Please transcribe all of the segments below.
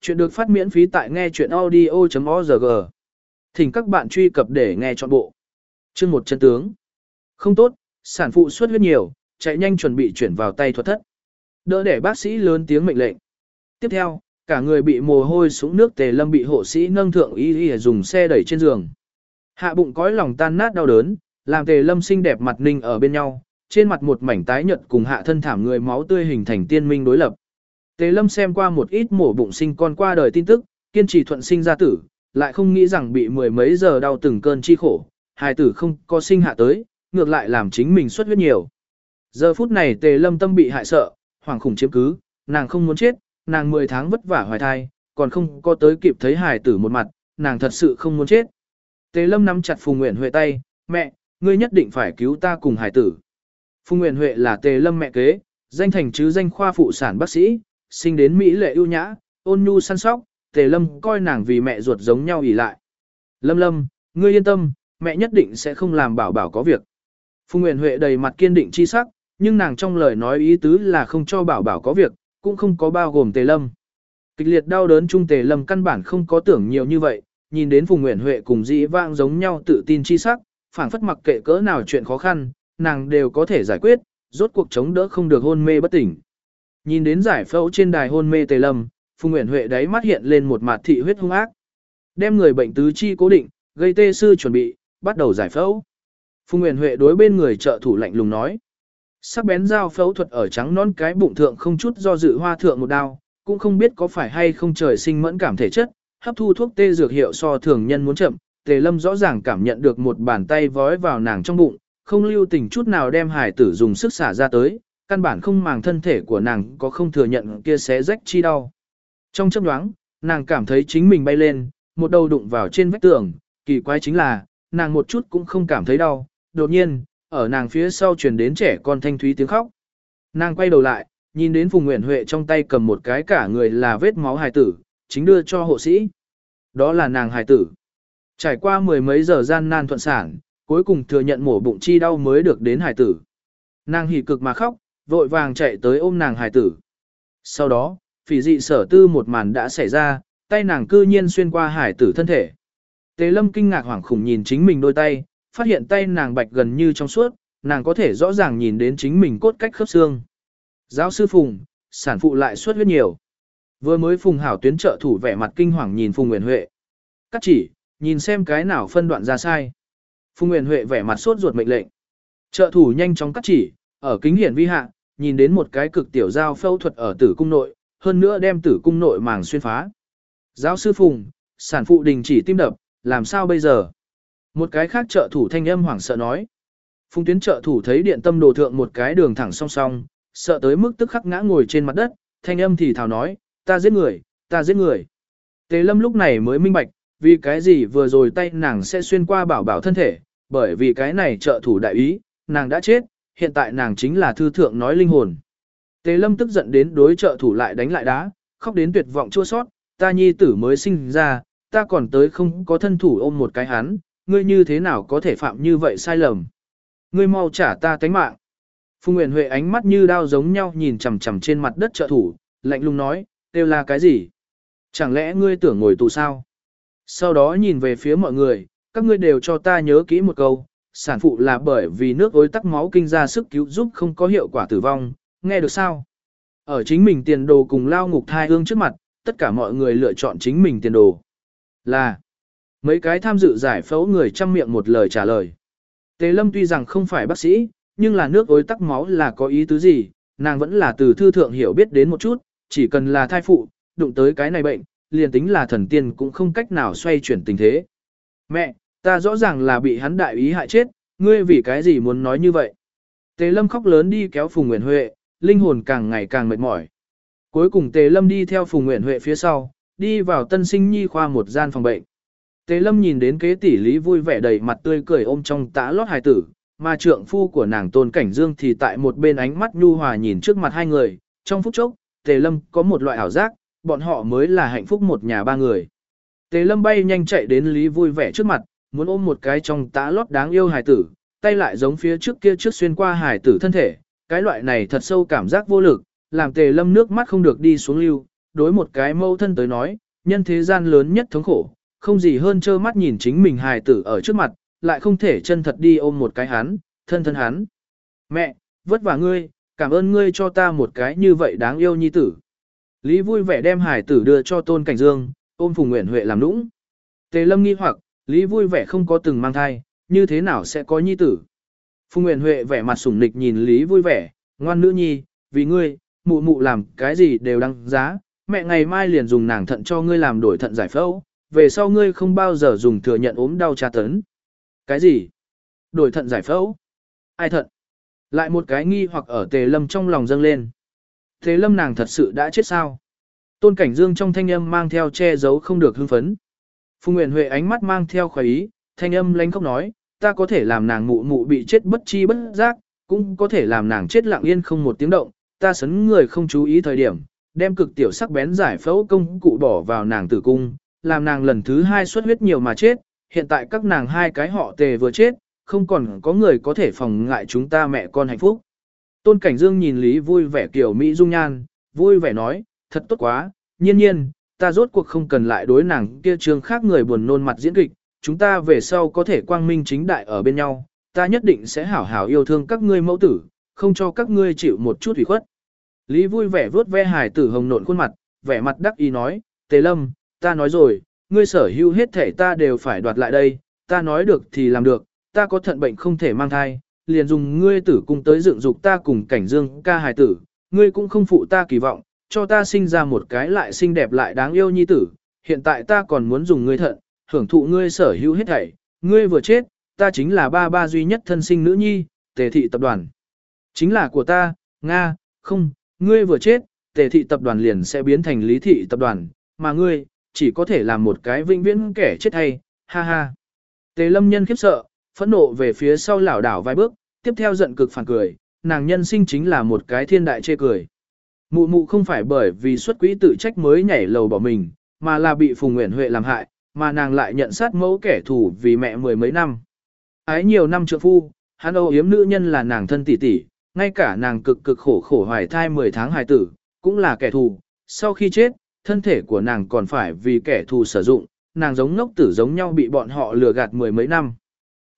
Chuyện được phát miễn phí tại nghe chuyện audio.org. Thỉnh các bạn truy cập để nghe trọn bộ. Chương một chân tướng. Không tốt, sản phụ xuất huyết nhiều, chạy nhanh chuẩn bị chuyển vào tay thuật thất. Đỡ để bác sĩ lớn tiếng mệnh lệnh. Tiếp theo, cả người bị mồ hôi xuống nước tề lâm bị hộ sĩ nâng thượng y y dùng xe đẩy trên giường. Hạ bụng cõi lòng tan nát đau đớn, làm tề lâm xinh đẹp mặt ninh ở bên nhau, trên mặt một mảnh tái nhợt cùng hạ thân thảm người máu tươi hình thành tiên minh đối lập. Tề lâm xem qua một ít mổ bụng sinh con qua đời tin tức, kiên trì thuận sinh ra tử, lại không nghĩ rằng bị mười mấy giờ đau từng cơn chi khổ, hài tử không có sinh hạ tới, ngược lại làm chính mình xuất huyết nhiều. Giờ phút này tề lâm tâm bị hại sợ, hoàng khủng chiếm cứ, nàng không muốn chết, nàng 10 tháng vất vả hoài thai, còn không có tới kịp thấy hài tử một mặt, nàng thật sự không muốn chết. Tề lâm nắm chặt Phùng Nguyễn Huệ tay, mẹ, ngươi nhất định phải cứu ta cùng hài tử. Phùng Nguyễn Huệ là tề lâm mẹ kế, danh thành chứ danh khoa phụ sản bác sĩ, sinh đến Mỹ lệ ưu nhã, ôn nhu săn sóc, tề lâm coi nàng vì mẹ ruột giống nhau ỉ lại. Lâm lâm, ngươi yên tâm, mẹ nhất định sẽ không làm bảo bảo có việc. Phùng Nguyễn Huệ đầy mặt kiên định chi sắc, nhưng nàng trong lời nói ý tứ là không cho bảo bảo có việc, cũng không có bao gồm tề lâm. Kịch liệt đau đớn chung tề lâm căn bản không có tưởng nhiều như vậy, nhìn đến Phùng Nguyễn Huệ cùng dĩ vãng giống nhau tự tin chi sắc, phảng phất mặc kệ cỡ nào chuyện khó khăn, nàng đều có thể giải quyết, rốt cuộc chống đỡ không được hôn mê bất tỉnh. Nhìn đến giải phẫu trên đài hôn mê tề lâm, Phùng Nguyễn Huệ đáy mắt hiện lên một mặt thị huyết hung ác. Đem người bệnh tứ chi cố định, gây tê sư chuẩn bị, bắt đầu giải phẫu. Phùng Nguyễn Huệ đối bên người trợ thủ lạnh lùng nói. Sắc bén dao phẫu thuật ở trắng non cái bụng thượng không chút do dự hoa thượng một đao, cũng không biết có phải hay không trời sinh mẫn cảm thể chất, hấp thu thuốc tê dược hiệu so thường nhân muốn chậm, Tề Lâm rõ ràng cảm nhận được một bàn tay vói vào nàng trong bụng, không lưu tình chút nào đem hải tử dùng sức xả ra tới, căn bản không màng thân thể của nàng có không thừa nhận kia xé rách chi đau. Trong chấp nhoáng, nàng cảm thấy chính mình bay lên, một đầu đụng vào trên vách tường, kỳ quái chính là, nàng một chút cũng không cảm thấy đau, đột nhiên, ở nàng phía sau truyền đến trẻ con thanh thúy tiếng khóc. Nàng quay đầu lại, nhìn đến Phùng Nguyễn Huệ trong tay cầm một cái cả người là vết máu hài tử, chính đưa cho hộ sĩ. Đó là nàng hài tử. Trải qua mười mấy giờ gian nan thuận sản, cuối cùng thừa nhận mổ bụng chi đau mới được đến hài tử. Nàng hỉ cực mà khóc, vội vàng chạy tới ôm nàng hài tử. Sau đó, phỉ dị sở tư một màn đã xảy ra, tay nàng cư nhiên xuyên qua hải tử thân thể. Tề lâm kinh ngạc hoảng khủng nhìn chính mình đôi tay, phát hiện tay nàng bạch gần như trong suốt, nàng có thể rõ ràng nhìn đến chính mình cốt cách khớp xương. Giáo sư Phùng, sản phụ lại suốt huyết nhiều. Vừa mới Phùng hảo tuyến trợ thủ vẻ mặt kinh hoàng nhìn Phùng Nguyễn Huệ. Cắt chỉ, nhìn xem cái nào phân đoạn ra sai. Phùng Nguyễn Huệ vẻ mặt sốt ruột mệnh lệnh. Trợ thủ nhanh chóng cắt chỉ, ở kính hiển vi hạ, nhìn đến một cái cực tiểu giao phẫu thuật ở tử cung nội, hơn nữa đem tử cung nội màng xuyên phá. Giáo sư Phùng, sản phụ đình chỉ tim đập, làm sao bây giờ? Một cái khác trợ thủ thanh âm hoảng sợ nói. Phùng tuyến trợ thủ thấy điện tâm đồ thượng một cái đường thẳng song song, sợ tới mức tức khắc ngã ngồi trên mặt đất, thanh âm thì thào nói, ta giết người, ta giết người. Tề lâm lúc này mới minh bạch, vì cái gì vừa rồi tay nàng sẽ xuyên qua bảo bảo thân thể, bởi vì cái này trợ thủ đại ý, nàng đã chết, hiện tại nàng chính là thư thượng nói linh hồn. Tề lâm tức giận đến đối trợ thủ lại đánh lại đá, khóc đến tuyệt vọng chua sót, ta nhi tử mới sinh ra, ta còn tới không có thân thủ ôm một cái hắn, ngươi như thế nào có thể phạm như vậy sai lầm. Ngươi mau trả ta tánh mạng. Phùng Nguyễn Huệ ánh mắt như đao giống nhau nhìn chằm chằm trên mặt đất trợ thủ, lạnh lùng nói, đều là cái gì? Chẳng lẽ ngươi tưởng ngồi tù sao? Sau đó nhìn về phía mọi người, các ngươi đều cho ta nhớ kỹ một câu, sản phụ là bởi vì nước ối tắc máu kinh ra sức cứu giúp không có hiệu quả tử vong, nghe được sao? Ở chính mình tiền đồ cùng lao ngục thai hương trước mặt, tất cả mọi người lựa chọn chính mình tiền đồ. Là, mấy cái tham dự giải phẫu người chăm miệng một lời trả lời. Tề Lâm tuy rằng không phải bác sĩ, nhưng là nước ối tắc máu là có ý tứ gì, nàng vẫn là từ thư thượng hiểu biết đến một chút, chỉ cần là thai phụ, đụng tới cái này bệnh, liền tính là thần tiên cũng không cách nào xoay chuyển tình thế. Mẹ, ta rõ ràng là bị hắn đại ý hại chết, ngươi vì cái gì muốn nói như vậy? Tề Lâm khóc lớn đi kéo Phùng Nguyễn Huệ, linh hồn càng ngày càng mệt mỏi. Cuối cùng Tề Lâm đi theo Phùng Nguyễn Huệ phía sau, đi vào tân sinh nhi khoa một gian phòng bệnh. Tề Lâm nhìn đến kế tỷ lý vui vẻ đầy mặt tươi cười ôm trong tã lót hài tử, mà trượng phu của nàng Tôn Cảnh Dương thì tại một bên ánh mắt nhu hòa nhìn trước mặt hai người, trong phút chốc, Tề Lâm có một loại ảo giác, bọn họ mới là hạnh phúc một nhà ba người. Tề Lâm bay nhanh chạy đến Lý vui vẻ trước mặt, muốn ôm một cái trong tã lót đáng yêu hài tử, tay lại giống phía trước kia trước xuyên qua hài tử thân thể, cái loại này thật sâu cảm giác vô lực, làm Tề Lâm nước mắt không được đi xuống lưu, đối một cái mâu thân tới nói, nhân thế gian lớn nhất thống khổ, không gì hơn trơ mắt nhìn chính mình hài tử ở trước mặt, lại không thể chân thật đi ôm một cái hắn, thân thân hắn. Mẹ, vất vả ngươi, cảm ơn ngươi cho ta một cái như vậy đáng yêu nhi tử. Lý vui vẻ đem hải tử đưa cho Tôn Cảnh Dương, ôm Phùng Nguyễn Huệ làm nũng. Tề Lâm nghi hoặc, Lý vui vẻ không có từng mang thai, như thế nào sẽ có nhi tử. Phùng Nguyễn Huệ vẻ mặt sủng nịch nhìn Lý vui vẻ, ngoan nữ nhi, vì ngươi, mụ mụ làm cái gì đều đăng giá, mẹ ngày mai liền dùng nàng thận cho ngươi làm đổi thận giải phẫu, về sau ngươi không bao giờ dùng thừa nhận ốm đau tra tấn. Cái gì? Đổi thận giải phẫu? Ai thận? Lại một cái nghi hoặc ở tề lâm trong lòng dâng lên. Tề lâm nàng thật sự đã chết sao? Tôn cảnh dương trong thanh âm mang theo che giấu không được hưng phấn. Phùng Nguyễn Huệ ánh mắt mang theo khoái ý, thanh âm lánh khóc nói, ta có thể làm nàng mụ mụ bị chết bất chi bất giác, cũng có thể làm nàng chết lặng yên không một tiếng động, ta sấn người không chú ý thời điểm, đem cực tiểu sắc bén giải phẫu công cụ bỏ vào nàng tử cung, làm nàng lần thứ hai xuất huyết nhiều mà chết, hiện tại các nàng hai cái họ tề vừa chết, không còn có người có thể phòng ngại chúng ta mẹ con hạnh phúc. Tôn Cảnh Dương nhìn Lý vui vẻ kiểu Mỹ dung nhan, vui vẻ nói, thật tốt quá, nhiên nhiên, ta rốt cuộc không cần lại đối nàng kia trương khác người buồn nôn mặt diễn kịch, chúng ta về sau có thể quang minh chính đại ở bên nhau, ta nhất định sẽ hảo hảo yêu thương các ngươi mẫu tử, không cho các ngươi chịu một chút ủy khuất. Lý vui vẻ vuốt ve hài tử hồng nộn khuôn mặt, vẻ mặt đắc ý nói, Tề Lâm, ta nói rồi, ngươi sở hữu hết thể ta đều phải đoạt lại đây, ta nói được thì làm được, ta có thận bệnh không thể mang thai, liền dùng ngươi tử cung tới dựng dục ta cùng cảnh dương ca hài tử, ngươi cũng không phụ ta kỳ vọng, cho ta sinh ra một cái lại xinh đẹp lại đáng yêu nhi tử, hiện tại ta còn muốn dùng ngươi thận, hưởng thụ ngươi sở hữu hết thảy, ngươi vừa chết, ta chính là ba ba duy nhất thân sinh nữ nhi, tề thị tập đoàn. Chính là của ta, Nga, không, ngươi vừa chết, tề thị tập đoàn liền sẽ biến thành lý thị tập đoàn, mà ngươi, chỉ có thể làm một cái vĩnh viễn kẻ chết hay, ha ha. Tề lâm nhân khiếp sợ, phẫn nộ về phía sau lảo đảo vài bước, tiếp theo giận cực phản cười, nàng nhân sinh chính là một cái thiên đại chê cười. Mụ mụ không phải bởi vì xuất quỹ tự trách mới nhảy lầu bỏ mình, mà là bị Phùng Nguyễn Huệ làm hại, mà nàng lại nhận sát mẫu kẻ thù vì mẹ mười mấy năm. Ái nhiều năm trượng phu, hắn âu yếm nữ nhân là nàng thân tỷ tỷ, ngay cả nàng cực cực khổ khổ hoài thai 10 tháng hài tử, cũng là kẻ thù. Sau khi chết, thân thể của nàng còn phải vì kẻ thù sử dụng, nàng giống ngốc tử giống nhau bị bọn họ lừa gạt mười mấy năm.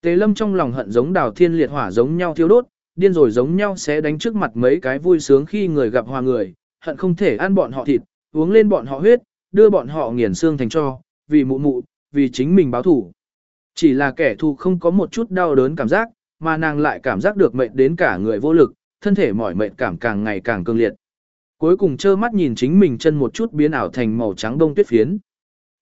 Tế lâm trong lòng hận giống đào thiên liệt hỏa giống nhau thiêu đốt, điên rồi giống nhau sẽ đánh trước mặt mấy cái vui sướng khi người gặp hòa người, hận không thể ăn bọn họ thịt, uống lên bọn họ huyết, đưa bọn họ nghiền xương thành cho, vì mụ mụ, vì chính mình báo thủ. Chỉ là kẻ thù không có một chút đau đớn cảm giác, mà nàng lại cảm giác được mệnh đến cả người vô lực, thân thể mỏi mệt cảm càng ngày càng cương liệt. Cuối cùng trơ mắt nhìn chính mình chân một chút biến ảo thành màu trắng đông tuyết phiến.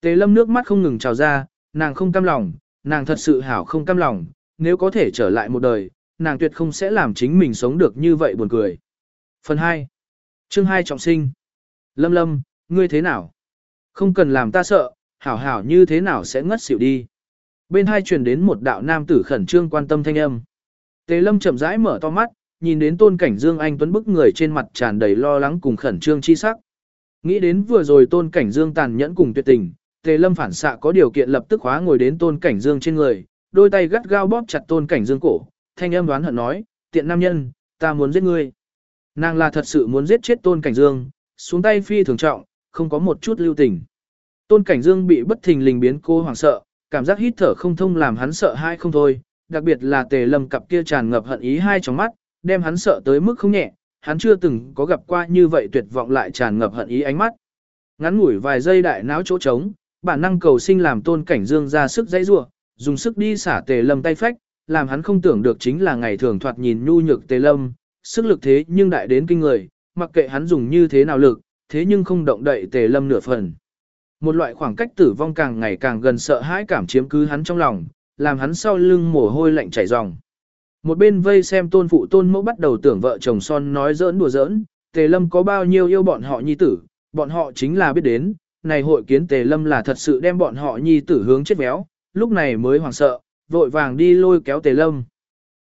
Tề lâm nước mắt không ngừng trào ra, nàng không cam lòng, nàng thật sự hảo không cam lòng, nếu có thể trở lại một đời, nàng tuyệt không sẽ làm chính mình sống được như vậy buồn cười. Phần 2. Chương 2 trọng sinh. Lâm lâm, ngươi thế nào? Không cần làm ta sợ, hảo hảo như thế nào sẽ ngất xỉu đi. Bên hai truyền đến một đạo nam tử khẩn trương quan tâm thanh âm. Tề lâm chậm rãi mở to mắt, nhìn đến tôn cảnh Dương Anh Tuấn bức người trên mặt tràn đầy lo lắng cùng khẩn trương chi sắc. Nghĩ đến vừa rồi tôn cảnh Dương tàn nhẫn cùng tuyệt tình, tề lâm phản xạ có điều kiện lập tức hóa ngồi đến tôn cảnh Dương trên người, đôi tay gắt gao bóp chặt tôn cảnh Dương cổ, thanh âm đoán hận nói, tiện nam nhân, ta muốn giết ngươi. Nàng là thật sự muốn giết chết tôn cảnh Dương, xuống tay phi thường trọng, không có một chút lưu tình. Tôn cảnh Dương bị bất thình lình biến cô hoảng sợ, cảm giác hít thở không thông làm hắn sợ hai không thôi, đặc biệt là tề lâm cặp kia tràn ngập hận ý hai trong mắt, đem hắn sợ tới mức không nhẹ, hắn chưa từng có gặp qua như vậy tuyệt vọng lại tràn ngập hận ý ánh mắt. Ngắn ngủi vài giây đại não chỗ trống, bản năng cầu sinh làm tôn cảnh dương ra sức dãy rủa, dùng sức đi xả tề lâm tay phách, làm hắn không tưởng được chính là ngày thường thoạt nhìn nhu nhược tề lâm, sức lực thế nhưng đại đến kinh người, mặc kệ hắn dùng như thế nào lực, thế nhưng không động đậy tề lâm nửa phần. Một loại khoảng cách tử vong càng ngày càng gần sợ hãi cảm chiếm cứ hắn trong lòng, làm hắn sau lưng mồ hôi lạnh chảy ròng. Một bên vây xem tôn phụ tôn mẫu bắt đầu tưởng vợ chồng son nói giỡn đùa giỡn, tề lâm có bao nhiêu yêu bọn họ nhi tử, bọn họ chính là biết đến, này hội kiến tề lâm là thật sự đem bọn họ nhi tử hướng chết béo, lúc này mới hoảng sợ, vội vàng đi lôi kéo tề lâm.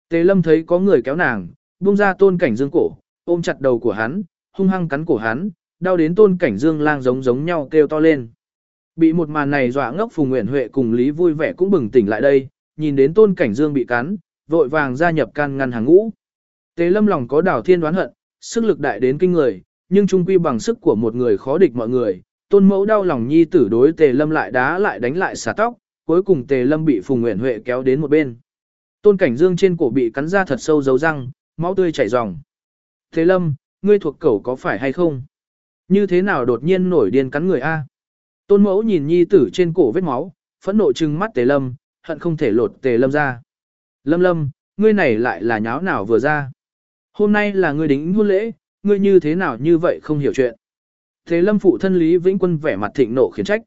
Tề lâm thấy có người kéo nàng, buông ra tôn cảnh dương cổ, ôm chặt đầu của hắn, hung hăng cắn cổ hắn, đau đến tôn cảnh dương lang giống giống nhau kêu to lên. Bị một màn này dọa ngốc Phùng Nguyễn Huệ cùng Lý vui vẻ cũng bừng tỉnh lại đây, nhìn đến tôn cảnh dương bị cắn, vội vàng gia nhập can ngăn hàng ngũ. Tề lâm lòng có đảo thiên đoán hận, sức lực đại đến kinh người, nhưng trung quy bằng sức của một người khó địch mọi người, tôn mẫu đau lòng nhi tử đối tề lâm lại đá lại đánh lại xả tóc, cuối cùng tề lâm bị phùng Nguyễn huệ kéo đến một bên. Tôn cảnh dương trên cổ bị cắn ra thật sâu dấu răng, máu tươi chảy ròng. Thế lâm, ngươi thuộc cẩu có phải hay không? Như thế nào đột nhiên nổi điên cắn người A? Tôn mẫu nhìn nhi tử trên cổ vết máu, phẫn nộ trừng mắt tề lâm, hận không thể lột tề lâm ra. Lâm lâm, ngươi này lại là nháo nào vừa ra. Hôm nay là ngươi đính hôn lễ, ngươi như thế nào như vậy không hiểu chuyện. Thế lâm phụ thân Lý Vĩnh Quân vẻ mặt thịnh nộ khiển trách.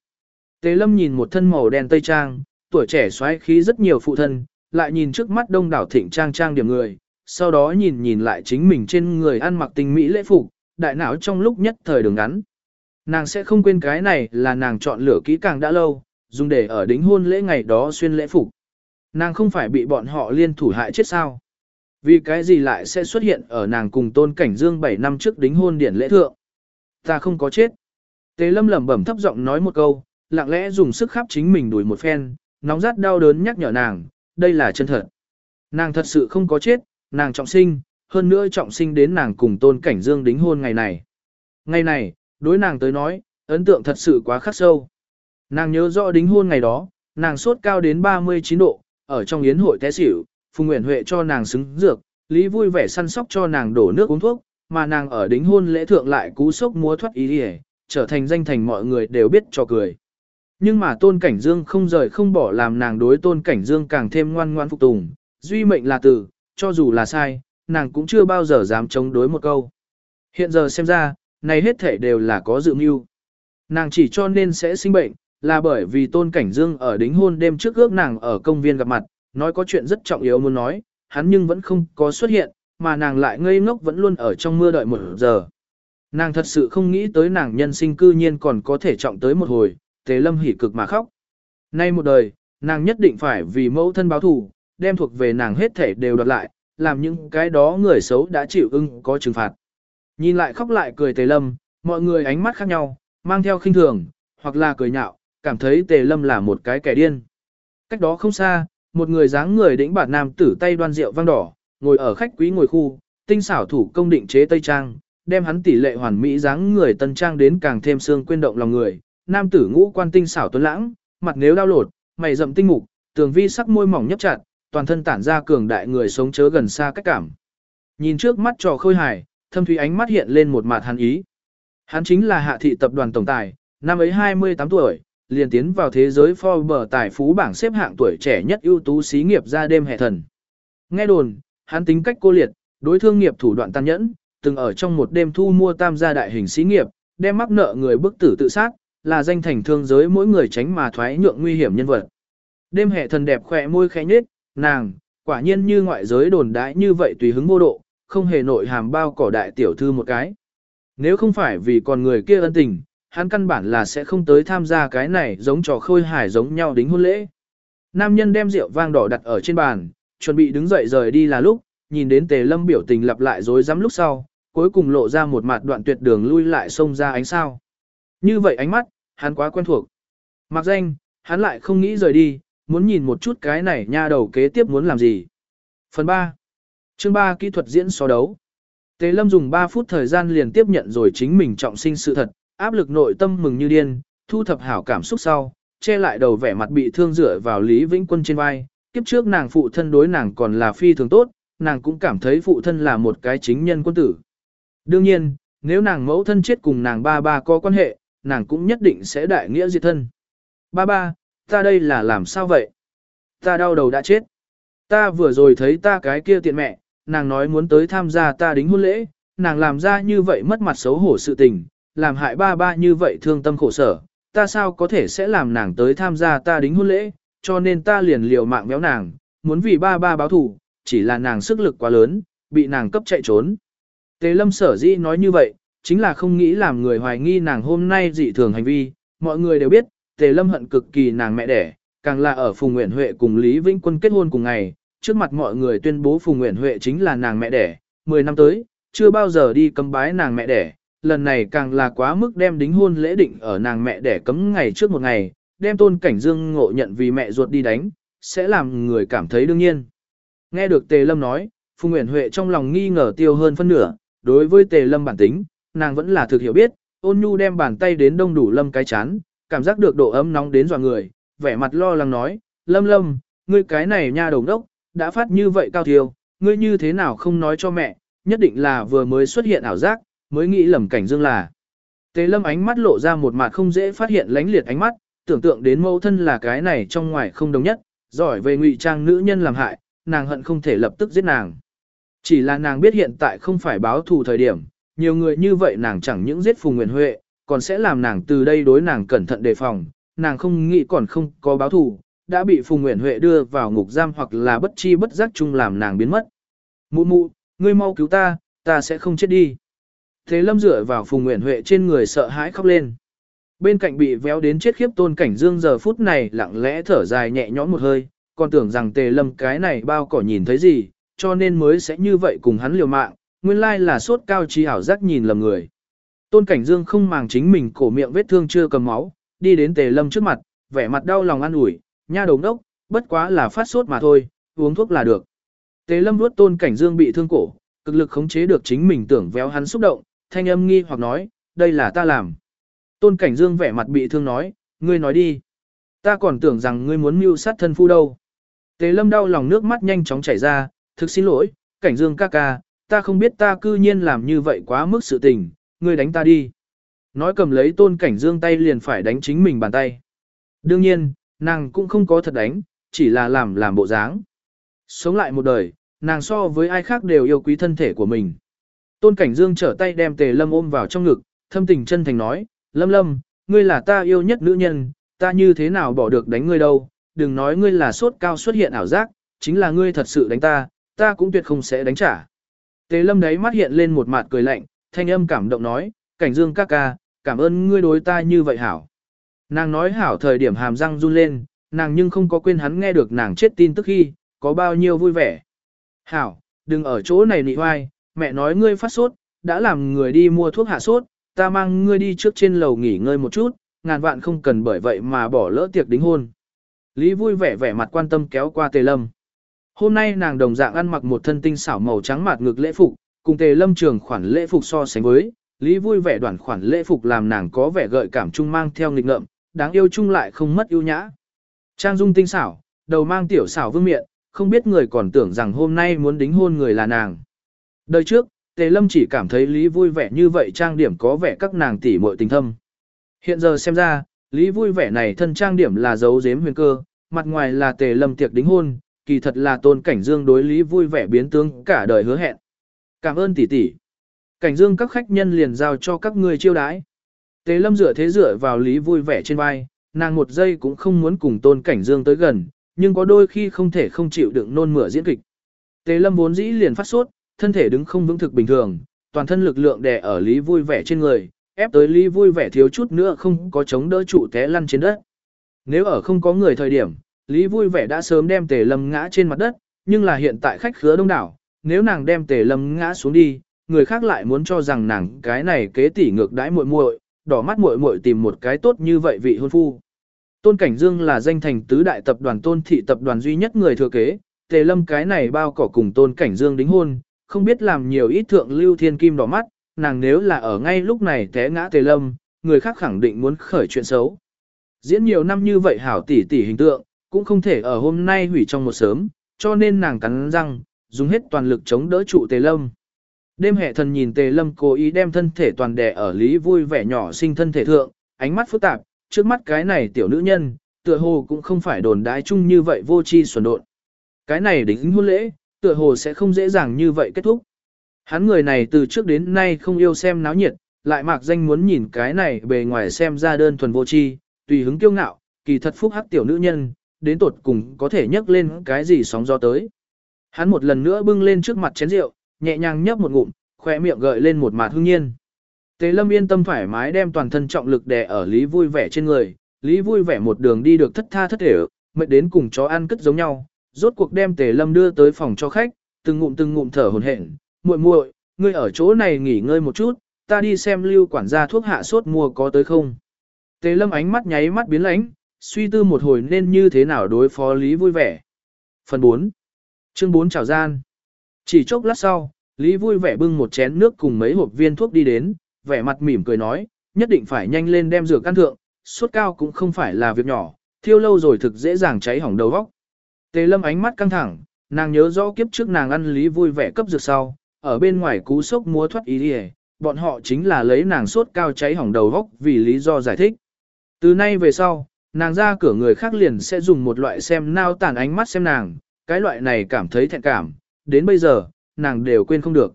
Tề lâm nhìn một thân màu đen tây trang, tuổi trẻ xoáy khí rất nhiều phụ thân, lại nhìn trước mắt đông đảo thịnh trang trang điểm người, sau đó nhìn nhìn lại chính mình trên người ăn mặc tình mỹ lễ phục, đại não trong lúc nhất thời đường ngắn. Nàng sẽ không quên cái này là nàng chọn lựa kỹ càng đã lâu, dùng để ở đính hôn lễ ngày đó xuyên lễ phục. Nàng không phải bị bọn họ liên thủ hại chết sao? Vì cái gì lại sẽ xuất hiện ở nàng cùng tôn cảnh dương 7 năm trước đính hôn điển lễ thượng? Ta không có chết. Tế lâm lẩm bẩm thấp giọng nói một câu, lặng lẽ dùng sức khắp chính mình đuổi một phen, nóng rát đau đớn nhắc nhở nàng, đây là chân thật. Nàng thật sự không có chết, nàng trọng sinh, hơn nữa trọng sinh đến nàng cùng tôn cảnh dương đính hôn ngày này. Ngày này, đối nàng tới nói, ấn tượng thật sự quá khắc sâu. Nàng nhớ rõ đính hôn ngày đó, nàng sốt cao đến 39 độ, ở trong yến hội té xỉu, Phùng Nguyễn Huệ cho nàng xứng dược, Lý vui vẻ săn sóc cho nàng đổ nước uống thuốc, mà nàng ở đính hôn lễ thượng lại cú sốc múa thoát ý hề, trở thành danh thành mọi người đều biết cho cười. Nhưng mà Tôn Cảnh Dương không rời không bỏ làm nàng đối Tôn Cảnh Dương càng thêm ngoan ngoan phục tùng, duy mệnh là tử, cho dù là sai, nàng cũng chưa bao giờ dám chống đối một câu. Hiện giờ xem ra, này hết thể đều là có dự mưu. Nàng chỉ cho nên sẽ sinh bệnh, là bởi vì Tôn Cảnh Dương ở đính hôn đêm trước ước nàng ở công viên gặp mặt, nói có chuyện rất trọng yếu muốn nói, hắn nhưng vẫn không có xuất hiện, mà nàng lại ngây ngốc vẫn luôn ở trong mưa đợi một giờ. Nàng thật sự không nghĩ tới nàng nhân sinh cư nhiên còn có thể trọng tới một hồi, Tề Lâm hỉ cực mà khóc. Nay một đời, nàng nhất định phải vì mẫu thân báo thù, đem thuộc về nàng hết thể đều đoạt lại, làm những cái đó người xấu đã chịu ưng có trừng phạt. Nhìn lại khóc lại cười Tề Lâm, mọi người ánh mắt khác nhau, mang theo khinh thường, hoặc là cười nhạo, cảm thấy Tề Lâm là một cái kẻ điên. Cách đó không xa, một người dáng người đĩnh bản nam tử tay đoan rượu vang đỏ, ngồi ở khách quý ngồi khu, tinh xảo thủ công định chế tây trang, đem hắn tỷ lệ hoàn mỹ dáng người tân trang đến càng thêm xương quên động lòng người. Nam tử ngũ quan tinh xảo tuấn lãng, mặt nếu đau lột, mày rậm tinh mục, tường vi sắc môi mỏng nhấp chặt, toàn thân tản ra cường đại người sống chớ gần xa cách cảm. Nhìn trước mắt trò khôi hài, thâm thúy ánh mắt hiện lên một mặt hắn ý. Hắn chính là hạ thị tập đoàn tổng tài, năm ấy 28 tuổi, liền tiến vào thế giới Forbes tài phú bảng xếp hạng tuổi trẻ nhất ưu tú xí nghiệp ra đêm hệ thần. Nghe đồn, hắn tính cách cô liệt, đối thương nghiệp thủ đoạn tàn nhẫn, từng ở trong một đêm thu mua tam gia đại hình xí nghiệp, đem mắc nợ người bức tử tự sát, là danh thành thương giới mỗi người tránh mà thoái nhượng nguy hiểm nhân vật. Đêm hệ thần đẹp khỏe môi khẽ nhếch, nàng, quả nhiên như ngoại giới đồn đãi như vậy tùy hứng vô độ, không hề nội hàm bao cỏ đại tiểu thư một cái. Nếu không phải vì con người kia ân tình, hắn căn bản là sẽ không tới tham gia cái này giống trò khôi hài giống nhau đính hôn lễ. Nam nhân đem rượu vang đỏ đặt ở trên bàn, chuẩn bị đứng dậy rời đi là lúc, nhìn đến tề lâm biểu tình lặp lại dối rắm lúc sau, cuối cùng lộ ra một mặt đoạn tuyệt đường lui lại xông ra ánh sao. Như vậy ánh mắt, hắn quá quen thuộc. Mặc danh, hắn lại không nghĩ rời đi, muốn nhìn một chút cái này nha đầu kế tiếp muốn làm gì. Phần 3. Chương 3 kỹ thuật diễn so đấu. Tề Lâm dùng 3 phút thời gian liền tiếp nhận rồi chính mình trọng sinh sự thật, áp lực nội tâm mừng như điên, thu thập hảo cảm xúc sau, che lại đầu vẻ mặt bị thương rửa vào Lý Vĩnh Quân trên vai. Kiếp trước nàng phụ thân đối nàng còn là phi thường tốt, nàng cũng cảm thấy phụ thân là một cái chính nhân quân tử. Đương nhiên, nếu nàng mẫu thân chết cùng nàng ba ba có quan hệ, nàng cũng nhất định sẽ đại nghĩa diệt thân. Ba ba, ta đây là làm sao vậy? Ta đau đầu đã chết. Ta vừa rồi thấy ta cái kia tiện mẹ, nàng nói muốn tới tham gia ta đính hôn lễ, nàng làm ra như vậy mất mặt xấu hổ sự tình, làm hại ba ba như vậy thương tâm khổ sở, ta sao có thể sẽ làm nàng tới tham gia ta đính hôn lễ, cho nên ta liền liều mạng béo nàng, muốn vì ba ba báo thù, chỉ là nàng sức lực quá lớn, bị nàng cấp chạy trốn. Tề lâm sở dĩ nói như vậy, chính là không nghĩ làm người hoài nghi nàng hôm nay dị thường hành vi, mọi người đều biết, tề lâm hận cực kỳ nàng mẹ đẻ, càng là ở Phùng Nguyễn Huệ cùng Lý Vĩnh Quân kết hôn cùng ngày, trước mặt mọi người tuyên bố Phùng Nguyễn Huệ chính là nàng mẹ đẻ, 10 năm tới, chưa bao giờ đi cấm bái nàng mẹ đẻ, lần này càng là quá mức đem đính hôn lễ định ở nàng mẹ đẻ cấm ngày trước một ngày, đem tôn cảnh dương ngộ nhận vì mẹ ruột đi đánh, sẽ làm người cảm thấy đương nhiên. Nghe được Tề Lâm nói, Phùng Nguyễn Huệ trong lòng nghi ngờ tiêu hơn phân nửa, đối với Tề Lâm bản tính, nàng vẫn là thực hiểu biết, ôn nhu đem bàn tay đến đông đủ lâm cái chán, cảm giác được độ ấm nóng đến dọa người, vẻ mặt lo lắng nói, lâm lâm, ngươi cái này nha đồng đốc, đã phát như vậy cao thiêu, ngươi như thế nào không nói cho mẹ, nhất định là vừa mới xuất hiện ảo giác, mới nghĩ lầm cảnh dương là. Tế lâm ánh mắt lộ ra một mặt không dễ phát hiện lánh liệt ánh mắt, tưởng tượng đến mẫu thân là cái này trong ngoài không đồng nhất, giỏi về ngụy trang nữ nhân làm hại, nàng hận không thể lập tức giết nàng. Chỉ là nàng biết hiện tại không phải báo thù thời điểm, nhiều người như vậy nàng chẳng những giết Phùng Nguyễn Huệ, còn sẽ làm nàng từ đây đối nàng cẩn thận đề phòng, nàng không nghĩ còn không có báo thù, đã bị Phùng Nguyễn Huệ đưa vào ngục giam hoặc là bất chi bất giác chung làm nàng biến mất. Mụ mụ, ngươi mau cứu ta, ta sẽ không chết đi. Thế lâm dựa vào Phùng Nguyễn Huệ trên người sợ hãi khóc lên. Bên cạnh bị véo đến chết khiếp tôn cảnh dương giờ phút này lặng lẽ thở dài nhẹ nhõm một hơi, còn tưởng rằng tề lâm cái này bao cỏ nhìn thấy gì, cho nên mới sẽ như vậy cùng hắn liều mạng, nguyên lai là sốt cao trí ảo giác nhìn lầm người. Tôn cảnh dương không màng chính mình cổ miệng vết thương chưa cầm máu, đi đến tề lâm trước mặt, vẻ mặt đau lòng an ủi, nha đồng đốc, bất quá là phát sốt mà thôi, uống thuốc là được. Tề lâm nuốt tôn cảnh dương bị thương cổ, cực lực khống chế được chính mình tưởng véo hắn xúc động, thanh âm nghi hoặc nói, đây là ta làm. Tôn cảnh dương vẻ mặt bị thương nói, ngươi nói đi. Ta còn tưởng rằng ngươi muốn mưu sát thân phu đâu. Tề lâm đau lòng nước mắt nhanh chóng chảy ra, thực xin lỗi, cảnh dương ca ca, ta không biết ta cư nhiên làm như vậy quá mức sự tình, ngươi đánh ta đi. Nói cầm lấy tôn cảnh dương tay liền phải đánh chính mình bàn tay. Đương nhiên, nàng cũng không có thật đánh, chỉ là làm làm bộ dáng. Sống lại một đời, nàng so với ai khác đều yêu quý thân thể của mình. Tôn cảnh dương trở tay đem tề lâm ôm vào trong ngực, thâm tình chân thành nói, lâm lâm, ngươi là ta yêu nhất nữ nhân, ta như thế nào bỏ được đánh ngươi đâu, đừng nói ngươi là sốt cao xuất hiện ảo giác, chính là ngươi thật sự đánh ta, ta cũng tuyệt không sẽ đánh trả. Tề lâm đấy mắt hiện lên một mặt cười lạnh, thanh âm cảm động nói, cảnh dương ca ca, cảm ơn ngươi đối ta như vậy hảo. Nàng nói hảo thời điểm hàm răng run lên, nàng nhưng không có quên hắn nghe được nàng chết tin tức khi, có bao nhiêu vui vẻ. Hảo, đừng ở chỗ này nị hoai, mẹ nói ngươi phát sốt, đã làm người đi mua thuốc hạ sốt, ta mang ngươi đi trước trên lầu nghỉ ngơi một chút, ngàn vạn không cần bởi vậy mà bỏ lỡ tiệc đính hôn. Lý vui vẻ vẻ mặt quan tâm kéo qua tề lâm. Hôm nay nàng đồng dạng ăn mặc một thân tinh xảo màu trắng mạt ngực lễ phục, cùng tề lâm trường khoản lễ phục so sánh với, Lý vui vẻ đoàn khoản lễ phục làm nàng có vẻ gợi cảm trung mang theo nghịch ngợm, đáng yêu chung lại không mất yêu nhã. Trang dung tinh xảo, đầu mang tiểu xảo vương miện, không biết người còn tưởng rằng hôm nay muốn đính hôn người là nàng. Đời trước, Tề Lâm chỉ cảm thấy Lý vui vẻ như vậy trang điểm có vẻ các nàng tỷ muội tình thâm. Hiện giờ xem ra, Lý vui vẻ này thân trang điểm là dấu giếm huyền cơ, mặt ngoài là Tề Lâm tiệc đính hôn, kỳ thật là tôn cảnh dương đối Lý vui vẻ biến tướng cả đời hứa hẹn. Cảm ơn tỷ tỷ. Cảnh dương các khách nhân liền giao cho các người chiêu đãi. Tề Lâm dựa thế dựa vào Lý vui vẻ trên vai, nàng một giây cũng không muốn cùng tôn cảnh dương tới gần, nhưng có đôi khi không thể không chịu đựng nôn mửa diễn kịch. Tề Lâm vốn dĩ liền phát sốt, thân thể đứng không vững thực bình thường, toàn thân lực lượng đè ở Lý vui vẻ trên người, ép tới Lý vui vẻ thiếu chút nữa không có chống đỡ trụ té lăn trên đất. Nếu ở không có người thời điểm, Lý vui vẻ đã sớm đem Tề Lâm ngã trên mặt đất, nhưng là hiện tại khách khứa đông đảo, nếu nàng đem Tề Lâm ngã xuống đi, người khác lại muốn cho rằng nàng cái này kế tỷ ngược đãi muội muội, đỏ mắt muội muội tìm một cái tốt như vậy vị hôn phu. Tôn Cảnh Dương là danh thành tứ đại tập đoàn Tôn thị tập đoàn duy nhất người thừa kế, Tề Lâm cái này bao cỏ cùng Tôn Cảnh Dương đính hôn, không biết làm nhiều ít thượng lưu thiên kim đỏ mắt, nàng nếu là ở ngay lúc này té ngã Tề Lâm, người khác khẳng định muốn khởi chuyện xấu. Diễn nhiều năm như vậy hảo tỷ tỷ hình tượng, cũng không thể ở hôm nay hủy trong một sớm, cho nên nàng cắn răng, dùng hết toàn lực chống đỡ trụ Tề Lâm. Đêm hệ thần nhìn Tề Lâm cố ý đem thân thể toàn đè ở lý vui vẻ nhỏ sinh thân thể thượng, ánh mắt phức tạp, trước mắt cái này tiểu nữ nhân, tựa hồ cũng không phải đồn đái chung như vậy vô chi xuẩn độn. Cái này đính hôn lễ, tựa hồ sẽ không dễ dàng như vậy kết thúc. Hắn người này từ trước đến nay không yêu xem náo nhiệt, lại mạc danh muốn nhìn cái này bề ngoài xem ra đơn thuần vô chi, tùy hứng kiêu ngạo, kỳ thật phúc hắc tiểu nữ nhân, đến tột cùng có thể nhấc lên cái gì sóng gió tới. Hắn một lần nữa bưng lên trước mặt chén rượu, nhẹ nhàng nhấp một ngụm, khỏe miệng gợi lên một mạt hương nhiên. Tề Lâm yên tâm thoải mái đem toàn thân trọng lực đè ở Lý vui vẻ trên người, Lý vui vẻ một đường đi được thất tha thất thể, mệt đến cùng chó ăn cất giống nhau, rốt cuộc đem Tề Lâm đưa tới phòng cho khách, từng ngụm từng ngụm thở hổn hển, "Muội muội, ngươi ở chỗ này nghỉ ngơi một chút, ta đi xem Lưu quản gia thuốc hạ sốt mua có tới không?" Tề Lâm ánh mắt nháy mắt biến lãnh, suy tư một hồi nên như thế nào đối phó Lý vui vẻ. Phần 4. Chương 4 chào gian. Chỉ chốc lát sau, Lý vui vẻ bưng một chén nước cùng mấy hộp viên thuốc đi đến, vẻ mặt mỉm cười nói, nhất định phải nhanh lên đem rửa căn thượng, suốt cao cũng không phải là việc nhỏ, thiêu lâu rồi thực dễ dàng cháy hỏng đầu góc. Tề lâm ánh mắt căng thẳng, nàng nhớ rõ kiếp trước nàng ăn lý vui vẻ cấp dược sau, ở bên ngoài cú sốc múa thoát ý đi bọn họ chính là lấy nàng sốt cao cháy hỏng đầu góc vì lý do giải thích. Từ nay về sau, nàng ra cửa người khác liền sẽ dùng một loại xem nao tàn ánh mắt xem nàng, cái loại này cảm thấy thẹn cảm, đến bây giờ, nàng đều quên không được.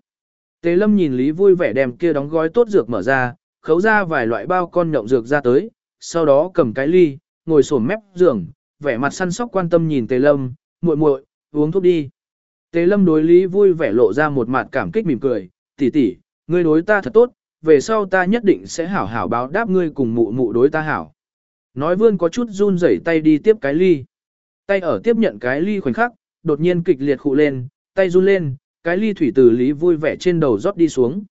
Tề lâm nhìn Lý vui vẻ đem kia đóng gói tốt dược mở ra, khấu ra vài loại bao con nhộng dược ra tới, sau đó cầm cái ly, ngồi xổm mép giường, vẻ mặt săn sóc quan tâm nhìn Tề lâm, muội muội, uống thuốc đi. Tề lâm đối Lý vui vẻ lộ ra một mặt cảm kích mỉm cười, tỷ tỷ, ngươi đối ta thật tốt, về sau ta nhất định sẽ hảo hảo báo đáp ngươi cùng mụ mụ đối ta hảo. Nói vươn có chút run rẩy tay đi tiếp cái ly. Tay ở tiếp nhận cái ly khoảnh khắc, đột nhiên kịch liệt khụ lên, tay run lên, cái ly thủy từ lý vui vẻ trên đầu rót đi xuống.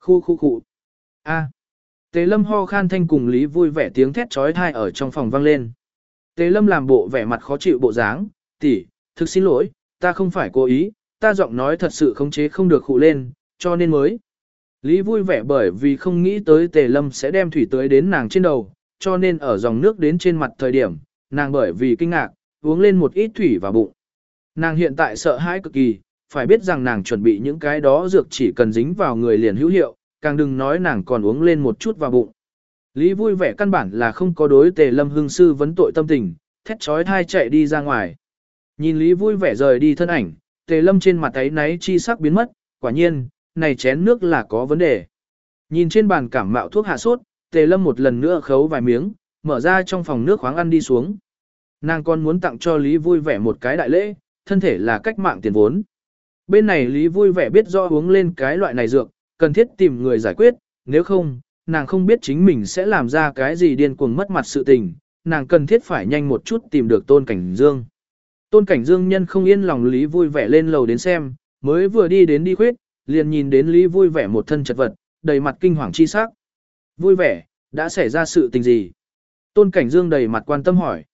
Khu khu khu. A. Tề lâm ho khan thanh cùng lý vui vẻ tiếng thét trói thai ở trong phòng vang lên. Tề lâm làm bộ vẻ mặt khó chịu bộ dáng, tỷ, thực xin lỗi, ta không phải cố ý, ta giọng nói thật sự khống chế không được khụ lên, cho nên mới. Lý vui vẻ bởi vì không nghĩ tới tề lâm sẽ đem thủy tới đến nàng trên đầu, cho nên ở dòng nước đến trên mặt thời điểm, nàng bởi vì kinh ngạc, uống lên một ít thủy vào bụng. Nàng hiện tại sợ hãi cực kỳ, phải biết rằng nàng chuẩn bị những cái đó dược chỉ cần dính vào người liền hữu hiệu, càng đừng nói nàng còn uống lên một chút vào bụng. Lý vui vẻ căn bản là không có đối tề lâm hương sư vấn tội tâm tình, thét trói thai chạy đi ra ngoài. Nhìn Lý vui vẻ rời đi thân ảnh, tề lâm trên mặt ấy náy chi sắc biến mất, quả nhiên, này chén nước là có vấn đề. Nhìn trên bàn cảm mạo thuốc hạ sốt, tề lâm một lần nữa khấu vài miếng, mở ra trong phòng nước khoáng ăn đi xuống. Nàng còn muốn tặng cho Lý vui vẻ một cái đại lễ, thân thể là cách mạng tiền vốn. Bên này Lý vui vẻ biết do uống lên cái loại này dược, cần thiết tìm người giải quyết, nếu không, nàng không biết chính mình sẽ làm ra cái gì điên cuồng mất mặt sự tình, nàng cần thiết phải nhanh một chút tìm được Tôn Cảnh Dương. Tôn Cảnh Dương nhân không yên lòng Lý vui vẻ lên lầu đến xem, mới vừa đi đến đi khuyết, liền nhìn đến Lý vui vẻ một thân chật vật, đầy mặt kinh hoàng chi sắc. Vui vẻ, đã xảy ra sự tình gì? Tôn Cảnh Dương đầy mặt quan tâm hỏi.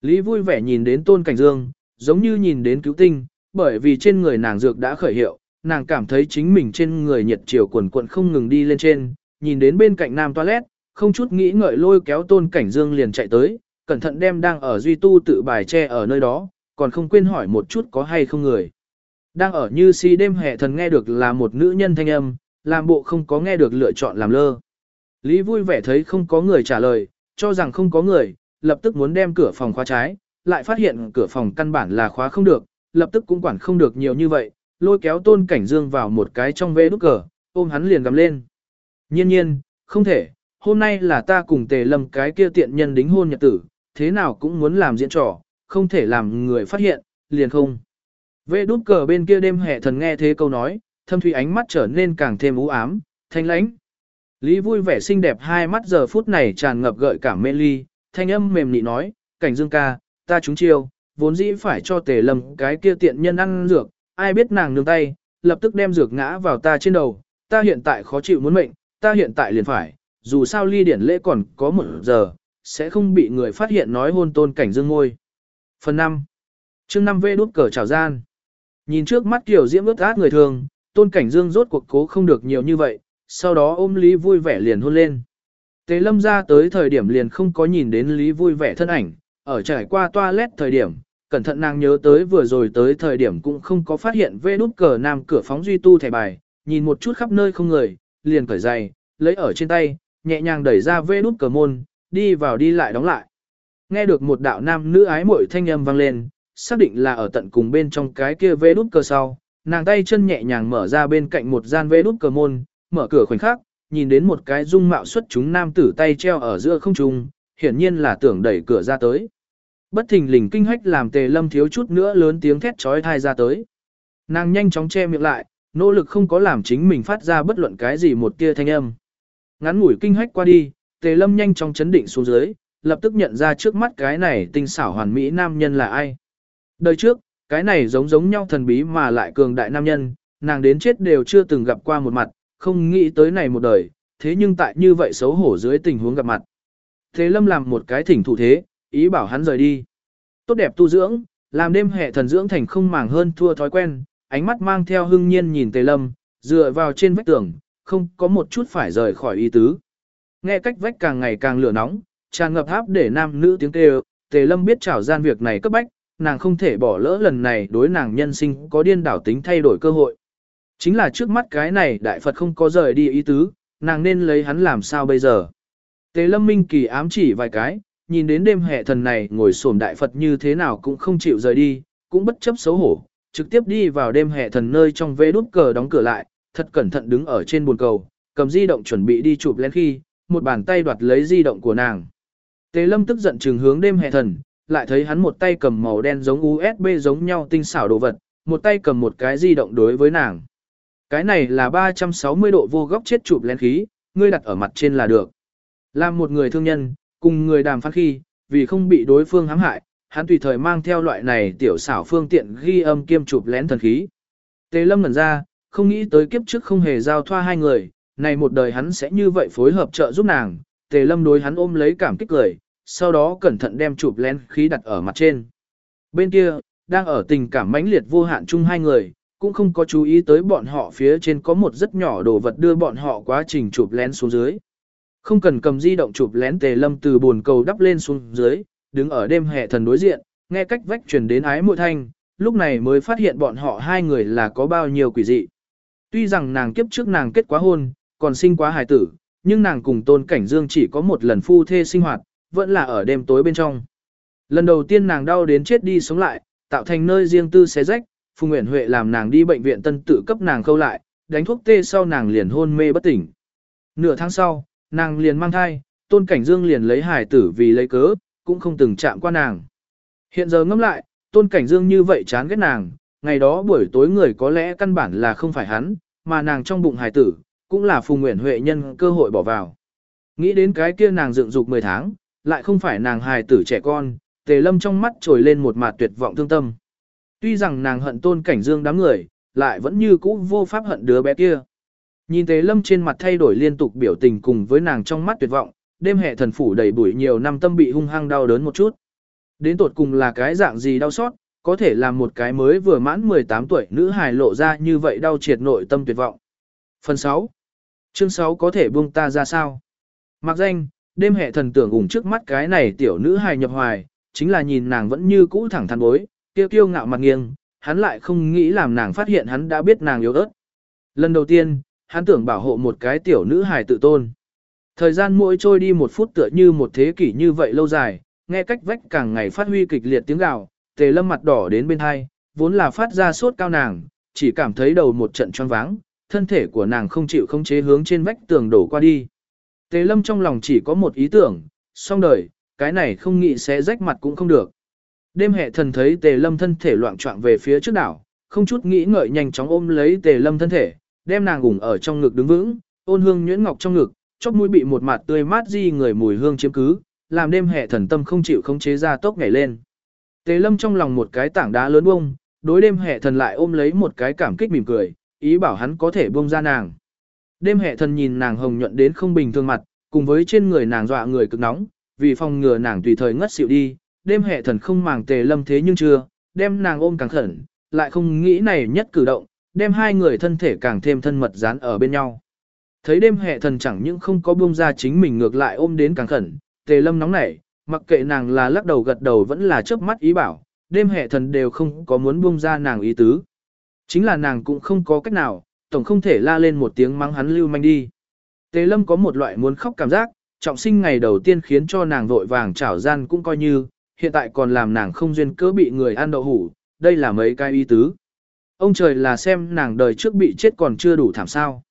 Lý vui vẻ nhìn đến Tôn Cảnh Dương, giống như nhìn đến cứu tinh, bởi vì trên người nàng dược đã khởi hiệu, nàng cảm thấy chính mình trên người nhiệt chiều quần quận không ngừng đi lên trên, nhìn đến bên cạnh nam toilet, không chút nghĩ ngợi lôi kéo Tôn Cảnh Dương liền chạy tới, cẩn thận đem đang ở duy tu tự bài che ở nơi đó, còn không quên hỏi một chút có hay không người. Đang ở như si đêm hè thần nghe được là một nữ nhân thanh âm, làm bộ không có nghe được lựa chọn làm lơ. Lý vui vẻ thấy không có người trả lời, cho rằng không có người, lập tức muốn đem cửa phòng khóa trái, lại phát hiện cửa phòng căn bản là khóa không được, lập tức cũng quản không được nhiều như vậy, lôi kéo tôn cảnh dương vào một cái trong vế đút cờ, ôm hắn liền gầm lên. Nhiên nhiên, không thể, hôm nay là ta cùng tề lâm cái kia tiện nhân đính hôn nhật tử, thế nào cũng muốn làm diễn trò, không thể làm người phát hiện, liền không. Vế đút cờ bên kia đêm hệ thần nghe thế câu nói, thâm thủy ánh mắt trở nên càng thêm u ám, thanh lãnh. Lý vui vẻ xinh đẹp hai mắt giờ phút này tràn ngập gợi cảm mê ly, thanh âm mềm nị nói, cảnh dương ca, ta trúng chiêu, vốn dĩ phải cho tề lâm cái kia tiện nhân ăn dược, ai biết nàng nương tay, lập tức đem dược ngã vào ta trên đầu, ta hiện tại khó chịu muốn mệnh, ta hiện tại liền phải, dù sao ly điển lễ còn có một giờ, sẽ không bị người phát hiện nói hôn tôn cảnh dương ngôi. Phần 5. chương 5 Vê đút cờ trào gian. Nhìn trước mắt kiểu diễm ướt át người thường, tôn cảnh dương rốt cuộc cố không được nhiều như vậy, sau đó ôm Lý vui vẻ liền hôn lên. Tế lâm ra tới thời điểm liền không có nhìn đến Lý vui vẻ thân ảnh, ở trải qua toilet thời điểm, cẩn thận nàng nhớ tới vừa rồi tới thời điểm cũng không có phát hiện vê đút cờ nam cửa phóng duy tu thẻ bài, nhìn một chút khắp nơi không người, liền cởi giày, lấy ở trên tay, nhẹ nhàng đẩy ra vê đút cờ môn, đi vào đi lại đóng lại. Nghe được một đạo nam nữ ái muội thanh âm vang lên, xác định là ở tận cùng bên trong cái kia vê đút cờ sau, nàng tay chân nhẹ nhàng mở ra bên cạnh một gian vê đút cờ môn, mở cửa khoảnh khắc, nhìn đến một cái dung mạo xuất chúng nam tử tay treo ở giữa không trung, hiển nhiên là tưởng đẩy cửa ra tới. Bất thình lình kinh hách làm tề lâm thiếu chút nữa lớn tiếng thét trói thai ra tới. Nàng nhanh chóng che miệng lại, nỗ lực không có làm chính mình phát ra bất luận cái gì một tia thanh âm. Ngắn ngủi kinh hách qua đi, tề lâm nhanh chóng chấn định xuống dưới, lập tức nhận ra trước mắt cái này tinh xảo hoàn mỹ nam nhân là ai. Đời trước, cái này giống giống nhau thần bí mà lại cường đại nam nhân, nàng đến chết đều chưa từng gặp qua một mặt, không nghĩ tới này một đời, thế nhưng tại như vậy xấu hổ dưới tình huống gặp mặt. Thế lâm làm một cái thỉnh thủ thế, ý bảo hắn rời đi. Tốt đẹp tu dưỡng, làm đêm hệ thần dưỡng thành không màng hơn thua thói quen, ánh mắt mang theo hưng nhiên nhìn tề lâm, dựa vào trên vách tường, không có một chút phải rời khỏi ý tứ. Nghe cách vách càng ngày càng lửa nóng, tràn ngập áp để nam nữ tiếng kêu, Tề Lâm biết trảo gian việc này cấp bách, nàng không thể bỏ lỡ lần này đối nàng nhân sinh có điên đảo tính thay đổi cơ hội. Chính là trước mắt cái này đại Phật không có rời đi ý tứ, nàng nên lấy hắn làm sao bây giờ. Tế Lâm Minh kỳ ám chỉ vài cái, nhìn đến đêm hệ thần này ngồi xổm đại Phật như thế nào cũng không chịu rời đi, cũng bất chấp xấu hổ, trực tiếp đi vào đêm hệ thần nơi trong vế đút cờ đóng cửa lại, thật cẩn thận đứng ở trên buồn cầu, cầm di động chuẩn bị đi chụp lên khi, một bàn tay đoạt lấy di động của nàng. Tế Lâm tức giận trừng hướng đêm hệ thần, lại thấy hắn một tay cầm màu đen giống USB giống nhau tinh xảo đồ vật, một tay cầm một cái di động đối với nàng. Cái này là 360 độ vô góc chết chụp lén khí, ngươi đặt ở mặt trên là được. Làm một người thương nhân, cùng người đàm phán khi, vì không bị đối phương hãm hại, hắn tùy thời mang theo loại này tiểu xảo phương tiện ghi âm kiêm chụp lén thần khí. Tề Lâm ngẩn ra, không nghĩ tới kiếp trước không hề giao thoa hai người, này một đời hắn sẽ như vậy phối hợp trợ giúp nàng. Tề Lâm đối hắn ôm lấy cảm kích cười, sau đó cẩn thận đem chụp lén khí đặt ở mặt trên. Bên kia, đang ở tình cảm mãnh liệt vô hạn chung hai người, cũng không có chú ý tới bọn họ phía trên có một rất nhỏ đồ vật đưa bọn họ quá trình chụp lén xuống dưới. Không cần cầm di động chụp lén tề lâm từ buồn cầu đắp lên xuống dưới, đứng ở đêm hệ thần đối diện, nghe cách vách truyền đến ái mội thanh, lúc này mới phát hiện bọn họ hai người là có bao nhiêu quỷ dị. Tuy rằng nàng kiếp trước nàng kết quá hôn, còn sinh quá hài tử, nhưng nàng cùng tôn cảnh dương chỉ có một lần phu thê sinh hoạt, vẫn là ở đêm tối bên trong. Lần đầu tiên nàng đau đến chết đi sống lại, tạo thành nơi riêng tư xé rách, Phùng Nguyễn Huệ làm nàng đi bệnh viện tân tự cấp nàng khâu lại, đánh thuốc tê sau nàng liền hôn mê bất tỉnh. Nửa tháng sau, nàng liền mang thai, Tôn Cảnh Dương liền lấy hài tử vì lấy cớ, cũng không từng chạm qua nàng. Hiện giờ ngẫm lại, Tôn Cảnh Dương như vậy chán ghét nàng, ngày đó buổi tối người có lẽ căn bản là không phải hắn, mà nàng trong bụng hài tử, cũng là Phùng Nguyễn Huệ nhân cơ hội bỏ vào. Nghĩ đến cái kia nàng dựng dục 10 tháng, lại không phải nàng hài tử trẻ con, tề lâm trong mắt trồi lên một mặt tuyệt vọng thương tâm. Tuy rằng nàng hận tôn cảnh dương đám người, lại vẫn như cũ vô pháp hận đứa bé kia. Nhìn Tế lâm trên mặt thay đổi liên tục biểu tình cùng với nàng trong mắt tuyệt vọng, đêm hệ thần phủ đầy bụi nhiều năm tâm bị hung hăng đau đớn một chút. Đến tột cùng là cái dạng gì đau xót, có thể làm một cái mới vừa mãn 18 tuổi nữ hài lộ ra như vậy đau triệt nội tâm tuyệt vọng. Phần 6. Chương 6 có thể buông ta ra sao? Mặc danh, đêm hệ thần tưởng ủng trước mắt cái này tiểu nữ hài nhập hoài, chính là nhìn nàng vẫn như cũ thẳng thắn bối, tiêu kiêu ngạo mặt nghiêng, hắn lại không nghĩ làm nàng phát hiện hắn đã biết nàng yếu ớt. Lần đầu tiên, hắn tưởng bảo hộ một cái tiểu nữ hài tự tôn. Thời gian mỗi trôi đi một phút tựa như một thế kỷ như vậy lâu dài, nghe cách vách càng ngày phát huy kịch liệt tiếng gào, tề lâm mặt đỏ đến bên hai, vốn là phát ra sốt cao nàng, chỉ cảm thấy đầu một trận choáng váng, thân thể của nàng không chịu không chế hướng trên vách tường đổ qua đi. Tề lâm trong lòng chỉ có một ý tưởng, xong đời, cái này không nghĩ sẽ rách mặt cũng không được. Đêm hệ thần thấy tề lâm thân thể loạn trọng về phía trước đảo, không chút nghĩ ngợi nhanh chóng ôm lấy tề lâm thân thể, đem nàng ủng ở trong ngực đứng vững, ôn hương nhuyễn ngọc trong ngực, chóp mũi bị một mặt tươi mát di người mùi hương chiếm cứ, làm đêm hệ thần tâm không chịu không chế ra tốc nhảy lên. Tề lâm trong lòng một cái tảng đá lớn bông, đối đêm hệ thần lại ôm lấy một cái cảm kích mỉm cười, ý bảo hắn có thể buông ra nàng. Đêm hệ thần nhìn nàng hồng nhuận đến không bình thường mặt, cùng với trên người nàng dọa người cực nóng, vì phòng ngừa nàng tùy thời ngất xỉu đi, đêm hệ thần không màng tề lâm thế nhưng chưa, đem nàng ôm càng khẩn, lại không nghĩ này nhất cử động, đem hai người thân thể càng thêm thân mật dán ở bên nhau. Thấy đêm hệ thần chẳng những không có buông ra chính mình ngược lại ôm đến càng khẩn, tề lâm nóng nảy, mặc kệ nàng là lắc đầu gật đầu vẫn là chớp mắt ý bảo, đêm hệ thần đều không có muốn buông ra nàng ý tứ. Chính là nàng cũng không có cách nào, tổng không thể la lên một tiếng mắng hắn lưu manh đi. Tề lâm có một loại muốn khóc cảm giác, trọng sinh ngày đầu tiên khiến cho nàng vội vàng trảo gian cũng coi như, hiện tại còn làm nàng không duyên cớ bị người ăn đậu hủ, đây là mấy cái y tứ. Ông trời là xem nàng đời trước bị chết còn chưa đủ thảm sao.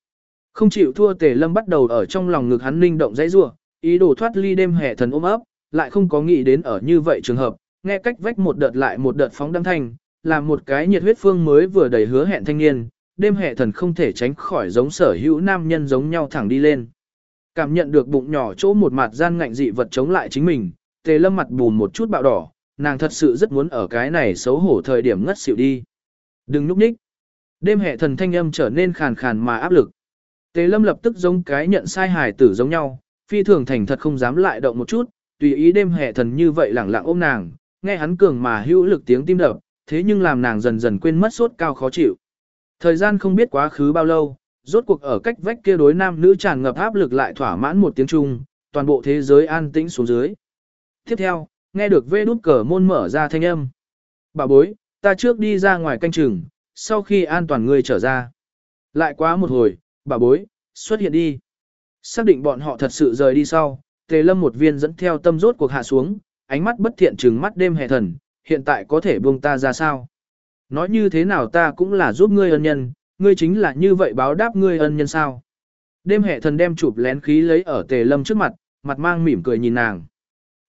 Không chịu thua tề lâm bắt đầu ở trong lòng ngực hắn linh động dãy rua, ý đồ thoát ly đêm hè thần ôm ấp, lại không có nghĩ đến ở như vậy trường hợp, nghe cách vách một đợt lại một đợt phóng đăng thanh, làm một cái nhiệt huyết phương mới vừa đầy hứa hẹn thanh niên, đêm hệ thần không thể tránh khỏi giống sở hữu nam nhân giống nhau thẳng đi lên. Cảm nhận được bụng nhỏ chỗ một mặt gian ngạnh dị vật chống lại chính mình, tề lâm mặt bùn một chút bạo đỏ, nàng thật sự rất muốn ở cái này xấu hổ thời điểm ngất xỉu đi. Đừng núp ních. Đêm hệ thần thanh âm trở nên khàn khàn mà áp lực. Tề lâm lập tức giống cái nhận sai hài tử giống nhau, phi thường thành thật không dám lại động một chút, tùy ý đêm hệ thần như vậy lẳng lặng ôm nàng, nghe hắn cường mà hữu lực tiếng tim đập, thế nhưng làm nàng dần dần quên mất sốt cao khó chịu. Thời gian không biết quá khứ bao lâu, rốt cuộc ở cách vách kia đối nam nữ tràn ngập áp lực lại thỏa mãn một tiếng chung, toàn bộ thế giới an tĩnh xuống dưới. Tiếp theo, nghe được vê đút cờ môn mở ra thanh âm. Bà bối, ta trước đi ra ngoài canh chừng, sau khi an toàn ngươi trở ra. Lại quá một hồi, bà bối, xuất hiện đi. Xác định bọn họ thật sự rời đi sau, tề lâm một viên dẫn theo tâm rốt cuộc hạ xuống, ánh mắt bất thiện trừng mắt đêm hè thần, hiện tại có thể buông ta ra sao? Nói như thế nào ta cũng là giúp ngươi ân nhân, ngươi chính là như vậy báo đáp ngươi ân nhân sao? Đêm hệ thần đem chụp lén khí lấy ở tề lâm trước mặt, mặt mang mỉm cười nhìn nàng.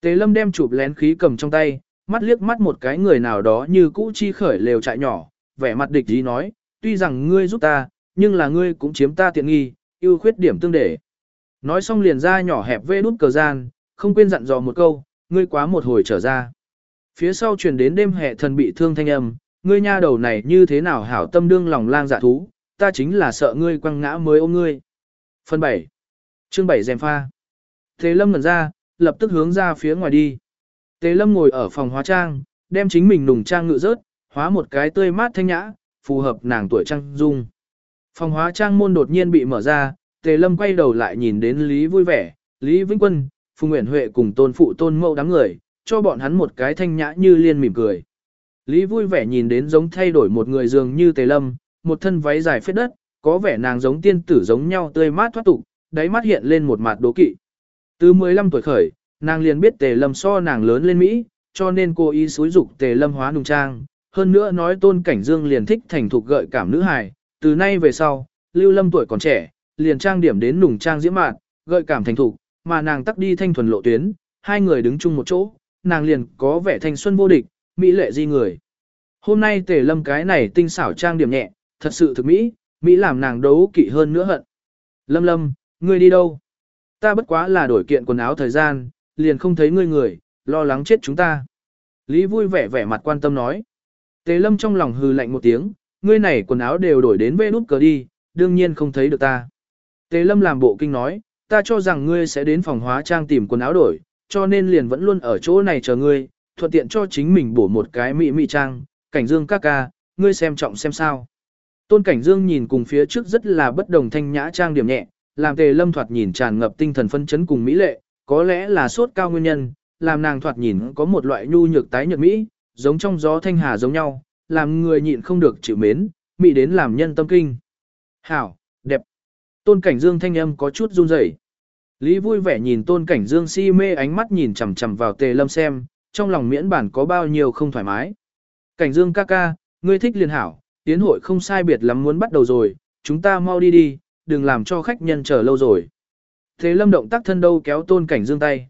Tề lâm đem chụp lén khí cầm trong tay, mắt liếc mắt một cái người nào đó như cũ chi khởi lều trại nhỏ, vẻ mặt địch ý nói, tuy rằng ngươi giúp ta, nhưng là ngươi cũng chiếm ta tiện nghi, ưu khuyết điểm tương để. Nói xong liền ra nhỏ hẹp vê nút cờ gian, không quên dặn dò một câu, ngươi quá một hồi trở ra. Phía sau truyền đến đêm hệ thần bị thương thanh âm, ngươi nha đầu này như thế nào hảo tâm đương lòng lang dạ thú, ta chính là sợ ngươi quăng ngã mới ôm ngươi. Phần 7. Chương 7 dèm pha. Tề Lâm ngẩn ra, lập tức hướng ra phía ngoài đi. Tề Lâm ngồi ở phòng hóa trang, đem chính mình nùng trang ngự rớt, hóa một cái tươi mát thanh nhã, phù hợp nàng tuổi trang dung. Phòng hóa trang môn đột nhiên bị mở ra, Tề Lâm quay đầu lại nhìn đến Lý vui vẻ, Lý Vĩnh Quân, Phùng Nguyễn Huệ cùng tôn phụ tôn mẫu đám người, cho bọn hắn một cái thanh nhã như liên mỉm cười. Lý vui vẻ nhìn đến giống thay đổi một người dường như Tề Lâm, một thân váy dài phết đất, có vẻ nàng giống tiên tử giống nhau tươi mát thoát tục, đáy mắt hiện lên một mặt đố kỵ. Từ 15 tuổi khởi, nàng liền biết Tề Lâm so nàng lớn lên Mỹ, cho nên cô ý xúi dục Tề Lâm hóa nùng trang. Hơn nữa nói tôn cảnh dương liền thích thành thục gợi cảm nữ hài, từ nay về sau, Lưu Lâm tuổi còn trẻ, liền trang điểm đến nùng trang diễm mạn, gợi cảm thành thục, mà nàng tắc đi thanh thuần lộ tuyến, hai người đứng chung một chỗ, nàng liền có vẻ thanh xuân vô địch, mỹ lệ di người. Hôm nay Tề Lâm cái này tinh xảo trang điểm nhẹ, thật sự thực mỹ, mỹ làm nàng đấu kỵ hơn nữa hận. Lâm Lâm, ngươi đi đâu? Ta bất quá là đổi kiện quần áo thời gian, liền không thấy ngươi người, lo lắng chết chúng ta. Lý vui vẻ vẻ mặt quan tâm nói. Tề Lâm trong lòng hừ lạnh một tiếng, ngươi này quần áo đều đổi đến vê nút cờ đi, đương nhiên không thấy được ta. Tề Lâm làm bộ kinh nói, ta cho rằng ngươi sẽ đến phòng hóa trang tìm quần áo đổi, cho nên liền vẫn luôn ở chỗ này chờ ngươi, thuận tiện cho chính mình bổ một cái mị mị trang, cảnh dương ca ca, ngươi xem trọng xem sao. Tôn cảnh dương nhìn cùng phía trước rất là bất đồng thanh nhã trang điểm nhẹ, làm tề lâm thoạt nhìn tràn ngập tinh thần phân chấn cùng mỹ lệ, có lẽ là sốt cao nguyên nhân, làm nàng thoạt nhìn có một loại nhu nhược tái nhược mỹ, giống trong gió thanh hà giống nhau, làm người nhịn không được chịu mến, mỹ đến làm nhân tâm kinh. Hảo, đẹp. Tôn cảnh dương thanh âm có chút run rẩy. Lý vui vẻ nhìn tôn cảnh dương si mê ánh mắt nhìn chằm chằm vào tề lâm xem, trong lòng miễn bản có bao nhiêu không thoải mái. Cảnh dương ca ca, ngươi thích liền hảo, tiến hội không sai biệt lắm muốn bắt đầu rồi, chúng ta mau đi đi, đừng làm cho khách nhân chờ lâu rồi. Thế lâm động tác thân đâu kéo tôn cảnh dương tay.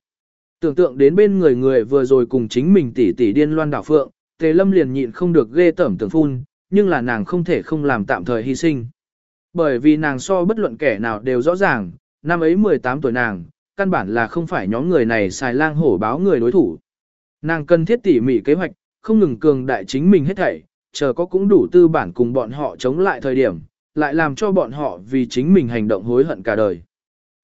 Tưởng tượng đến bên người người vừa rồi cùng chính mình tỷ tỷ điên loan đảo phượng, tề lâm liền nhịn không được ghê tởm tưởng phun, nhưng là nàng không thể không làm tạm thời hy sinh. Bởi vì nàng so bất luận kẻ nào đều rõ ràng, năm ấy 18 tuổi nàng, căn bản là không phải nhóm người này xài lang hổ báo người đối thủ. Nàng cần thiết tỉ mỉ kế hoạch, không ngừng cường đại chính mình hết thảy, chờ có cũng đủ tư bản cùng bọn họ chống lại thời điểm, lại làm cho bọn họ vì chính mình hành động hối hận cả đời.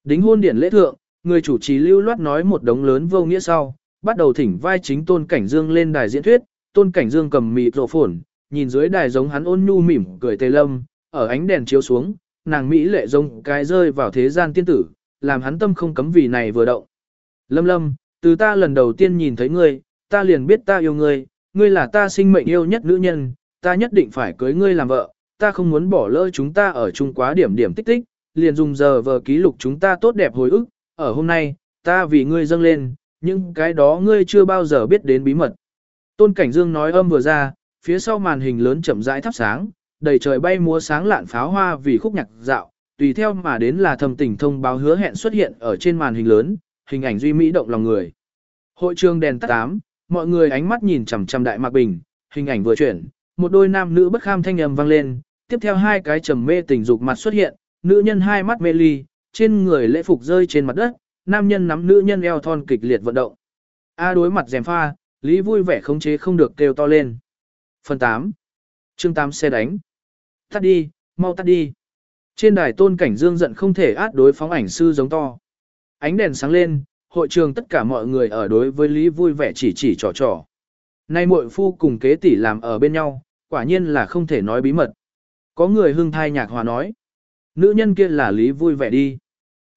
Đính hôn điển lễ thượng, người chủ trì lưu loát nói một đống lớn vô nghĩa sau, bắt đầu thỉnh vai chính Tôn Cảnh Dương lên đài diễn thuyết, Tôn Cảnh Dương cầm mịt rộ phồn, nhìn dưới đài giống hắn ôn nhu mỉm cười tê lâm, ở ánh đèn chiếu xuống, nàng mỹ lệ giống cái rơi vào thế gian tiên tử, làm hắn tâm không cấm vì này vừa động. Lâm lâm, từ ta lần đầu tiên nhìn thấy ngươi, ta liền biết ta yêu ngươi, ngươi là ta sinh mệnh yêu nhất nữ nhân, ta nhất định phải cưới ngươi làm vợ, ta không muốn bỏ lỡ chúng ta ở chung quá điểm điểm tích tích, liền dùng giờ vờ ký lục chúng ta tốt đẹp hồi ức, ở hôm nay, ta vì ngươi dâng lên, nhưng cái đó ngươi chưa bao giờ biết đến bí mật. Tôn Cảnh Dương nói âm vừa ra, phía sau màn hình lớn chậm rãi thắp sáng, đầy trời bay múa sáng lạn pháo hoa vì khúc nhạc dạo, tùy theo mà đến là thầm tình thông báo hứa hẹn xuất hiện ở trên màn hình lớn, hình ảnh duy mỹ động lòng người. Hội trường đèn tắt tám, mọi người ánh mắt nhìn chằm chằm đại mạc bình, hình ảnh vừa chuyển, một đôi nam nữ bất kham thanh âm vang lên, tiếp theo hai cái trầm mê tình dục mặt xuất hiện, nữ nhân hai mắt mê ly, trên người lễ phục rơi trên mặt đất, nam nhân nắm nữ nhân eo thon kịch liệt vận động. A đối mặt dèm pha, Lý vui vẻ khống chế không được kêu to lên. Phần 8. Chương 8 xe đánh. Tắt đi, mau tắt đi. Trên đài tôn cảnh dương giận không thể át đối phóng ảnh sư giống to. Ánh đèn sáng lên, hội trường tất cả mọi người ở đối với Lý vui vẻ chỉ chỉ trò trò. Nay muội phu cùng kế tỷ làm ở bên nhau, quả nhiên là không thể nói bí mật. Có người hưng thai nhạc hòa nói. nữ nhân kia là lý vui vẻ đi.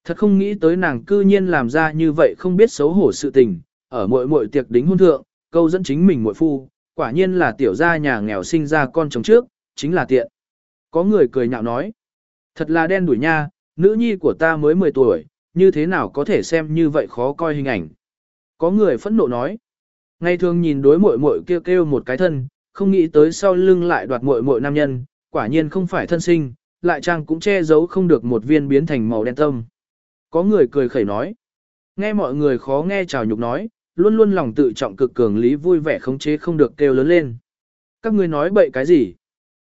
Thật không nghĩ tới nàng cư nhiên làm ra như vậy không biết xấu hổ sự tình, ở muội muội tiệc đính hôn thượng, câu dẫn chính mình muội phu, quả nhiên là tiểu gia nhà nghèo sinh ra con chồng trước, chính là tiện. Có người cười nhạo nói, thật là đen đuổi nha, nữ nhi của ta mới 10 tuổi, như thế nào có thể xem như vậy khó coi hình ảnh. Có người phẫn nộ nói, ngày thường nhìn đối muội muội kêu kêu một cái thân, không nghĩ tới sau lưng lại đoạt muội muội nam nhân, quả nhiên không phải thân sinh, lại trang cũng che giấu không được một viên biến thành màu đen tâm. Có người cười khẩy nói, nghe mọi người khó nghe chào nhục nói, luôn luôn lòng tự trọng cực cường lý vui vẻ khống chế không được kêu lớn lên. Các ngươi nói bậy cái gì?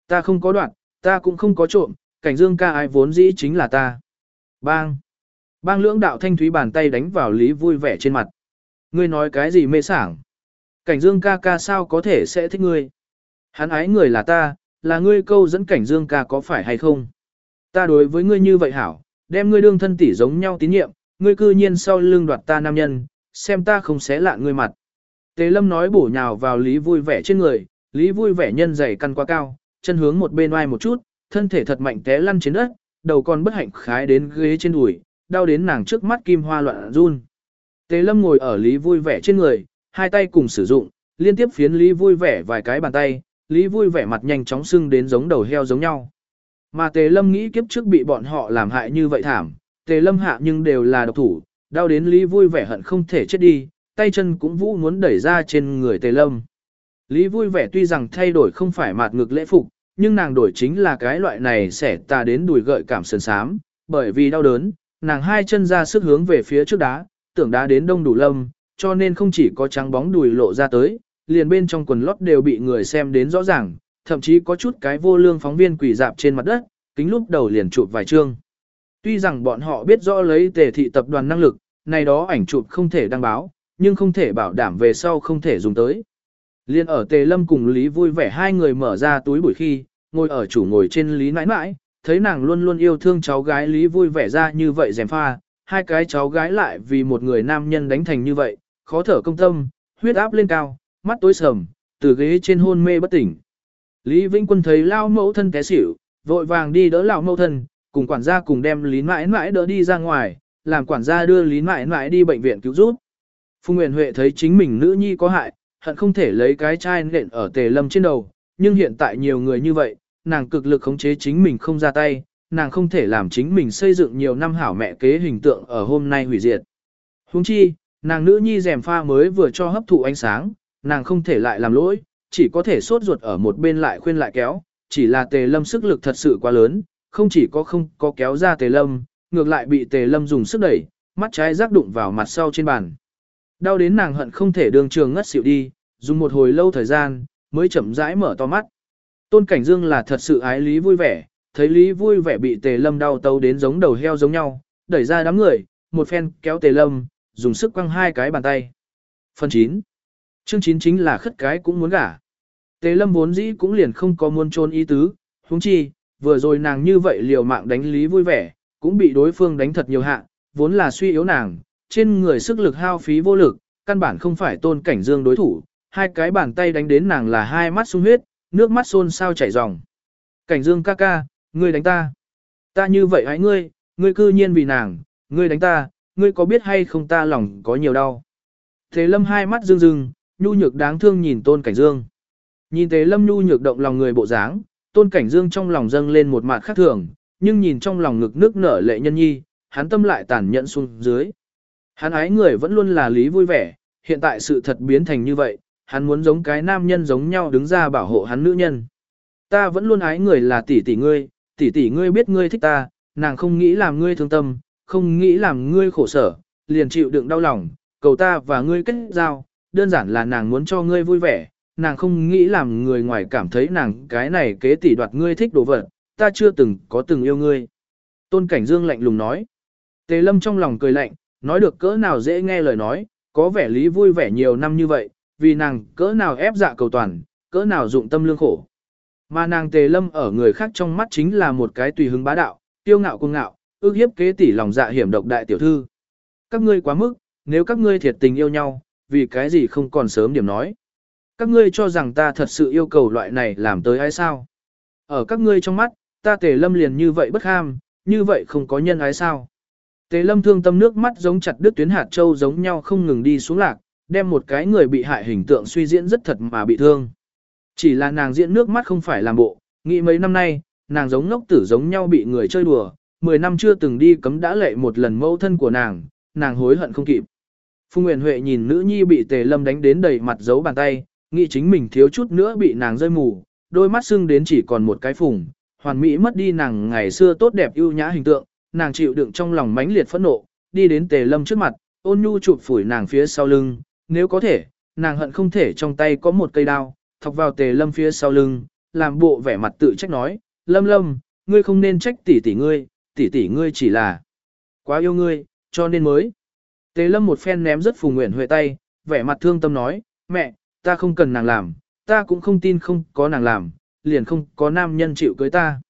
Ta không có đoạn, ta cũng không có trộm, cảnh dương ca ai vốn dĩ chính là ta. Bang! Bang lưỡng đạo thanh thúy bàn tay đánh vào lý vui vẻ trên mặt. Ngươi nói cái gì mê sảng? Cảnh dương ca ca sao có thể sẽ thích ngươi? Hắn ái người là ta, là ngươi câu dẫn cảnh dương ca có phải hay không? Ta đối với ngươi như vậy hảo, đem ngươi đương thân tỷ giống nhau tín nhiệm, ngươi cư nhiên sau lưng đoạt ta nam nhân, xem ta không xé lạ ngươi mặt. Tề lâm nói bổ nhào vào lý vui vẻ trên người, lý vui vẻ nhân dày căn quá cao, chân hướng một bên oai một chút, thân thể thật mạnh té lăn trên đất, đầu còn bất hạnh khái đến ghế trên đùi, đau đến nàng trước mắt kim hoa loạn run. Tề lâm ngồi ở lý vui vẻ trên người, hai tay cùng sử dụng, liên tiếp phiến lý vui vẻ vài cái bàn tay, lý vui vẻ mặt nhanh chóng sưng đến giống đầu heo giống nhau. Mà tề lâm nghĩ kiếp trước bị bọn họ làm hại như vậy thảm, tề lâm hạ nhưng đều là độc thủ, đau đến lý vui vẻ hận không thể chết đi, tay chân cũng vũ muốn đẩy ra trên người tề lâm. Lý vui vẻ tuy rằng thay đổi không phải mạt ngược lễ phục, nhưng nàng đổi chính là cái loại này sẽ ta đến đùi gợi cảm sườn sám, bởi vì đau đớn, nàng hai chân ra sức hướng về phía trước đá, tưởng đá đến đông đủ lâm, cho nên không chỉ có trắng bóng đùi lộ ra tới, liền bên trong quần lót đều bị người xem đến rõ ràng, thậm chí có chút cái vô lương phóng viên quỷ dạp trên mặt đất, kính lúc đầu liền chụp vài chương. Tuy rằng bọn họ biết rõ lấy tề thị tập đoàn năng lực, này đó ảnh chụp không thể đăng báo, nhưng không thể bảo đảm về sau không thể dùng tới. Liên ở tề lâm cùng Lý vui vẻ hai người mở ra túi buổi khi, ngồi ở chủ ngồi trên Lý nãi nãi, thấy nàng luôn luôn yêu thương cháu gái Lý vui vẻ ra như vậy dèm pha, hai cái cháu gái lại vì một người nam nhân đánh thành như vậy, khó thở công tâm, huyết áp lên cao, mắt tối sầm, từ ghế trên hôn mê bất tỉnh. Lý Vĩnh Quân thấy lao mẫu thân té xỉu, vội vàng đi đỡ lão mẫu thân, cùng quản gia cùng đem Lý mãi mãi đỡ đi ra ngoài, làm quản gia đưa Lý mãi mãi đi bệnh viện cứu giúp. Phùng Nguyễn Huệ thấy chính mình nữ nhi có hại, hận không thể lấy cái chai nện ở tề lâm trên đầu, nhưng hiện tại nhiều người như vậy, nàng cực lực khống chế chính mình không ra tay, nàng không thể làm chính mình xây dựng nhiều năm hảo mẹ kế hình tượng ở hôm nay hủy diệt. Huống chi, nàng nữ nhi rèm pha mới vừa cho hấp thụ ánh sáng, nàng không thể lại làm lỗi, chỉ có thể sốt ruột ở một bên lại khuyên lại kéo, chỉ là tề lâm sức lực thật sự quá lớn, không chỉ có không có kéo ra tề lâm, ngược lại bị tề lâm dùng sức đẩy, mắt trái rác đụng vào mặt sau trên bàn. Đau đến nàng hận không thể đường trường ngất xỉu đi, dùng một hồi lâu thời gian, mới chậm rãi mở to mắt. Tôn Cảnh Dương là thật sự ái Lý vui vẻ, thấy Lý vui vẻ bị Tề Lâm đau tấu đến giống đầu heo giống nhau, đẩy ra đám người, một phen kéo Tề Lâm, dùng sức quăng hai cái bàn tay. Phần 9. Chương Chín chính là khất cái cũng muốn gả. Tề Lâm vốn dĩ cũng liền không có muốn trốn ý tứ, huống chi, vừa rồi nàng như vậy liều mạng đánh Lý vui vẻ, cũng bị đối phương đánh thật nhiều hạ, vốn là suy yếu nàng, trên người sức lực hao phí vô lực, căn bản không phải tôn cảnh dương đối thủ, hai cái bàn tay đánh đến nàng là hai mắt sung huyết, nước mắt xôn sao chảy ròng. Cảnh dương ca ca, ngươi đánh ta. Ta như vậy hãy ngươi, ngươi cư nhiên vì nàng, ngươi đánh ta, ngươi có biết hay không ta lòng có nhiều đau. Thế lâm hai mắt rưng rưng, nhu nhược đáng thương nhìn tôn cảnh dương. Nhìn thấy lâm nhu nhược động lòng người bộ dáng, tôn cảnh dương trong lòng dâng lên một mặt khác thường, nhưng nhìn trong lòng ngực nước nở lệ nhân nhi, hắn tâm lại tàn nhẫn xuống dưới. Hắn ái người vẫn luôn là lý vui vẻ, hiện tại sự thật biến thành như vậy, hắn muốn giống cái nam nhân giống nhau đứng ra bảo hộ hắn nữ nhân. Ta vẫn luôn ái người là tỷ tỷ ngươi, tỷ tỷ ngươi biết ngươi thích ta, nàng không nghĩ làm ngươi thương tâm, không nghĩ làm ngươi khổ sở, liền chịu đựng đau lòng, cầu ta và ngươi kết giao, đơn giản là nàng muốn cho ngươi vui vẻ, nàng không nghĩ làm người ngoài cảm thấy nàng cái này kế tỷ đoạt ngươi thích đồ vật, ta chưa từng có từng yêu ngươi. Tôn Cảnh Dương lạnh lùng nói. Tề Lâm trong lòng cười lạnh, nói được cỡ nào dễ nghe lời nói, có vẻ lý vui vẻ nhiều năm như vậy, vì nàng cỡ nào ép dạ cầu toàn, cỡ nào dụng tâm lương khổ. Mà nàng tề lâm ở người khác trong mắt chính là một cái tùy hứng bá đạo, tiêu ngạo cuồng ngạo, ước hiếp kế tỷ lòng dạ hiểm độc đại tiểu thư. Các ngươi quá mức, nếu các ngươi thiệt tình yêu nhau, vì cái gì không còn sớm điểm nói. Các ngươi cho rằng ta thật sự yêu cầu loại này làm tới ai sao? Ở các ngươi trong mắt, ta tề lâm liền như vậy bất ham, như vậy không có nhân ái sao. Tề lâm thương tâm nước mắt giống chặt đứt tuyến hạt châu giống nhau không ngừng đi xuống lạc, đem một cái người bị hại hình tượng suy diễn rất thật mà bị thương. Chỉ là nàng diễn nước mắt không phải làm bộ, nghĩ mấy năm nay, nàng giống ngốc tử giống nhau bị người chơi đùa, 10 năm chưa từng đi cấm đã lệ một lần mẫu thân của nàng, nàng hối hận không kịp. Phùng Nguyễn Huệ nhìn nữ nhi bị Tề Lâm đánh đến đầy mặt dấu bàn tay, nghĩ chính mình thiếu chút nữa bị nàng rơi mù, đôi mắt sưng đến chỉ còn một cái phùng, hoàn mỹ mất đi nàng ngày xưa tốt đẹp ưu nhã hình tượng, nàng chịu đựng trong lòng mãnh liệt phẫn nộ, đi đến Tề Lâm trước mặt, ôn nhu chụp phủi nàng phía sau lưng, nếu có thể, nàng hận không thể trong tay có một cây đao, thọc vào Tề Lâm phía sau lưng, làm bộ vẻ mặt tự trách nói, Lâm Lâm, ngươi không nên trách tỷ tỷ ngươi, tỷ tỷ ngươi chỉ là quá yêu ngươi, cho nên mới. Tề Lâm một phen ném rất Phùng Nguyễn Huệ tay, vẻ mặt thương tâm nói, mẹ, ta không cần nàng làm, ta cũng không tin không có nàng làm, liền không có nam nhân chịu cưới ta.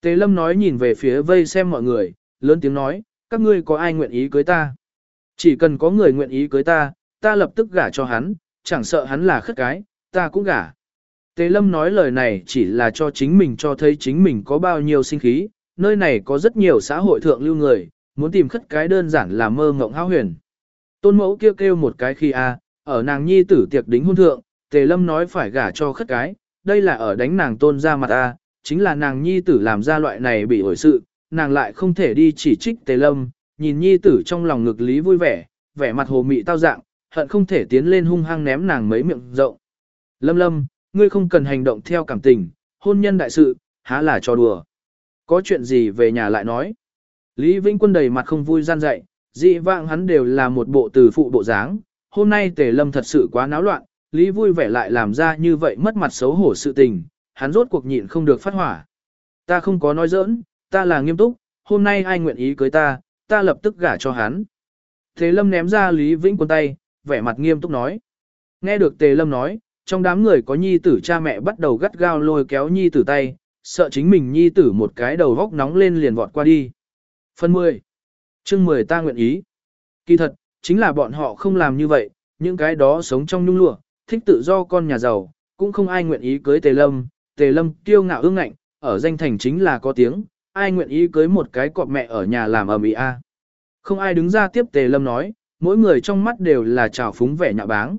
Tề Lâm nói nhìn về phía vây xem mọi người, lớn tiếng nói, các ngươi có ai nguyện ý cưới ta? Chỉ cần có người nguyện ý cưới ta, ta lập tức gả cho hắn, chẳng sợ hắn là khất cái, ta cũng gả. Tề Lâm nói lời này chỉ là cho chính mình cho thấy chính mình có bao nhiêu sinh khí, nơi này có rất nhiều xã hội thượng lưu người, muốn tìm khất cái đơn giản là mơ ngộng hao huyền. Tôn mẫu kêu kêu một cái khi a, ở nàng nhi tử tiệc đính hôn thượng, Tề Lâm nói phải gả cho khất cái, đây là ở đánh nàng tôn ra mặt a, chính là nàng nhi tử làm ra loại này bị ổi sự, nàng lại không thể đi chỉ trích Tề Lâm, nhìn nhi tử trong lòng ngực lý vui vẻ, vẻ mặt hồ mị tao dạng, hận không thể tiến lên hung hăng ném nàng mấy miệng rộng. Lâm Lâm, ngươi không cần hành động theo cảm tình, hôn nhân đại sự, há là cho đùa. Có chuyện gì về nhà lại nói. Lý Vĩnh Quân đầy mặt không vui gian dậy, dị vãng hắn đều là một bộ từ phụ bộ dáng, hôm nay Tề Lâm thật sự quá náo loạn, Lý vui vẻ lại làm ra như vậy mất mặt xấu hổ sự tình, hắn rốt cuộc nhịn không được phát hỏa. Ta không có nói giỡn, ta là nghiêm túc, hôm nay ai nguyện ý cưới ta, ta lập tức gả cho hắn. Tề Lâm ném ra Lý Vĩnh Quân tay, vẻ mặt nghiêm túc nói. Nghe được Tề Lâm nói, trong đám người có nhi tử cha mẹ bắt đầu gắt gao lôi kéo nhi tử tay, sợ chính mình nhi tử một cái đầu góc nóng lên liền vọt qua đi. Phần 10. Chương 10 ta nguyện ý. Kỳ thật, chính là bọn họ không làm như vậy, những cái đó sống trong nhung lụa, thích tự do con nhà giàu, cũng không ai nguyện ý cưới Tề Lâm, Tề Lâm kiêu ngạo ương ngạnh, ở danh thành chính là có tiếng, ai nguyện ý cưới một cái cọp mẹ ở nhà làm ở Mỹ A. Không ai đứng ra tiếp Tề Lâm nói, mỗi người trong mắt đều là trào phúng vẻ nhạo báng.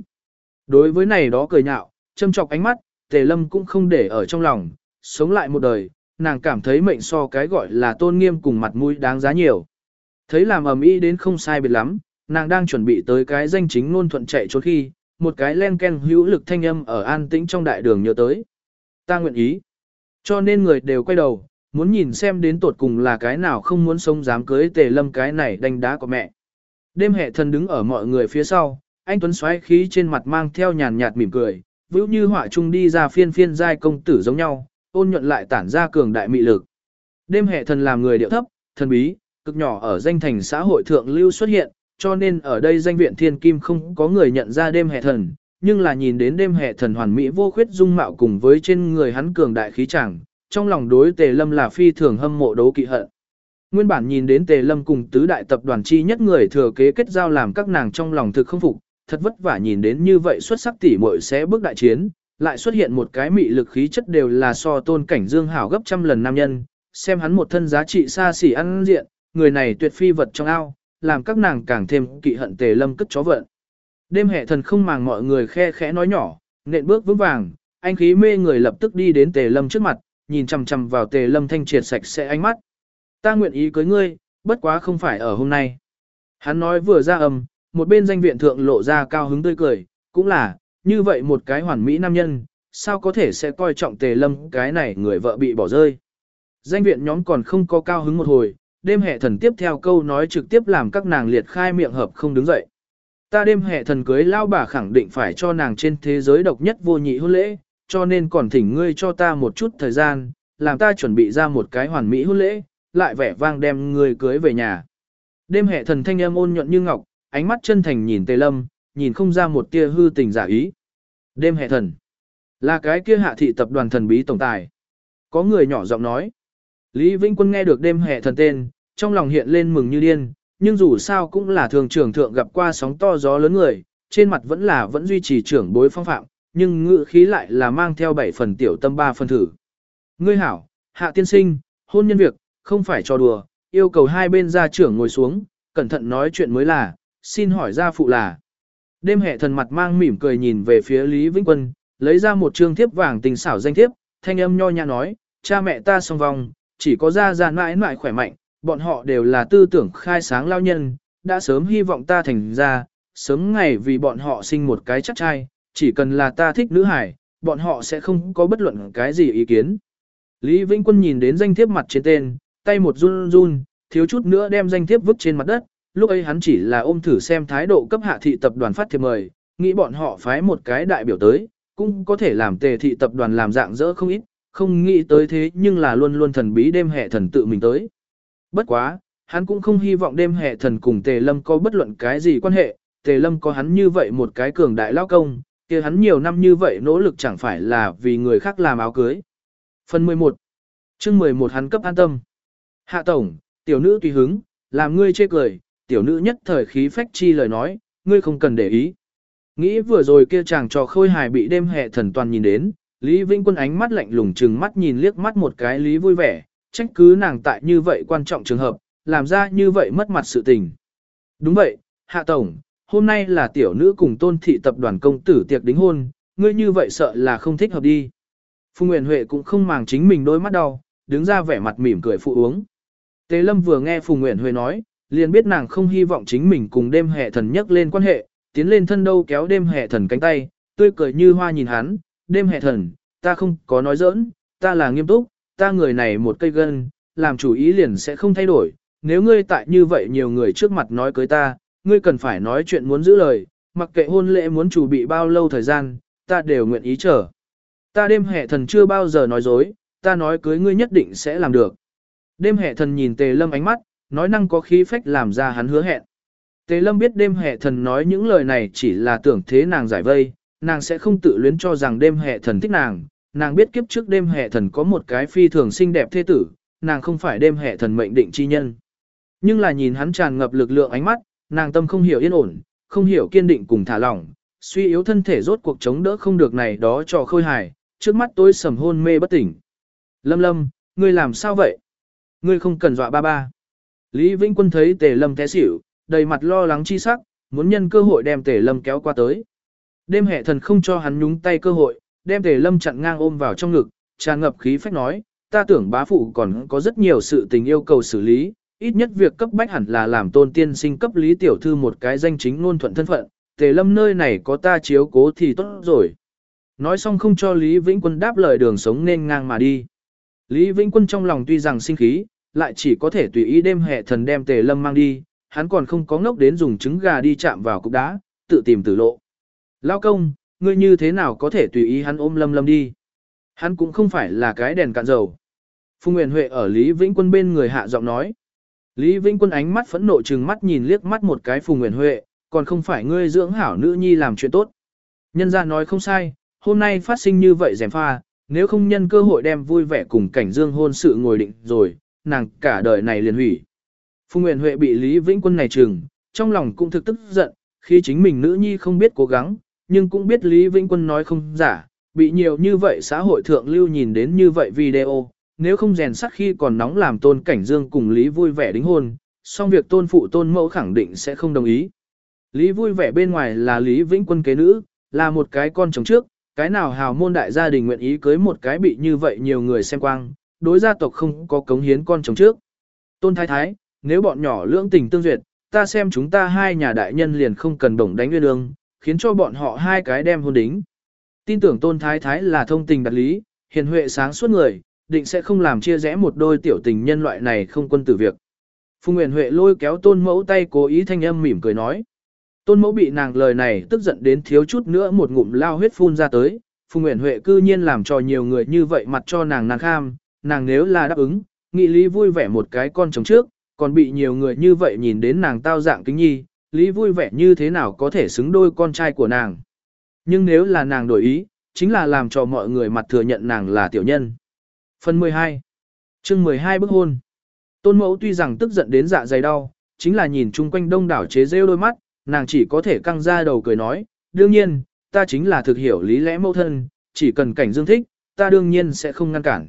Đối với này đó cười nhạo, châm chọc ánh mắt, Tề Lâm cũng không để ở trong lòng, sống lại một đời, nàng cảm thấy mệnh so cái gọi là tôn nghiêm cùng mặt mũi đáng giá nhiều. Thấy làm ầm ĩ đến không sai biệt lắm, nàng đang chuẩn bị tới cái danh chính ngôn thuận chạy trốn khi, một cái len ken hữu lực thanh âm ở an tĩnh trong đại đường nhớ tới. Ta nguyện ý. Cho nên người đều quay đầu, muốn nhìn xem đến tột cùng là cái nào không muốn sống dám cưới tề lâm cái này đánh đá của mẹ. Đêm hệ thần đứng ở mọi người phía sau, anh Tuấn xoáy khí trên mặt mang theo nhàn nhạt mỉm cười, vĩu như họa trung đi ra phiên phiên giai công tử giống nhau, ôn nhuận lại tản ra cường đại mị lực. Đêm hệ thần làm người điệu thấp, thần bí, cực nhỏ ở danh thành xã hội thượng lưu xuất hiện, cho nên ở đây danh viện thiên kim không có người nhận ra đêm hệ thần, nhưng là nhìn đến đêm hệ thần hoàn mỹ vô khuyết dung mạo cùng với trên người hắn cường đại khí chàng, trong lòng đối tề lâm là phi thường hâm mộ đấu kỵ hận. Nguyên bản nhìn đến tề lâm cùng tứ đại tập đoàn chi nhất người thừa kế kết giao làm các nàng trong lòng thực không phục, thật vất vả nhìn đến như vậy xuất sắc tỉ muội sẽ bước đại chiến, lại xuất hiện một cái mị lực khí chất đều là so tôn cảnh dương hảo gấp trăm lần nam nhân, xem hắn một thân giá trị xa xỉ ăn diện, người này tuyệt phi vật trong ao, làm các nàng càng thêm kỵ hận tề lâm cất chó vận. Đêm hệ thần không màng mọi người khe khẽ nói nhỏ, nện bước vững vàng, anh khí mê người lập tức đi đến tề lâm trước mặt, nhìn chằm chằm vào tề lâm thanh triệt sạch sẽ ánh mắt. Ta nguyện ý cưới ngươi, bất quá không phải ở hôm nay. Hắn nói vừa ra âm, một bên danh viện thượng lộ ra cao hứng tươi cười, cũng là, như vậy một cái hoàn mỹ nam nhân, sao có thể sẽ coi trọng tề lâm cái này người vợ bị bỏ rơi. Danh viện nhóm còn không có cao hứng một hồi, đêm hệ thần tiếp theo câu nói trực tiếp làm các nàng liệt khai miệng hợp không đứng dậy. Ta đêm hệ thần cưới lao bà khẳng định phải cho nàng trên thế giới độc nhất vô nhị hôn lễ, cho nên còn thỉnh ngươi cho ta một chút thời gian, làm ta chuẩn bị ra một cái hoàn mỹ hôn lễ, lại vẻ vang đem ngươi cưới về nhà. Đêm hệ thần thanh âm ôn nhuận như ngọc, ánh mắt chân thành nhìn Tề Lâm, nhìn không ra một tia hư tình giả ý. Đêm hệ thần, là cái kia hạ thị tập đoàn thần bí tổng tài. Có người nhỏ giọng nói. Lý Vĩnh Quân nghe được đêm hệ thần tên, trong lòng hiện lên mừng như điên, nhưng dù sao cũng là thường trưởng thượng gặp qua sóng to gió lớn người, trên mặt vẫn là vẫn duy trì trưởng bối phong phạm, nhưng ngữ khí lại là mang theo bảy phần tiểu tâm ba phần thử. Ngươi hảo, hạ tiên sinh, hôn nhân việc, không phải cho đùa, yêu cầu hai bên gia trưởng ngồi xuống, cẩn thận nói chuyện mới là, xin hỏi gia phụ là. Đêm hệ thần mặt mang mỉm cười nhìn về phía Lý Vĩnh Quân, lấy ra một trương thiếp vàng tình xảo danh thiếp, thanh âm nho nhã nói, cha mẹ ta song vong, chỉ có gia gia mãi mãi khỏe mạnh, bọn họ đều là tư tưởng khai sáng lao nhân, đã sớm hy vọng ta thành ra, sớm ngày vì bọn họ sinh một cái chắc trai, chỉ cần là ta thích nữ hải, bọn họ sẽ không có bất luận cái gì ý kiến. Lý Vĩnh Quân nhìn đến danh thiếp mặt trên tên, tay một run run, thiếu chút nữa đem danh thiếp vứt trên mặt đất, lúc ấy hắn chỉ là ôm thử xem thái độ cấp hạ thị tập đoàn phát thiệp mời, nghĩ bọn họ phái một cái đại biểu tới, cũng có thể làm tề thị tập đoàn làm dạng dỡ không ít, không nghĩ tới thế nhưng là luôn luôn thần bí đêm hệ thần tự mình tới. Bất quá, hắn cũng không hy vọng đêm hệ thần cùng tề lâm có bất luận cái gì quan hệ, tề lâm có hắn như vậy một cái cường đại lao công, kia hắn nhiều năm như vậy nỗ lực chẳng phải là vì người khác làm áo cưới. Phần 11 chương 11 hắn cấp an tâm. Hạ tổng, tiểu nữ tùy hứng, làm ngươi chê cười, tiểu nữ nhất thời khí phách chi lời nói, ngươi không cần để ý. Nghĩ vừa rồi kia chàng trò khôi hài bị đêm hệ thần toàn nhìn đến, Lý Vĩnh Quân ánh mắt lạnh lùng chừng mắt nhìn liếc mắt một cái Lý vui vẻ, trách cứ nàng tại như vậy quan trọng trường hợp, làm ra như vậy mất mặt sự tình. Đúng vậy, Hạ Tổng, hôm nay là tiểu nữ cùng tôn thị tập đoàn công tử tiệc đính hôn, ngươi như vậy sợ là không thích hợp đi. Phùng Nguyễn Huệ cũng không màng chính mình đôi mắt đau, đứng ra vẻ mặt mỉm cười phụ uống. Tề Lâm vừa nghe Phùng Nguyễn Huệ nói, liền biết nàng không hy vọng chính mình cùng đêm hệ thần nhắc lên quan hệ, tiến lên thân đâu kéo đêm hệ thần cánh tay, tươi cười như hoa nhìn hắn, đêm hệ thần, ta không có nói giỡn, ta là nghiêm túc, ta người này một cây gân, làm chủ ý liền sẽ không thay đổi, nếu ngươi tại như vậy nhiều người trước mặt nói cưới ta, ngươi cần phải nói chuyện muốn giữ lời, mặc kệ hôn lễ muốn chủ bị bao lâu thời gian, ta đều nguyện ý chờ. Ta đêm hệ thần chưa bao giờ nói dối, ta nói cưới ngươi nhất định sẽ làm được. Đêm hệ thần nhìn tề lâm ánh mắt, nói năng có khí phách làm ra hắn hứa hẹn. Tề lâm biết đêm hệ thần nói những lời này chỉ là tưởng thế nàng giải vây, nàng sẽ không tự luyến cho rằng đêm hệ thần thích nàng, nàng biết kiếp trước đêm hệ thần có một cái phi thường xinh đẹp thế tử, nàng không phải đêm hệ thần mệnh định chi nhân. Nhưng là nhìn hắn tràn ngập lực lượng ánh mắt, nàng tâm không hiểu yên ổn, không hiểu kiên định cùng thả lỏng, suy yếu thân thể rốt cuộc chống đỡ không được này đó cho khôi hài, trước mắt tôi sầm hôn mê bất tỉnh. Lâm lâm, ngươi làm sao vậy? Ngươi không cần dọa ba ba. Lý Vĩnh Quân thấy tề lâm té xỉu, đầy mặt lo lắng chi sắc, muốn nhân cơ hội đem tề lâm kéo qua tới. Đêm hệ thần không cho hắn nhúng tay cơ hội, đem tề lâm chặn ngang ôm vào trong ngực, tràn ngập khí phách nói, ta tưởng bá phụ còn có rất nhiều sự tình yêu cầu xử lý, ít nhất việc cấp bách hẳn là làm tôn tiên sinh cấp lý tiểu thư một cái danh chính ngôn thuận thân phận, tề lâm nơi này có ta chiếu cố thì tốt rồi. Nói xong không cho Lý Vĩnh Quân đáp lời đường sống nên ngang mà đi. Lý Vĩnh Quân trong lòng tuy rằng sinh khí, lại chỉ có thể tùy ý đêm hệ thần đem tề lâm mang đi, hắn còn không có ngốc đến dùng trứng gà đi chạm vào cục đá, tự tìm tử lộ. Lao công, ngươi như thế nào có thể tùy ý hắn ôm lâm lâm đi? Hắn cũng không phải là cái đèn cạn dầu. Phùng Nguyễn Huệ ở Lý Vĩnh Quân bên người hạ giọng nói. Lý Vĩnh Quân ánh mắt phẫn nộ trừng mắt nhìn liếc mắt một cái Phùng Nguyễn Huệ, còn không phải ngươi dưỡng hảo nữ nhi làm chuyện tốt. Nhân gia nói không sai, hôm nay phát sinh như vậy rèm pha, nếu không nhân cơ hội đem vui vẻ cùng cảnh dương hôn sự ngồi định rồi, nàng cả đời này liền hủy. Phùng Nguyễn Huệ bị Lý Vĩnh Quân này trừng, trong lòng cũng thực tức giận, khi chính mình nữ nhi không biết cố gắng, nhưng cũng biết Lý Vĩnh Quân nói không giả, bị nhiều như vậy xã hội thượng lưu nhìn đến như vậy video, nếu không rèn sắt khi còn nóng làm tôn cảnh dương cùng Lý vui vẻ đính hôn, song việc tôn phụ tôn mẫu khẳng định sẽ không đồng ý. Lý vui vẻ bên ngoài là Lý Vĩnh Quân kế nữ, là một cái con chồng trước, cái nào hào môn đại gia đình nguyện ý cưới một cái bị như vậy nhiều người xem quang, đối gia tộc không có cống hiến con chồng trước. Tôn thái thái, nếu bọn nhỏ lưỡng tình tương duyệt, ta xem chúng ta hai nhà đại nhân liền không cần đồng đánh nguyên ương, khiến cho bọn họ hai cái đem hôn đính. Tin tưởng tôn thái thái là thông tình đặt lý, hiền huệ sáng suốt người, định sẽ không làm chia rẽ một đôi tiểu tình nhân loại này không quân tử việc. Phùng Nguyễn Huệ lôi kéo tôn mẫu tay cố ý thanh âm mỉm cười nói. Tôn mẫu bị nàng lời này tức giận đến thiếu chút nữa một ngụm lao huyết phun ra tới. Phùng Nguyễn Huệ cư nhiên làm cho nhiều người như vậy mặt cho nàng nàng kham, nàng nếu là đáp ứng, nghị lý vui vẻ một cái con chồng trước, còn bị nhiều người như vậy nhìn đến nàng tao dạng kính nhi, lý vui vẻ như thế nào có thể xứng đôi con trai của nàng. Nhưng nếu là nàng đổi ý, chính là làm cho mọi người mặt thừa nhận nàng là tiểu nhân. Phần 12 chương 12 bức hôn Tôn mẫu tuy rằng tức giận đến dạ dày đau, chính là nhìn chung quanh đông đảo chế rêu đôi mắt, nàng chỉ có thể căng ra đầu cười nói, đương nhiên, ta chính là thực hiểu lý lẽ mẫu thân, chỉ cần cảnh dương thích, ta đương nhiên sẽ không ngăn cản.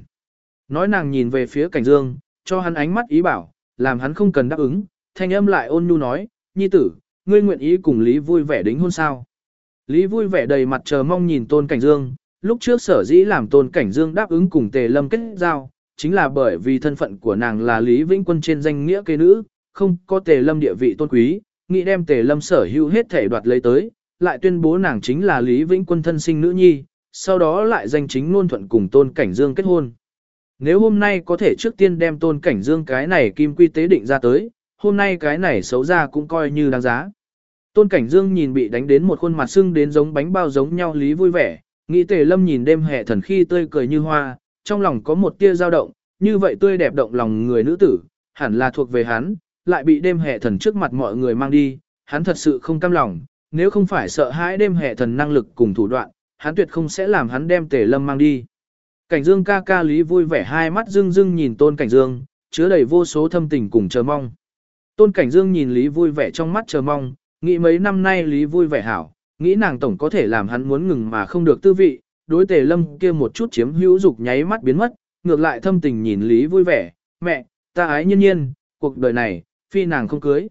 Nói nàng nhìn về phía cảnh dương, cho hắn ánh mắt ý bảo, làm hắn không cần đáp ứng, thanh âm lại ôn nhu nói, nhi tử, ngươi nguyện ý cùng Lý vui vẻ đính hôn sao. Lý vui vẻ đầy mặt chờ mong nhìn Tôn Cảnh Dương, lúc trước sở dĩ làm Tôn Cảnh Dương đáp ứng cùng Tề Lâm kết giao, chính là bởi vì thân phận của nàng là Lý Vĩnh Quân trên danh nghĩa kế nữ, không có Tề Lâm địa vị tôn quý, nghĩ đem Tề Lâm sở hữu hết thể đoạt lấy tới, lại tuyên bố nàng chính là Lý Vĩnh Quân thân sinh nữ nhi, sau đó lại danh chính ngôn thuận cùng Tôn Cảnh Dương kết hôn. Nếu hôm nay có thể trước tiên đem Tôn Cảnh Dương cái này kim quy tế định ra tới, hôm nay cái này xấu ra cũng coi như đáng giá. Tôn Cảnh Dương nhìn bị đánh đến một khuôn mặt sưng đến giống bánh bao giống nhau lý vui vẻ, nghĩ Tề Lâm nhìn đêm hệ thần khi tươi cười như hoa, trong lòng có một tia dao động, như vậy tươi đẹp động lòng người nữ tử, hẳn là thuộc về hắn, lại bị đêm hệ thần trước mặt mọi người mang đi, hắn thật sự không cam lòng, nếu không phải sợ hãi đêm hệ thần năng lực cùng thủ đoạn, hắn tuyệt không sẽ làm hắn đem Tề Lâm mang đi. Cảnh Dương ca ca lý vui vẻ hai mắt rưng rưng nhìn Tôn Cảnh Dương, chứa đầy vô số thâm tình cùng chờ mong. Tôn Cảnh Dương nhìn Lý vui vẻ trong mắt chờ mong, nghĩ mấy năm nay Lý vui vẻ hảo, nghĩ nàng tổng có thể làm hắn muốn ngừng mà không được tư vị, đối tề lâm kia một chút chiếm hữu dục nháy mắt biến mất, ngược lại thâm tình nhìn Lý vui vẻ, mẹ, ta ái nhiên nhiên, cuộc đời này, phi nàng không cưới.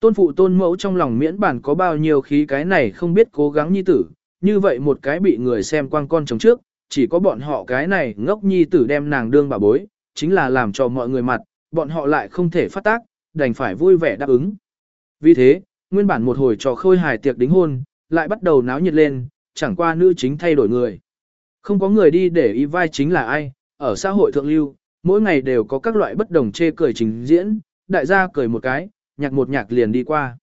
Tôn phụ tôn mẫu trong lòng miễn bản có bao nhiêu khí cái này không biết cố gắng nhi tử, như vậy một cái bị người xem quang con chống trước, chỉ có bọn họ cái này ngốc nhi tử đem nàng đương bà bối, chính là làm cho mọi người mặt, bọn họ lại không thể phát tác, đành phải vui vẻ đáp ứng. Vì thế, nguyên bản một hồi trò khôi hài tiệc đính hôn, lại bắt đầu náo nhiệt lên, chẳng qua nữ chính thay đổi người. Không có người đi để ý vai chính là ai, ở xã hội thượng lưu, mỗi ngày đều có các loại bất đồng chê cười trình diễn, đại gia cười một cái, nhạc một nhạc liền đi qua.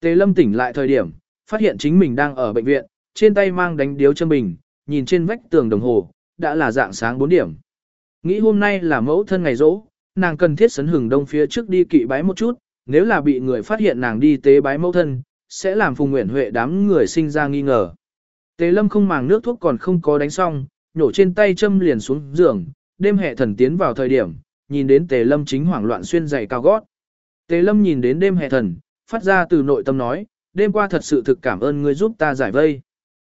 Tề lâm tỉnh lại thời điểm, phát hiện chính mình đang ở bệnh viện, trên tay mang đánh điếu châm bình, nhìn trên vách tường đồng hồ, đã là dạng sáng 4 điểm. Nghĩ hôm nay là mẫu thân ngày rỗ, nàng cần thiết sấn hừng đông phía trước đi kỵ bái một chút, nếu là bị người phát hiện nàng đi tế bái mẫu thân, sẽ làm Phùng Nguyễn Huệ đám người sinh ra nghi ngờ. Tế Lâm không màng nước thuốc còn không có đánh xong, nhổ trên tay châm liền xuống giường, đêm hệ thần tiến vào thời điểm, nhìn đến Tề Lâm chính hoảng loạn xuyên giày cao gót. Tề Lâm nhìn đến đêm hệ thần, phát ra từ nội tâm nói, đêm qua thật sự thực cảm ơn ngươi giúp ta giải vây.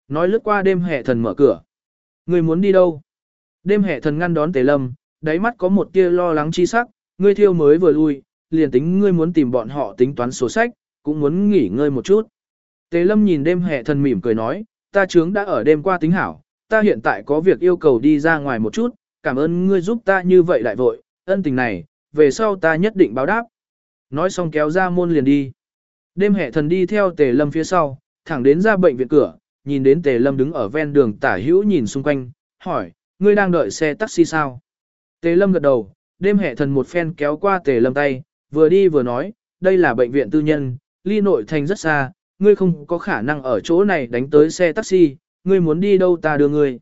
Nói lướt qua đêm hệ thần mở cửa. Ngươi muốn đi đâu? Đêm hệ thần ngăn đón Tề Lâm, đáy mắt có một tia lo lắng chi sắc, ngươi thiêu mới vừa lui, liền tính ngươi muốn tìm bọn họ tính toán sổ sách, cũng muốn nghỉ ngơi một chút. Tề Lâm nhìn đêm hệ thần mỉm cười nói, ta trướng đã ở đêm qua tính hảo, ta hiện tại có việc yêu cầu đi ra ngoài một chút, cảm ơn ngươi giúp ta như vậy đại vội, ân tình này, về sau ta nhất định báo đáp. Nói xong kéo ra môn liền đi. Đêm hệ thần đi theo Tề Lâm phía sau, thẳng đến ra bệnh viện cửa, nhìn đến Tề Lâm đứng ở ven đường tả hữu nhìn xung quanh, hỏi, ngươi đang đợi xe taxi sao? Tề Lâm gật đầu, đêm hệ thần một phen kéo qua Tề Lâm tay, vừa đi vừa nói, đây là bệnh viện tư nhân, ly nội thành rất xa, ngươi không có khả năng ở chỗ này đánh tới xe taxi, ngươi muốn đi đâu ta đưa ngươi.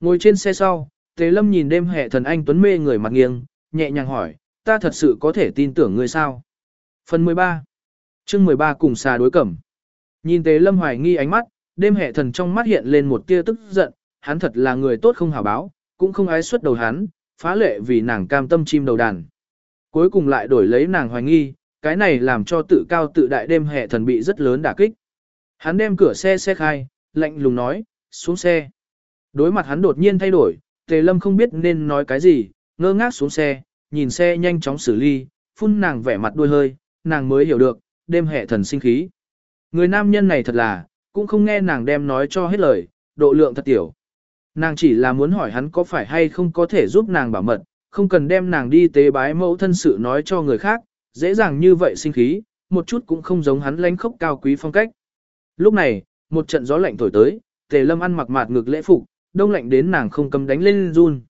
Ngồi trên xe sau, Tề Lâm nhìn đêm hệ thần anh tuấn mê người mặt nghiêng, nhẹ nhàng hỏi, ta thật sự có thể tin tưởng ngươi sao? Phần 13 chương 13 cùng xà đối cẩm. Nhìn Tề Lâm hoài nghi ánh mắt, đêm hệ thần trong mắt hiện lên một tia tức giận, hắn thật là người tốt không hảo báo, cũng không ái xuất đầu hắn, phá lệ vì nàng cam tâm chim đầu đàn. Cuối cùng lại đổi lấy nàng hoài nghi, cái này làm cho tự cao tự đại đêm hệ thần bị rất lớn đả kích. Hắn đem cửa xe xe khai, lạnh lùng nói, xuống xe. Đối mặt hắn đột nhiên thay đổi, Tề Lâm không biết nên nói cái gì, ngơ ngác xuống xe, nhìn xe nhanh chóng xử lý, phun nàng vẻ mặt đuôi hơi, nàng mới hiểu được, đêm hệ thần sinh khí. Người nam nhân này thật là, cũng không nghe nàng đem nói cho hết lời, độ lượng thật tiểu. Nàng chỉ là muốn hỏi hắn có phải hay không có thể giúp nàng bảo mật, không cần đem nàng đi tế bái mẫu thân sự nói cho người khác, dễ dàng như vậy sinh khí, một chút cũng không giống hắn lánh khốc cao quý phong cách. Lúc này, một trận gió lạnh thổi tới, tề lâm ăn mặc mạt ngực lễ phục, đông lạnh đến nàng không cầm đánh lên run.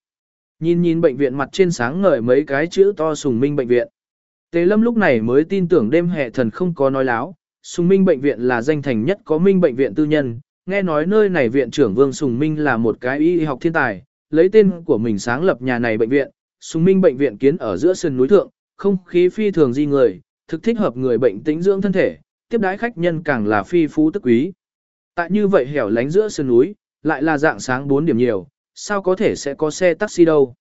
Nhìn nhìn bệnh viện mặt trên sáng ngời mấy cái chữ to sùng minh bệnh viện. Tề lâm lúc này mới tin tưởng đêm hệ thần không có nói láo, sùng minh bệnh viện là danh thành nhất có minh bệnh viện tư nhân, nghe nói nơi này viện trưởng Vương Sùng Minh là một cái y học thiên tài, lấy tên của mình sáng lập nhà này bệnh viện, Sùng Minh bệnh viện kiến ở giữa sườn núi thượng, không khí phi thường di người, thực thích hợp người bệnh tĩnh dưỡng thân thể, tiếp đái khách nhân càng là phi phú tức quý. Tại như vậy hẻo lánh giữa sườn núi, lại là dạng sáng 4 điểm nhiều, sao có thể sẽ có xe taxi đâu.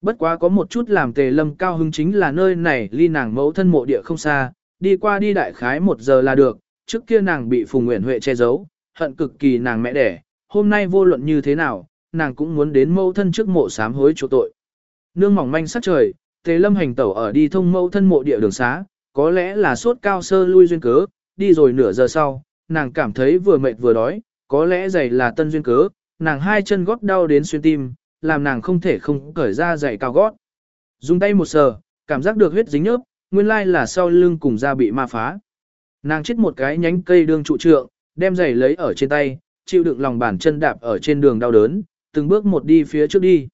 Bất quá có một chút làm tề lâm cao hứng chính là nơi này ly nàng mẫu thân mộ địa không xa, đi qua đi đại khái một giờ là được, trước kia nàng bị Phùng Nguyễn Huệ che giấu, hận cực kỳ nàng mẹ đẻ, hôm nay vô luận như thế nào, nàng cũng muốn đến mẫu thân trước mộ sám hối chỗ tội. Nương mỏng manh sát trời, Tề Lâm hành tẩu ở đi thông mẫu thân mộ địa đường xá, có lẽ là sốt cao sơ lui duyên cớ, đi rồi nửa giờ sau, nàng cảm thấy vừa mệt vừa đói, có lẽ giày là tân duyên cớ, nàng hai chân gót đau đến xuyên tim, làm nàng không thể không cởi ra giày cao gót. Dùng tay một sờ, cảm giác được huyết dính nhớp, nguyên lai là sau lưng cùng da bị ma phá. Nàng chết một cái nhánh cây đương trụ trượng, đem giày lấy ở trên tay, chịu đựng lòng bàn chân đạp ở trên đường đau đớn, từng bước một đi phía trước đi.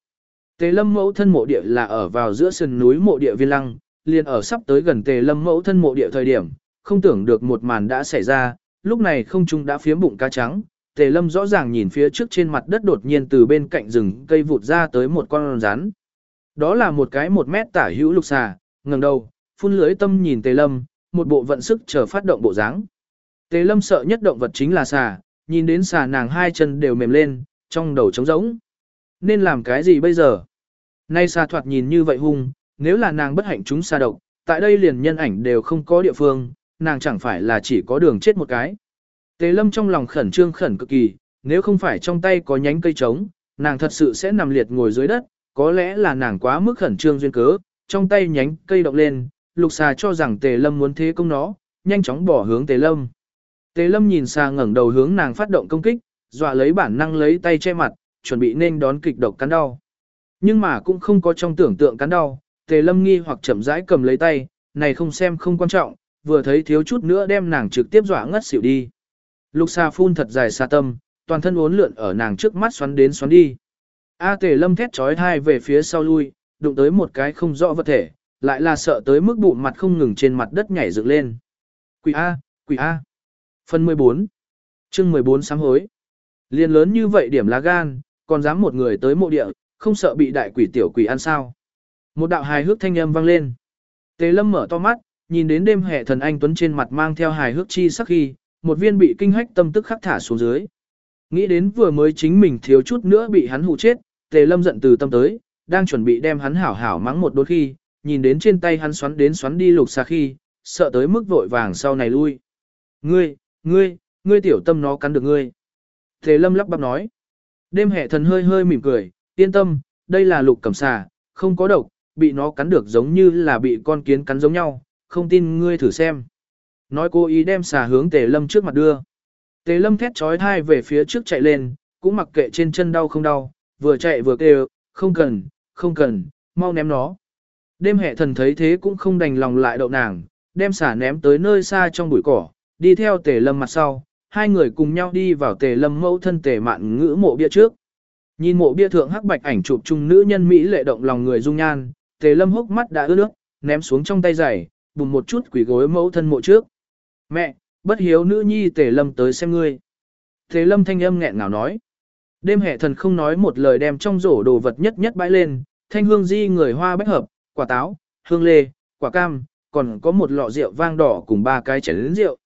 Tề lâm mẫu thân mộ địa là ở vào giữa sườn núi mộ địa viên lăng, liền ở sắp tới gần tề lâm mẫu thân mộ địa thời điểm, không tưởng được một màn đã xảy ra, lúc này không trung đã phiếm bụng cá trắng, tề lâm rõ ràng nhìn phía trước trên mặt đất đột nhiên từ bên cạnh rừng cây vụt ra tới một con rắn. Đó là một cái một mét tả hữu lục xà, ngẩng đầu, phun lưới tâm nhìn tề lâm, một bộ vận sức chờ phát động bộ dáng. Tề lâm sợ nhất động vật chính là xà, nhìn đến xà nàng hai chân đều mềm lên, trong đầu trống rỗng. Nên làm cái gì bây giờ? Nay xà thoạt nhìn như vậy hung, nếu là nàng bất hạnh chúng xà độc, tại đây liền nhân ảnh đều không có địa phương, nàng chẳng phải là chỉ có đường chết một cái. Tề lâm trong lòng khẩn trương khẩn cực kỳ, nếu không phải trong tay có nhánh cây trống, nàng thật sự sẽ nằm liệt ngồi dưới đất, có lẽ là nàng quá mức khẩn trương duyên cớ, trong tay nhánh cây động lên, lục xà cho rằng tề lâm muốn thế công nó, nhanh chóng bỏ hướng tề lâm. Tề lâm nhìn xà ngẩng đầu hướng nàng phát động công kích, dọa lấy bản năng lấy tay che mặt, chuẩn bị nên đón kịch độc cắn đau. Nhưng mà cũng không có trong tưởng tượng cắn đau, tề lâm nghi hoặc chậm rãi cầm lấy tay, này không xem không quan trọng, vừa thấy thiếu chút nữa đem nàng trực tiếp dọa ngất xỉu đi. Lục xà phun thật dài xa tâm, toàn thân uốn lượn ở nàng trước mắt xoắn đến xoắn đi. A tề lâm thét trói thai về phía sau lui, đụng tới một cái không rõ vật thể, lại là sợ tới mức bụng mặt không ngừng trên mặt đất nhảy dựng lên. Quỷ A, quỷ A. Phần 14 chương 14 sáng hối. Liên lớn như vậy điểm lá gan, còn dám một người tới mộ địa, không sợ bị đại quỷ tiểu quỷ ăn sao. Một đạo hài hước thanh âm vang lên. Tề lâm mở to mắt, nhìn đến đêm hệ thần anh tuấn trên mặt mang theo hài hước chi sắc khi, một viên bị kinh hách tâm tức khắc thả xuống dưới. Nghĩ đến vừa mới chính mình thiếu chút nữa bị hắn hụ chết, tề lâm giận từ tâm tới, đang chuẩn bị đem hắn hảo hảo mắng một đôi khi, nhìn đến trên tay hắn xoắn đến xoắn đi lục xa khi, sợ tới mức vội vàng sau này lui. Ngươi, ngươi, ngươi tiểu tâm nó cắn được ngươi. Tề lâm lắp bắp nói. Đêm hệ thần hơi hơi mỉm cười, yên tâm, đây là lục cầm xà, không có độc, bị nó cắn được giống như là bị con kiến cắn giống nhau, không tin ngươi thử xem. Nói cố ý đem xà hướng tề lâm trước mặt đưa. Tề lâm thét trói thai về phía trước chạy lên, cũng mặc kệ trên chân đau không đau, vừa chạy vừa kêu, không cần, không cần, mau ném nó. Đêm hệ thần thấy thế cũng không đành lòng lại đậu nàng, đem xả ném tới nơi xa trong bụi cỏ, đi theo tề lâm mặt sau, hai người cùng nhau đi vào tề lâm mẫu thân tề mạn ngữ mộ bia trước. Nhìn mộ bia thượng hắc bạch ảnh chụp chung nữ nhân Mỹ lệ động lòng người dung nhan, tề lâm hốc mắt đã ướt nước, ném xuống trong tay giày, bùng một chút quỷ gối mẫu thân mộ trước. Mẹ, bất hiếu nữ nhi tề lâm tới xem ngươi. Tề lâm thanh âm nghẹn ngào nói. Đêm hệ thần không nói một lời đem trong rổ đồ vật nhất nhất bãi lên, thanh hương di người hoa bách hợp, quả táo, hương lê, quả cam, còn có một lọ rượu vang đỏ cùng ba cái chén rượu.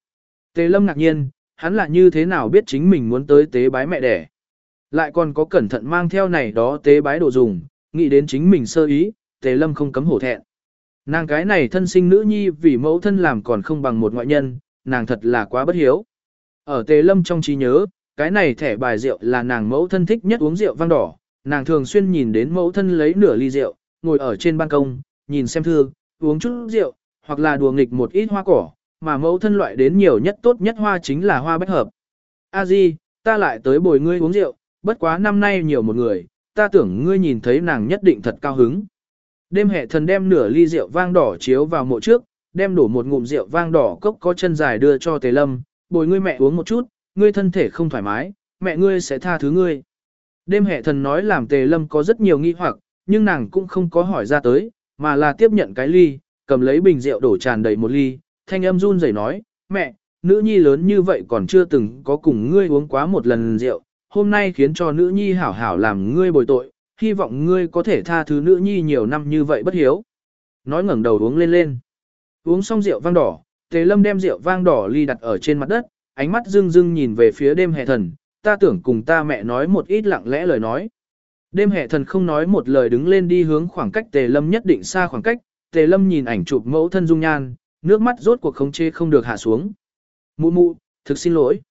Tề lâm ngạc nhiên, hắn là như thế nào biết chính mình muốn tới tế bái mẹ đẻ. Lại còn có cẩn thận mang theo này đó tế bái đồ dùng, nghĩ đến chính mình sơ ý, tề lâm không cấm hổ thẹn. Nàng cái này thân sinh nữ nhi vì mẫu thân làm còn không bằng một ngoại nhân, nàng thật là quá bất hiếu. Ở tề lâm trong trí nhớ, cái này thẻ bài rượu là nàng mẫu thân thích nhất uống rượu vang đỏ, nàng thường xuyên nhìn đến mẫu thân lấy nửa ly rượu, ngồi ở trên ban công, nhìn xem thư, uống chút rượu, hoặc là đùa nghịch một ít hoa cỏ, mà mẫu thân loại đến nhiều nhất tốt nhất hoa chính là hoa bách hợp. A Di, ta lại tới bồi ngươi uống rượu, bất quá năm nay nhiều một người, ta tưởng ngươi nhìn thấy nàng nhất định thật cao hứng. Đêm hệ thần đem nửa ly rượu vang đỏ chiếu vào mộ trước, đem đổ một ngụm rượu vang đỏ cốc có chân dài đưa cho Tề Lâm, bồi ngươi mẹ uống một chút, ngươi thân thể không thoải mái, mẹ ngươi sẽ tha thứ ngươi. Đêm hệ thần nói làm Tề Lâm có rất nhiều nghi hoặc, nhưng nàng cũng không có hỏi ra tới, mà là tiếp nhận cái ly, cầm lấy bình rượu đổ tràn đầy một ly, thanh âm run rẩy nói, mẹ, nữ nhi lớn như vậy còn chưa từng có cùng ngươi uống quá một lần rượu, hôm nay khiến cho nữ nhi hảo hảo làm ngươi bồi tội, hy vọng ngươi có thể tha thứ nữ nhi nhiều năm như vậy bất hiếu. Nói ngẩng đầu uống lên lên. Uống xong rượu vang đỏ, Tề Lâm đem rượu vang đỏ ly đặt ở trên mặt đất, ánh mắt dưng dưng nhìn về phía đêm hệ thần, ta tưởng cùng ta mẹ nói một ít lặng lẽ lời nói. Đêm hệ thần không nói một lời đứng lên đi hướng khoảng cách Tề Lâm nhất định xa khoảng cách, Tề Lâm nhìn ảnh chụp mẫu thân dung nhan, nước mắt rốt cuộc khống chế không được hạ xuống. Mụ mụ, thực xin lỗi.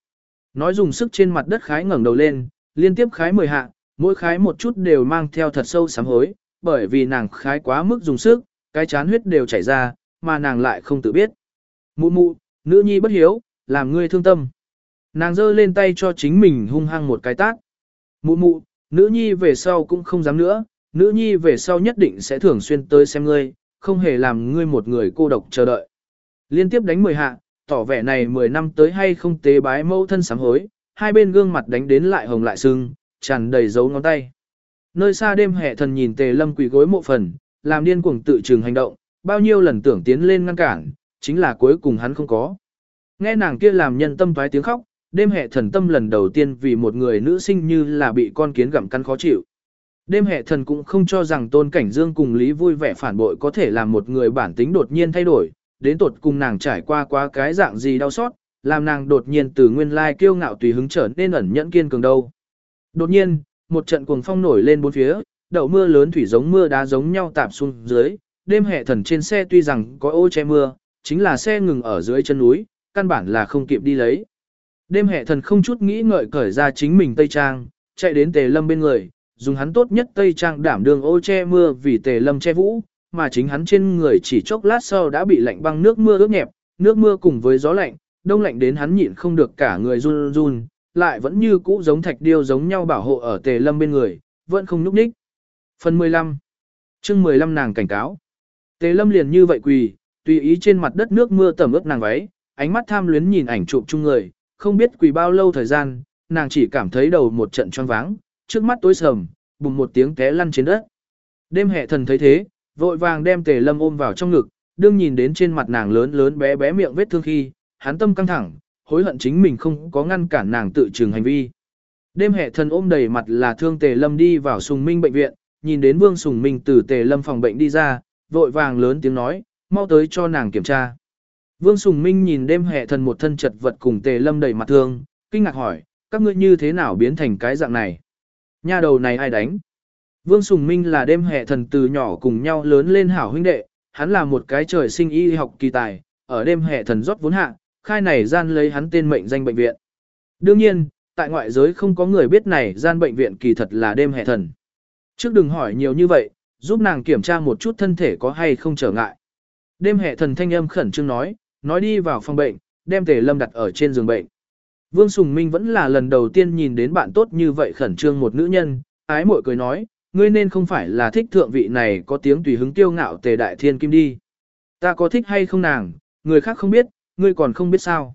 Nói dùng sức trên mặt đất khái ngẩng đầu lên, liên tiếp khái mười hạ, mỗi khái một chút đều mang theo thật sâu sám hối, bởi vì nàng khái quá mức dùng sức, cái chán huyết đều chảy ra, mà nàng lại không tự biết. Mụ mụ, nữ nhi bất hiếu, làm ngươi thương tâm. Nàng giơ lên tay cho chính mình hung hăng một cái tát. Mụ mụ, nữ nhi về sau cũng không dám nữa, nữ nhi về sau nhất định sẽ thường xuyên tới xem ngươi, không hề làm ngươi một người cô độc chờ đợi. Liên tiếp đánh mười hạ, tỏ vẻ này 10 năm tới hay không tế bái mâu thân sám hối, hai bên gương mặt đánh đến lại hồng lại sưng, tràn đầy dấu ngón tay. Nơi xa đêm hệ thần nhìn tề lâm quỳ gối mộ phần, làm điên cuồng tự trường hành động, bao nhiêu lần tưởng tiến lên ngăn cản, chính là cuối cùng hắn không có. Nghe nàng kia làm nhân tâm toái tiếng khóc, đêm hệ thần tâm lần đầu tiên vì một người nữ sinh như là bị con kiến gặm cắn khó chịu. Đêm hệ thần cũng không cho rằng tôn cảnh dương cùng lý vui vẻ phản bội có thể làm một người bản tính đột nhiên thay đổi, đến tột cùng nàng trải qua quá cái dạng gì đau xót, làm nàng đột nhiên từ nguyên lai kiêu ngạo tùy hứng trở nên ẩn nhẫn kiên cường đâu. Đột nhiên, một trận cuồng phong nổi lên bốn phía, đậu mưa lớn thủy giống mưa đá giống nhau tạp xuống dưới, đêm hệ thần trên xe tuy rằng có ô che mưa, chính là xe ngừng ở dưới chân núi, căn bản là không kịp đi lấy. Đêm hệ thần không chút nghĩ ngợi cởi ra chính mình Tây Trang, chạy đến tề lâm bên người, dùng hắn tốt nhất Tây Trang đảm đường ô che mưa vì tề lâm che vũ, mà chính hắn trên người chỉ chốc lát sau đã bị lạnh băng nước mưa ướt nhẹp, nước mưa cùng với gió lạnh, đông lạnh đến hắn nhịn không được cả người run run, lại vẫn như cũ giống thạch điêu giống nhau bảo hộ ở tề lâm bên người, vẫn không nhúc nhích. Phần 15 chương 15 nàng cảnh cáo. Tề lâm liền như vậy quỳ, tùy ý trên mặt đất nước mưa tẩm ướt nàng váy, ánh mắt tham luyến nhìn ảnh chụp chung người, không biết quỳ bao lâu thời gian, nàng chỉ cảm thấy đầu một trận choáng váng, trước mắt tối sầm, bùng một tiếng té lăn trên đất. Đêm hệ thần thấy thế, vội vàng đem tề lâm ôm vào trong ngực, đương nhìn đến trên mặt nàng lớn lớn bé bé miệng vết thương khi, hắn tâm căng thẳng, hối hận chính mình không có ngăn cản nàng tự trừng hành vi. Đêm hệ thần ôm đầy mặt là thương tề lâm đi vào sùng minh bệnh viện, nhìn đến vương sùng minh từ tề lâm phòng bệnh đi ra, vội vàng lớn tiếng nói, mau tới cho nàng kiểm tra. Vương Sùng Minh nhìn đêm hệ thần một thân chật vật cùng tề lâm đầy mặt thương, kinh ngạc hỏi, các ngươi như thế nào biến thành cái dạng này? Nhà đầu này ai đánh? Vương Sùng Minh là đêm hệ thần từ nhỏ cùng nhau lớn lên hảo huynh đệ, hắn là một cái trời sinh y học kỳ tài, ở đêm hệ thần rót vốn hạ, khai này gian lấy hắn tên mệnh danh bệnh viện. Đương nhiên, tại ngoại giới không có người biết này gian bệnh viện kỳ thật là đêm hệ thần. Trước đừng hỏi nhiều như vậy, giúp nàng kiểm tra một chút thân thể có hay không trở ngại. Đêm hệ thần thanh âm khẩn trương nói, nói đi vào phòng bệnh, đem tề lâm đặt ở trên giường bệnh. Vương Sùng Minh vẫn là lần đầu tiên nhìn đến bạn tốt như vậy khẩn trương một nữ nhân, ái muội cười nói, ngươi nên không phải là thích thượng vị này có tiếng tùy hứng tiêu ngạo tề đại thiên kim đi. Ta có thích hay không nàng, người khác không biết, ngươi còn không biết sao.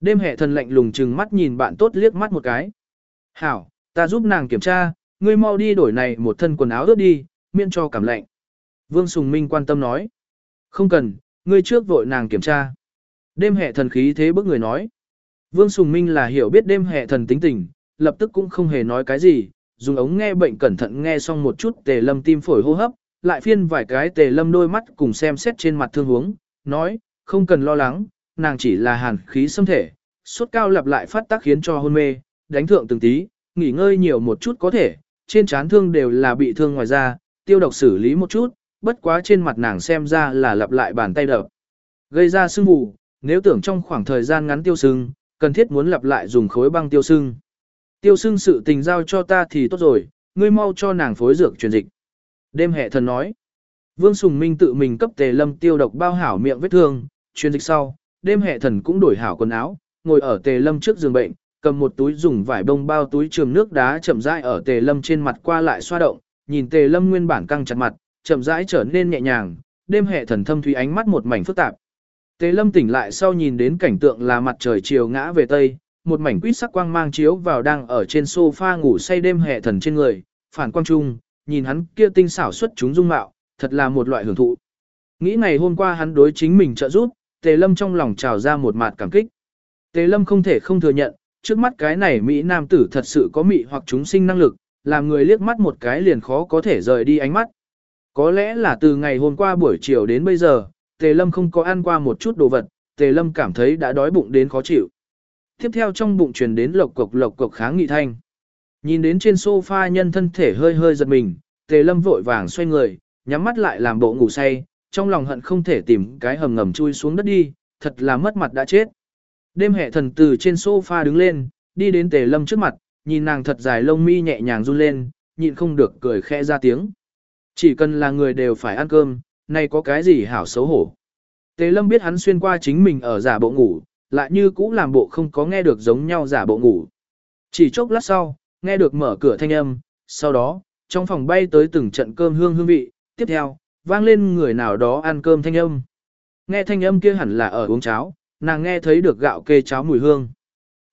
Đêm hệ thần lạnh lùng chừng mắt nhìn bạn tốt liếc mắt một cái. Hảo, ta giúp nàng kiểm tra, ngươi mau đi đổi này một thân quần áo ướt đi, miễn cho cảm lạnh. Vương Sùng Minh quan tâm nói. Không cần, ngươi trước vội nàng kiểm tra. Đêm hệ thần khí thế bức người nói. Vương Sùng Minh là hiểu biết đêm hệ thần tính tình, lập tức cũng không hề nói cái gì, dùng ống nghe bệnh cẩn thận nghe xong một chút tề lâm tim phổi hô hấp, lại phiên vài cái tề lâm đôi mắt cùng xem xét trên mặt thương huống, nói, không cần lo lắng, nàng chỉ là hàn khí xâm thể, sốt cao lặp lại phát tác khiến cho hôn mê, đánh thượng từng tí, nghỉ ngơi nhiều một chút có thể, trên trán thương đều là bị thương ngoài da, tiêu độc xử lý một chút, bất quá trên mặt nàng xem ra là lặp lại bàn tay đập. Gây ra sưng mù, nếu tưởng trong khoảng thời gian ngắn tiêu sưng, cần thiết muốn lặp lại dùng khối băng tiêu sưng. Tiêu sưng sự tình giao cho ta thì tốt rồi, ngươi mau cho nàng phối dược truyền dịch. Đêm hệ thần nói. Vương Sùng Minh tự mình cấp tề lâm tiêu độc bao hảo miệng vết thương, truyền dịch sau, đêm hệ thần cũng đổi hảo quần áo, ngồi ở tề lâm trước giường bệnh, cầm một túi dùng vải bông bao túi trường nước đá chậm rãi ở tề lâm trên mặt qua lại xoa động, nhìn tề lâm nguyên bản căng chặt mặt, chậm rãi trở nên nhẹ nhàng, đêm hệ thần thâm thủy ánh mắt một mảnh phức tạp. Tề lâm tỉnh lại sau nhìn đến cảnh tượng là mặt trời chiều ngã về tây, một mảnh quýt sắc quang mang chiếu vào đang ở trên sofa ngủ say đêm hệ thần trên người, phản quang trung, nhìn hắn kia tinh xảo xuất chúng dung mạo, thật là một loại hưởng thụ. Nghĩ ngày hôm qua hắn đối chính mình trợ giúp, Tề Lâm trong lòng trào ra một mạt cảm kích. Tề Lâm không thể không thừa nhận, trước mắt cái này Mỹ nam tử thật sự có mị hoặc chúng sinh năng lực, làm người liếc mắt một cái liền khó có thể rời đi ánh mắt. Có lẽ là từ ngày hôm qua buổi chiều đến bây giờ, Tề Lâm không có ăn qua một chút đồ vật, Tề Lâm cảm thấy đã đói bụng đến khó chịu. Tiếp theo trong bụng truyền đến lộc cộc lộc cộc kháng nghị thanh. Nhìn đến trên sofa nhân thân thể hơi hơi giật mình, Tề Lâm vội vàng xoay người, nhắm mắt lại làm bộ ngủ say, trong lòng hận không thể tìm cái hầm ngầm chui xuống đất đi, thật là mất mặt đã chết. Đêm hệ thần từ trên sofa đứng lên, đi đến Tề Lâm trước mặt, nhìn nàng thật dài lông mi nhẹ nhàng run lên, nhịn không được cười khẽ ra tiếng. Chỉ cần là người đều phải ăn cơm, nay có cái gì hảo xấu hổ. Tề lâm biết hắn xuyên qua chính mình ở giả bộ ngủ, lại như cũ làm bộ không có nghe được giống nhau giả bộ ngủ. Chỉ chốc lát sau, nghe được mở cửa thanh âm, sau đó, trong phòng bay tới từng trận cơm hương hương vị, tiếp theo, vang lên người nào đó ăn cơm thanh âm. Nghe thanh âm kia hẳn là ở uống cháo, nàng nghe thấy được gạo kê cháo mùi hương.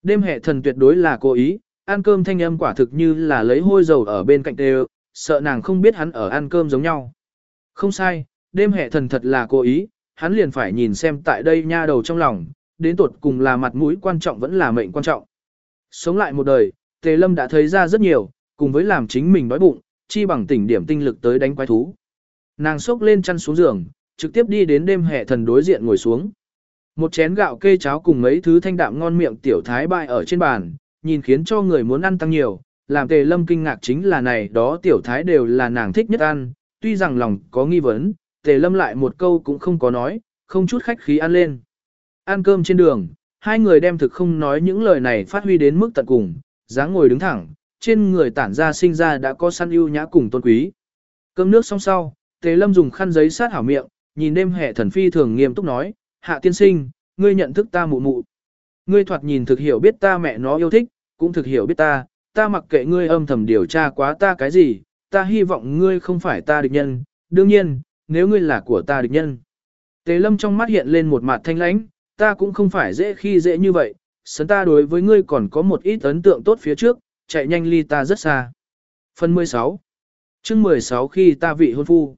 Đêm hệ thần tuyệt đối là cố ý, ăn cơm thanh âm quả thực như là lấy hôi dầu ở bên cạnh tê sợ nàng không biết hắn ở ăn cơm giống nhau. Không sai, đêm hệ thần thật là cố ý, hắn liền phải nhìn xem tại đây nha đầu trong lòng, đến tột cùng là mặt mũi quan trọng vẫn là mệnh quan trọng. Sống lại một đời, Tề Lâm đã thấy ra rất nhiều, cùng với làm chính mình đói bụng, chi bằng tỉnh điểm tinh lực tới đánh quái thú. Nàng sốc lên chăn xuống giường, trực tiếp đi đến đêm hệ thần đối diện ngồi xuống. Một chén gạo kê cháo cùng mấy thứ thanh đạm ngon miệng tiểu thái bại ở trên bàn, nhìn khiến cho người muốn ăn tăng nhiều, làm tề lâm kinh ngạc chính là này đó tiểu thái đều là nàng thích nhất ăn, tuy rằng lòng có nghi vấn, tề lâm lại một câu cũng không có nói, không chút khách khí ăn lên. Ăn cơm trên đường, hai người đem thực không nói những lời này phát huy đến mức tận cùng, dáng ngồi đứng thẳng, trên người tản ra sinh ra đã có săn ưu nhã cùng tôn quý. Cơm nước xong sau, tề lâm dùng khăn giấy sát hảo miệng, nhìn đêm hệ thần phi thường nghiêm túc nói, hạ tiên sinh, ngươi nhận thức ta mụ mụ. Ngươi thoạt nhìn thực hiểu biết ta mẹ nó yêu thích, cũng thực hiểu biết ta, ta mặc kệ ngươi âm thầm điều tra quá ta cái gì, ta hy vọng ngươi không phải ta địch nhân, đương nhiên, nếu ngươi là của ta địch nhân. Tế lâm trong mắt hiện lên một mặt thanh lãnh, ta cũng không phải dễ khi dễ như vậy, sấn ta đối với ngươi còn có một ít ấn tượng tốt phía trước, chạy nhanh ly ta rất xa. Phần 16 chương 16 khi ta vị hôn phu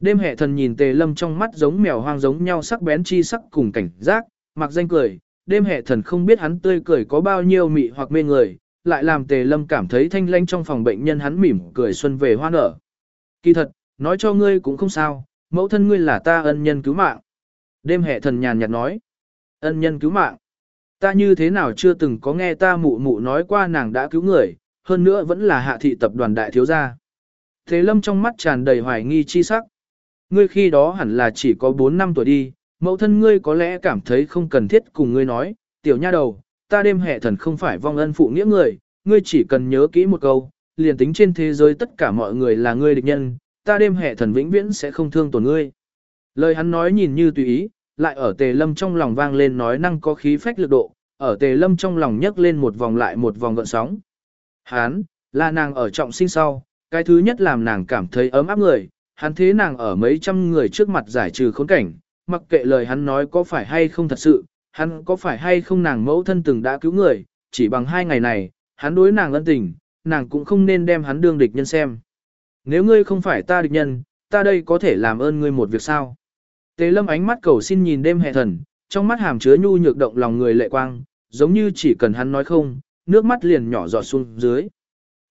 Đêm hệ thần nhìn tề lâm trong mắt giống mèo hoang giống nhau sắc bén chi sắc cùng cảnh giác, mặc danh cười, đêm hệ thần không biết hắn tươi cười có bao nhiêu mị hoặc mê người, lại làm tề lâm cảm thấy thanh lanh trong phòng bệnh nhân hắn mỉm cười xuân về hoa nở. Kỳ thật, nói cho ngươi cũng không sao, mẫu thân ngươi là ta ân nhân cứu mạng. Đêm hệ thần nhàn nhạt nói, ân nhân cứu mạng. Ta như thế nào chưa từng có nghe ta mụ mụ nói qua nàng đã cứu người, hơn nữa vẫn là hạ thị tập đoàn đại thiếu gia. Thế lâm trong mắt tràn đầy hoài nghi chi sắc. Ngươi khi đó hẳn là chỉ có 4 năm tuổi đi, mẫu thân ngươi có lẽ cảm thấy không cần thiết cùng ngươi nói, tiểu nha đầu, ta đêm hệ thần không phải vong ân phụ nghĩa người, ngươi chỉ cần nhớ kỹ một câu, liền tính trên thế giới tất cả mọi người là ngươi địch nhân, ta đêm hệ thần vĩnh viễn sẽ không thương tổn ngươi. Lời hắn nói nhìn như tùy ý, lại ở tề lâm trong lòng vang lên nói năng có khí phách lực độ, ở tề lâm trong lòng nhấc lên một vòng lại một vòng gợn sóng. Hán, là nàng ở trọng sinh sau, cái thứ nhất làm nàng cảm thấy ấm áp người, hắn thế nàng ở mấy trăm người trước mặt giải trừ khốn cảnh, mặc kệ lời hắn nói có phải hay không thật sự, hắn có phải hay không nàng mẫu thân từng đã cứu người, chỉ bằng hai ngày này, hắn đối nàng ân tình, nàng cũng không nên đem hắn đương địch nhân xem. Nếu ngươi không phải ta địch nhân, ta đây có thể làm ơn ngươi một việc sao? Tế lâm ánh mắt cầu xin nhìn đêm hệ thần, trong mắt hàm chứa nhu nhược động lòng người lệ quang, giống như chỉ cần hắn nói không, nước mắt liền nhỏ giọt xuống dưới.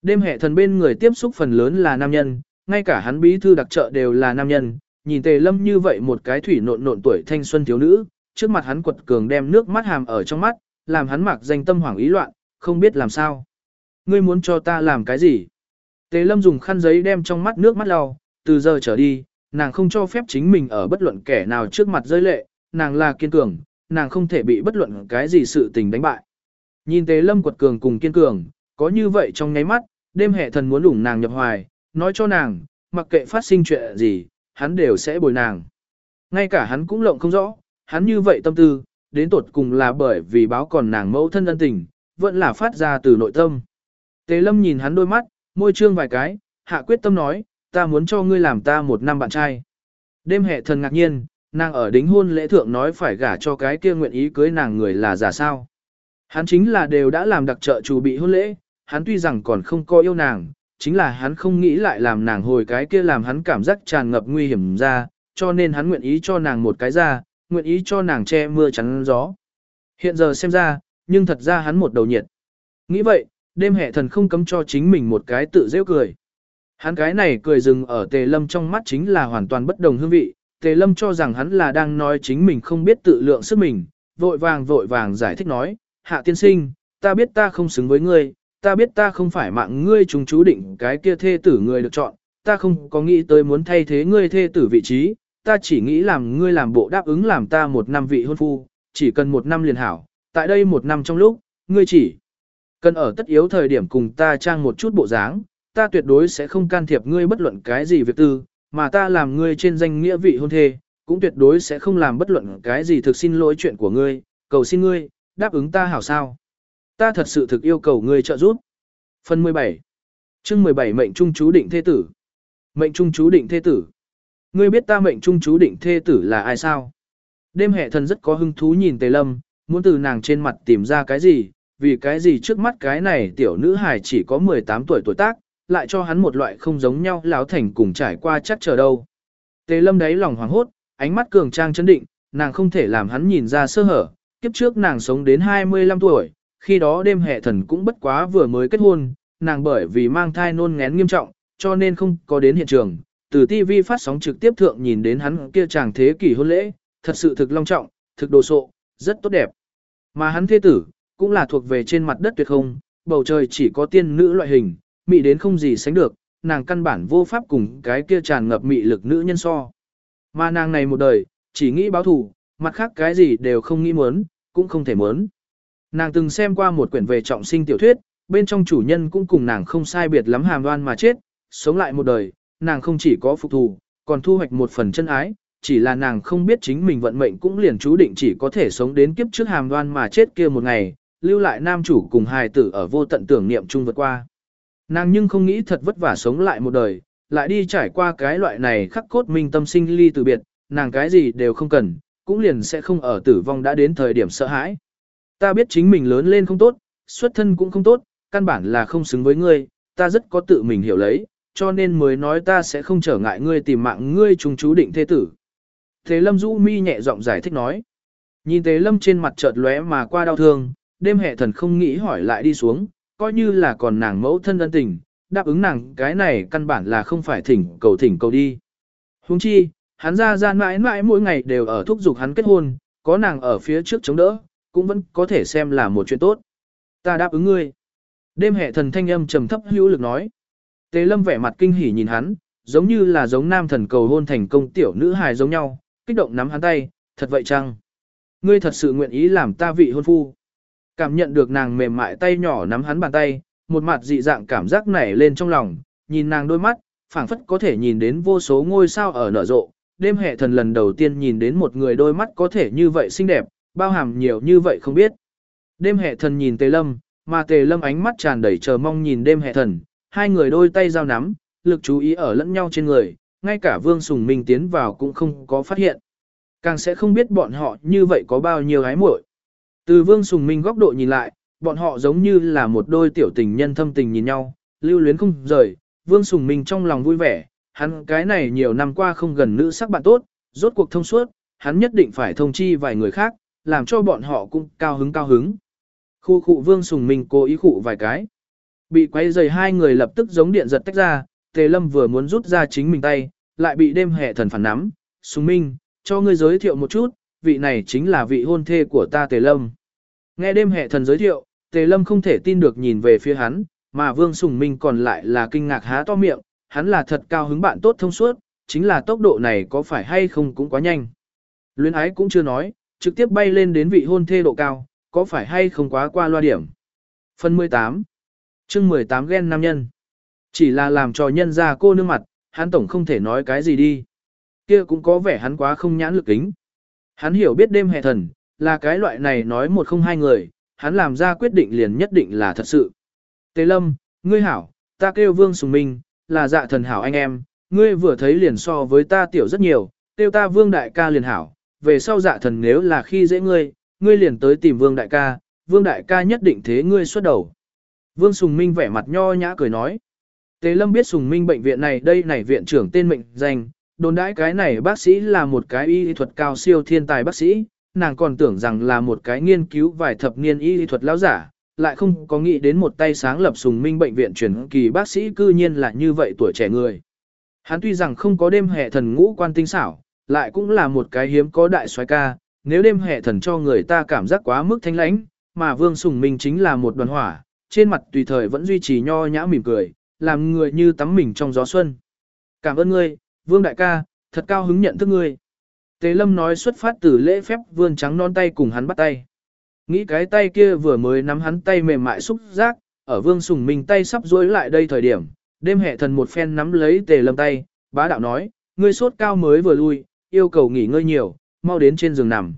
Đêm hệ thần bên người tiếp xúc phần lớn là nam nhân, ngay cả hắn bí thư đặc trợ đều là nam nhân, nhìn tề lâm như vậy một cái thủy nộn nộn tuổi thanh xuân thiếu nữ, trước mặt hắn quật cường đem nước mắt hàm ở trong mắt, làm hắn mặc danh tâm hoảng ý loạn, không biết làm sao. Ngươi muốn cho ta làm cái gì? Tề lâm dùng khăn giấy đem trong mắt nước mắt lau, từ giờ trở đi, nàng không cho phép chính mình ở bất luận kẻ nào trước mặt rơi lệ, nàng là kiên cường, nàng không thể bị bất luận cái gì sự tình đánh bại. Nhìn Tế lâm quật cường cùng kiên cường, có như vậy trong nháy mắt, đêm hệ thần muốn lủng nàng nhập hoài, nói cho nàng, mặc kệ phát sinh chuyện gì, hắn đều sẽ bồi nàng. Ngay cả hắn cũng lộng không rõ, hắn như vậy tâm tư, đến tột cùng là bởi vì báo còn nàng mẫu thân ân tình, vẫn là phát ra từ nội tâm. Tế lâm nhìn hắn đôi mắt, môi trương vài cái, hạ quyết tâm nói, ta muốn cho ngươi làm ta một năm bạn trai. Đêm hệ thần ngạc nhiên, nàng ở đính hôn lễ thượng nói phải gả cho cái kia nguyện ý cưới nàng người là giả sao. Hắn chính là đều đã làm đặc trợ chủ bị hôn lễ, hắn tuy rằng còn không có yêu nàng, chính là hắn không nghĩ lại làm nàng hồi cái kia làm hắn cảm giác tràn ngập nguy hiểm ra, cho nên hắn nguyện ý cho nàng một cái ra, nguyện ý cho nàng che mưa chắn gió. Hiện giờ xem ra, nhưng thật ra hắn một đầu nhiệt. Nghĩ vậy, đêm hệ thần không cấm cho chính mình một cái tự rêu cười. Hắn cái này cười dừng ở tề lâm trong mắt chính là hoàn toàn bất đồng hương vị, tề lâm cho rằng hắn là đang nói chính mình không biết tự lượng sức mình, vội vàng vội vàng giải thích nói, hạ tiên sinh, ta biết ta không xứng với ngươi, ta biết ta không phải mạng ngươi trùng chú định cái kia thê tử người được chọn, ta không có nghĩ tới muốn thay thế ngươi thê tử vị trí, ta chỉ nghĩ làm ngươi làm bộ đáp ứng làm ta một năm vị hôn phu, chỉ cần một năm liền hảo, tại đây một năm trong lúc, ngươi chỉ cần ở tất yếu thời điểm cùng ta trang một chút bộ dáng, ta tuyệt đối sẽ không can thiệp ngươi bất luận cái gì việc tư, mà ta làm ngươi trên danh nghĩa vị hôn thê, cũng tuyệt đối sẽ không làm bất luận cái gì thực xin lỗi chuyện của ngươi, cầu xin ngươi, đáp ứng ta hảo sao. Ta thật sự thực yêu cầu ngươi trợ giúp. Phần 17 chương 17 mệnh trung chú định thê tử. Mệnh trung chú định thê tử. Ngươi biết ta mệnh trung chú định thê tử là ai sao? Đêm hệ thần rất có hứng thú nhìn Tề Lâm, muốn từ nàng trên mặt tìm ra cái gì, vì cái gì trước mắt cái này tiểu nữ hài chỉ có 18 tuổi tuổi tác, lại cho hắn một loại không giống nhau láo thành cùng trải qua chắc chờ đâu. Tề Lâm đáy lòng hoảng hốt, ánh mắt cường trang chấn định, nàng không thể làm hắn nhìn ra sơ hở, kiếp trước nàng sống đến 25 tuổi, khi đó đêm hệ thần cũng bất quá vừa mới kết hôn, nàng bởi vì mang thai nôn ngén nghiêm trọng, cho nên không có đến hiện trường, từ TV phát sóng trực tiếp thượng nhìn đến hắn kia chàng thế kỷ hôn lễ, thật sự thực long trọng, thực đồ sộ, rất tốt đẹp. Mà hắn thế tử, cũng là thuộc về trên mặt đất tuyệt không, bầu trời chỉ có tiên nữ loại hình, mị đến không gì sánh được, nàng căn bản vô pháp cùng cái kia tràn ngập mị lực nữ nhân so. Mà nàng này một đời, chỉ nghĩ báo thù, mặt khác cái gì đều không nghĩ muốn, cũng không thể muốn. Nàng từng xem qua một quyển về trọng sinh tiểu thuyết, bên trong chủ nhân cũng cùng nàng không sai biệt lắm hàm đoan mà chết, sống lại một đời, nàng không chỉ có phục thù, còn thu hoạch một phần chân ái, chỉ là nàng không biết chính mình vận mệnh cũng liền chú định chỉ có thể sống đến kiếp trước hàm đoan mà chết kia một ngày, lưu lại nam chủ cùng hài tử ở vô tận tưởng niệm chung vượt qua. Nàng nhưng không nghĩ thật vất vả sống lại một đời, lại đi trải qua cái loại này khắc cốt minh tâm sinh ly từ biệt, nàng cái gì đều không cần, cũng liền sẽ không ở tử vong đã đến thời điểm sợ hãi. Ta biết chính mình lớn lên không tốt, xuất thân cũng không tốt, căn bản là không xứng với ngươi, ta rất có tự mình hiểu lấy, cho nên mới nói ta sẽ không trở ngại ngươi tìm mạng ngươi trùng chú định thế tử. Thế lâm rũ mi nhẹ giọng giải thích nói. Nhìn tế lâm trên mặt chợt lóe mà qua đau thương, đêm hệ thần không nghĩ hỏi lại đi xuống, coi như là còn nàng mẫu thân ân tình, đáp ứng nàng cái này căn bản là không phải thỉnh cầu thỉnh cầu đi. Huống chi, hắn ra ra mãi mãi mỗi ngày đều ở thúc giục hắn kết hôn, có nàng ở phía trước chống đỡ, cũng vẫn có thể xem là một chuyện tốt. Ta đáp ứng ngươi. Đêm hệ thần thanh âm trầm thấp hữu lực nói. Tề lâm vẻ mặt kinh hỉ nhìn hắn, giống như là giống nam thần cầu hôn thành công tiểu nữ hài giống nhau, kích động nắm hắn tay, thật vậy chăng? Ngươi thật sự nguyện ý làm ta vị hôn phu. Cảm nhận được nàng mềm mại tay nhỏ nắm hắn bàn tay, một mặt dị dạng cảm giác nảy lên trong lòng, nhìn nàng đôi mắt, phảng phất có thể nhìn đến vô số ngôi sao ở nở rộ. Đêm hệ thần lần đầu tiên nhìn đến một người đôi mắt có thể như vậy xinh đẹp, bao hàm nhiều như vậy không biết. Đêm hệ thần nhìn tề lâm, mà tề lâm ánh mắt tràn đầy chờ mong nhìn đêm hệ thần, hai người đôi tay giao nắm, lực chú ý ở lẫn nhau trên người, ngay cả vương sùng minh tiến vào cũng không có phát hiện. Càng sẽ không biết bọn họ như vậy có bao nhiêu hái muội. Từ vương sùng minh góc độ nhìn lại, bọn họ giống như là một đôi tiểu tình nhân thâm tình nhìn nhau, lưu luyến không rời, vương sùng minh trong lòng vui vẻ, hắn cái này nhiều năm qua không gần nữ sắc bạn tốt, rốt cuộc thông suốt, hắn nhất định phải thông chi vài người khác, làm cho bọn họ cũng cao hứng cao hứng. Khu khu vương sùng minh cố ý khụ vài cái. Bị quay dày hai người lập tức giống điện giật tách ra, tề lâm vừa muốn rút ra chính mình tay, lại bị đêm hệ thần phản nắm. Sùng minh, cho ngươi giới thiệu một chút, vị này chính là vị hôn thê của ta tề lâm. Nghe đêm hệ thần giới thiệu, tề lâm không thể tin được nhìn về phía hắn, mà vương sùng minh còn lại là kinh ngạc há to miệng, hắn là thật cao hứng bạn tốt thông suốt, chính là tốc độ này có phải hay không cũng quá nhanh. Luyến ái cũng chưa nói, trực tiếp bay lên đến vị hôn thê độ cao, có phải hay không quá qua loa điểm. Phần 18 chương 18 ghen nam nhân. Chỉ là làm cho nhân ra cô nương mặt, hắn tổng không thể nói cái gì đi. Kia cũng có vẻ hắn quá không nhãn lực kính. Hắn hiểu biết đêm hệ thần, là cái loại này nói một không hai người, hắn làm ra quyết định liền nhất định là thật sự. Tế lâm, ngươi hảo, ta kêu vương sùng minh, là dạ thần hảo anh em, ngươi vừa thấy liền so với ta tiểu rất nhiều, kêu ta vương đại ca liền hảo, về sau dạ thần nếu là khi dễ ngươi, ngươi liền tới tìm vương đại ca, vương đại ca nhất định thế ngươi xuất đầu. Vương Sùng Minh vẻ mặt nho nhã cười nói. Tề Lâm biết Sùng Minh bệnh viện này đây này viện trưởng tên mệnh danh, đồn đãi cái này bác sĩ là một cái y thuật cao siêu thiên tài bác sĩ, nàng còn tưởng rằng là một cái nghiên cứu vài thập niên y thuật lão giả, lại không có nghĩ đến một tay sáng lập Sùng Minh bệnh viện truyền kỳ bác sĩ cư nhiên là như vậy tuổi trẻ người. Hắn tuy rằng không có đêm hệ thần ngũ quan tinh xảo, lại cũng là một cái hiếm có đại soái ca, nếu đêm hệ thần cho người ta cảm giác quá mức thanh lãnh, mà Vương Sùng Minh chính là một đoàn hỏa, trên mặt tùy thời vẫn duy trì nho nhã mỉm cười, làm người như tắm mình trong gió xuân. Cảm ơn ngươi, Vương Đại ca, thật cao hứng nhận thức ngươi. tế Lâm nói xuất phát từ lễ phép vươn trắng non tay cùng hắn bắt tay. Nghĩ cái tay kia vừa mới nắm hắn tay mềm mại xúc giác, ở Vương Sùng Minh tay sắp duỗi lại đây thời điểm, đêm hệ thần một phen nắm lấy Tề Lâm tay, bá đạo nói, ngươi sốt cao mới vừa lui, yêu cầu nghỉ ngơi nhiều, mau đến trên giường nằm.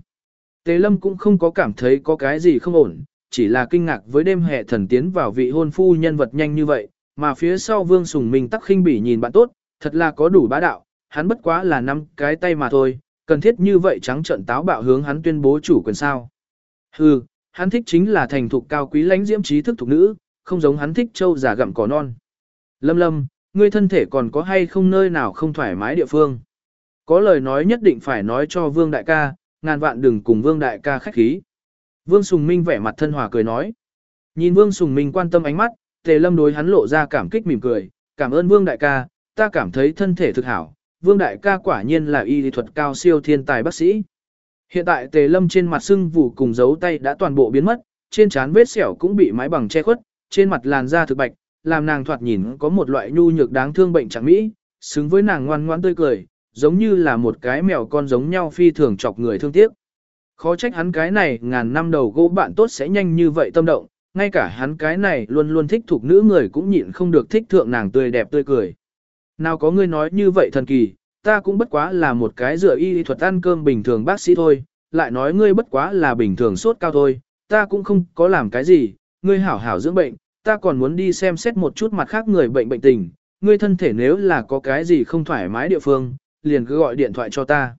Tề lâm cũng không có cảm thấy có cái gì không ổn, chỉ là kinh ngạc với đêm hệ thần tiến vào vị hôn phu nhân vật nhanh như vậy, mà phía sau vương sùng minh tắc khinh bỉ nhìn bạn tốt, thật là có đủ bá đạo, hắn bất quá là năm cái tay mà thôi, cần thiết như vậy trắng trận táo bạo hướng hắn tuyên bố chủ quyền sao. Hừ, hắn thích chính là thành thục cao quý lãnh diễm trí thức thục nữ, không giống hắn thích châu giả gặm cỏ non. Lâm lâm, ngươi thân thể còn có hay không nơi nào không thoải mái địa phương. Có lời nói nhất định phải nói cho vương đại ca, ngàn vạn đừng cùng vương đại ca khách khí. Vương Sùng Minh vẻ mặt thân hòa cười nói. Nhìn Vương Sùng Minh quan tâm ánh mắt, Tề Lâm đối hắn lộ ra cảm kích mỉm cười, cảm ơn Vương đại ca, ta cảm thấy thân thể thực hảo, Vương đại ca quả nhiên là y lý thuật cao siêu thiên tài bác sĩ. Hiện tại Tề Lâm trên mặt sưng vụ cùng dấu tay đã toàn bộ biến mất, trên trán vết sẹo cũng bị mái bằng che khuất, trên mặt làn da thực bạch, làm nàng thoạt nhìn có một loại nhu nhược đáng thương bệnh chẳng mỹ, xứng với nàng ngoan ngoãn tươi cười, giống như là một cái mèo con giống nhau phi thường chọc người thương tiếc. Khó trách hắn cái này ngàn năm đầu gỗ bạn tốt sẽ nhanh như vậy tâm động, ngay cả hắn cái này luôn luôn thích thuộc nữ người cũng nhịn không được thích thượng nàng tươi đẹp tươi cười. Nào có ngươi nói như vậy thần kỳ, ta cũng bất quá là một cái dựa y thuật ăn cơm bình thường bác sĩ thôi, lại nói ngươi bất quá là bình thường sốt cao thôi, ta cũng không có làm cái gì, ngươi hảo hảo dưỡng bệnh, ta còn muốn đi xem xét một chút mặt khác người bệnh bệnh tình, ngươi thân thể nếu là có cái gì không thoải mái địa phương, liền cứ gọi điện thoại cho ta.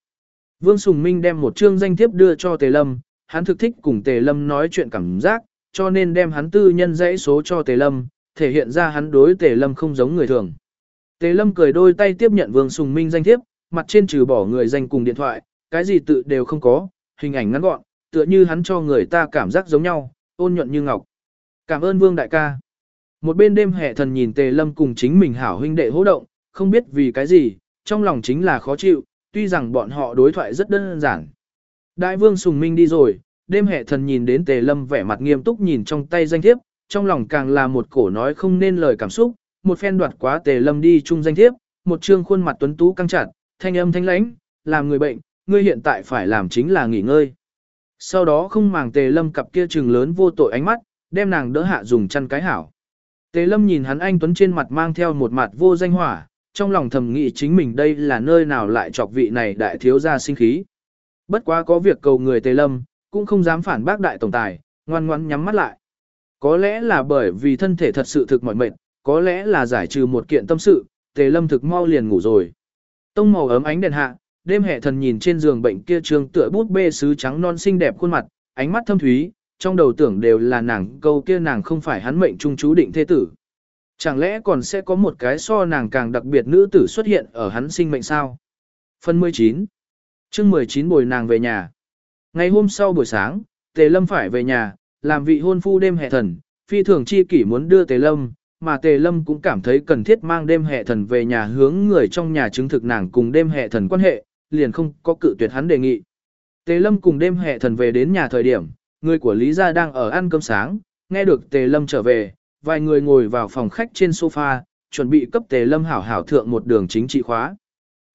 Vương Sùng Minh đem một chương danh thiếp đưa cho Tề Lâm, hắn thực thích cùng Tề Lâm nói chuyện cảm giác, cho nên đem hắn tư nhân dãy số cho Tề Lâm, thể hiện ra hắn đối Tề Lâm không giống người thường. Tề Lâm cười đôi tay tiếp nhận Vương Sùng Minh danh thiếp, mặt trên trừ bỏ người danh cùng điện thoại, cái gì tự đều không có, hình ảnh ngắn gọn, tựa như hắn cho người ta cảm giác giống nhau, ôn nhuận như ngọc. Cảm ơn Vương đại ca. Một bên đêm hệ thần nhìn Tề Lâm cùng chính mình hảo huynh đệ hỗ động, không biết vì cái gì, trong lòng chính là khó chịu, tuy rằng bọn họ đối thoại rất đơn giản. Đại vương Sùng Minh đi rồi, đêm hệ thần nhìn đến Tề Lâm vẻ mặt nghiêm túc nhìn trong tay danh thiếp, trong lòng càng là một cổ nói không nên lời cảm xúc, một phen đoạt quá Tề Lâm đi chung danh thiếp, một trương khuôn mặt tuấn tú căng chặt, thanh âm thanh lãnh, làm người bệnh, ngươi hiện tại phải làm chính là nghỉ ngơi. Sau đó không màng Tề Lâm cặp kia trừng lớn vô tội ánh mắt, đem nàng đỡ hạ dùng chăn cái hảo. Tề Lâm nhìn hắn anh tuấn trên mặt mang theo một mặt vô danh hỏa, trong lòng thầm nghĩ chính mình đây là nơi nào lại chọc vị này đại thiếu gia sinh khí. Bất quá có việc cầu người Tề Lâm, cũng không dám phản bác đại tổng tài, ngoan ngoãn nhắm mắt lại. Có lẽ là bởi vì thân thể thật sự thực mỏi mệt, có lẽ là giải trừ một kiện tâm sự, Tề Lâm thực mau liền ngủ rồi. Tông màu ấm ánh đèn hạ, đêm hệ thần nhìn trên giường bệnh kia trương tựa bút bê sứ trắng non xinh đẹp khuôn mặt, ánh mắt thâm thúy, trong đầu tưởng đều là nàng câu kia nàng không phải hắn mệnh trung chú định thế tử. Chẳng lẽ còn sẽ có một cái so nàng càng đặc biệt nữ tử xuất hiện ở hắn sinh mệnh sao? Phần 19 chương 19 bồi nàng về nhà. Ngày hôm sau buổi sáng, Tề Lâm phải về nhà, làm vị hôn phu đêm hệ thần, phi thường chi kỷ muốn đưa Tề Lâm, mà Tề Lâm cũng cảm thấy cần thiết mang đêm hệ thần về nhà hướng người trong nhà chứng thực nàng cùng đêm hệ thần quan hệ, liền không có cự tuyệt hắn đề nghị. Tề Lâm cùng đêm hệ thần về đến nhà thời điểm, người của Lý Gia đang ở ăn cơm sáng, nghe được Tề Lâm trở về, vài người ngồi vào phòng khách trên sofa, chuẩn bị cấp Tề Lâm hảo hảo thượng một đường chính trị khóa.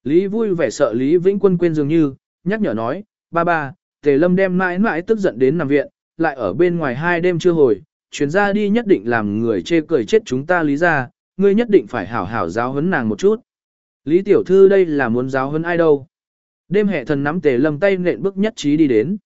Lý vui vẻ sợ Lý Vĩnh Quân quên dường như, nhắc nhở nói, ba ba, Tề Lâm đem mãi mãi tức giận đến nằm viện, lại ở bên ngoài hai đêm chưa hồi, chuyến ra đi nhất định làm người chê cười chết chúng ta Lý ra, ngươi nhất định phải hảo hảo giáo huấn nàng một chút. Lý Tiểu Thư đây là muốn giáo huấn ai đâu. Đêm hệ thần nắm Tề Lâm tay nện bước nhất trí đi đến.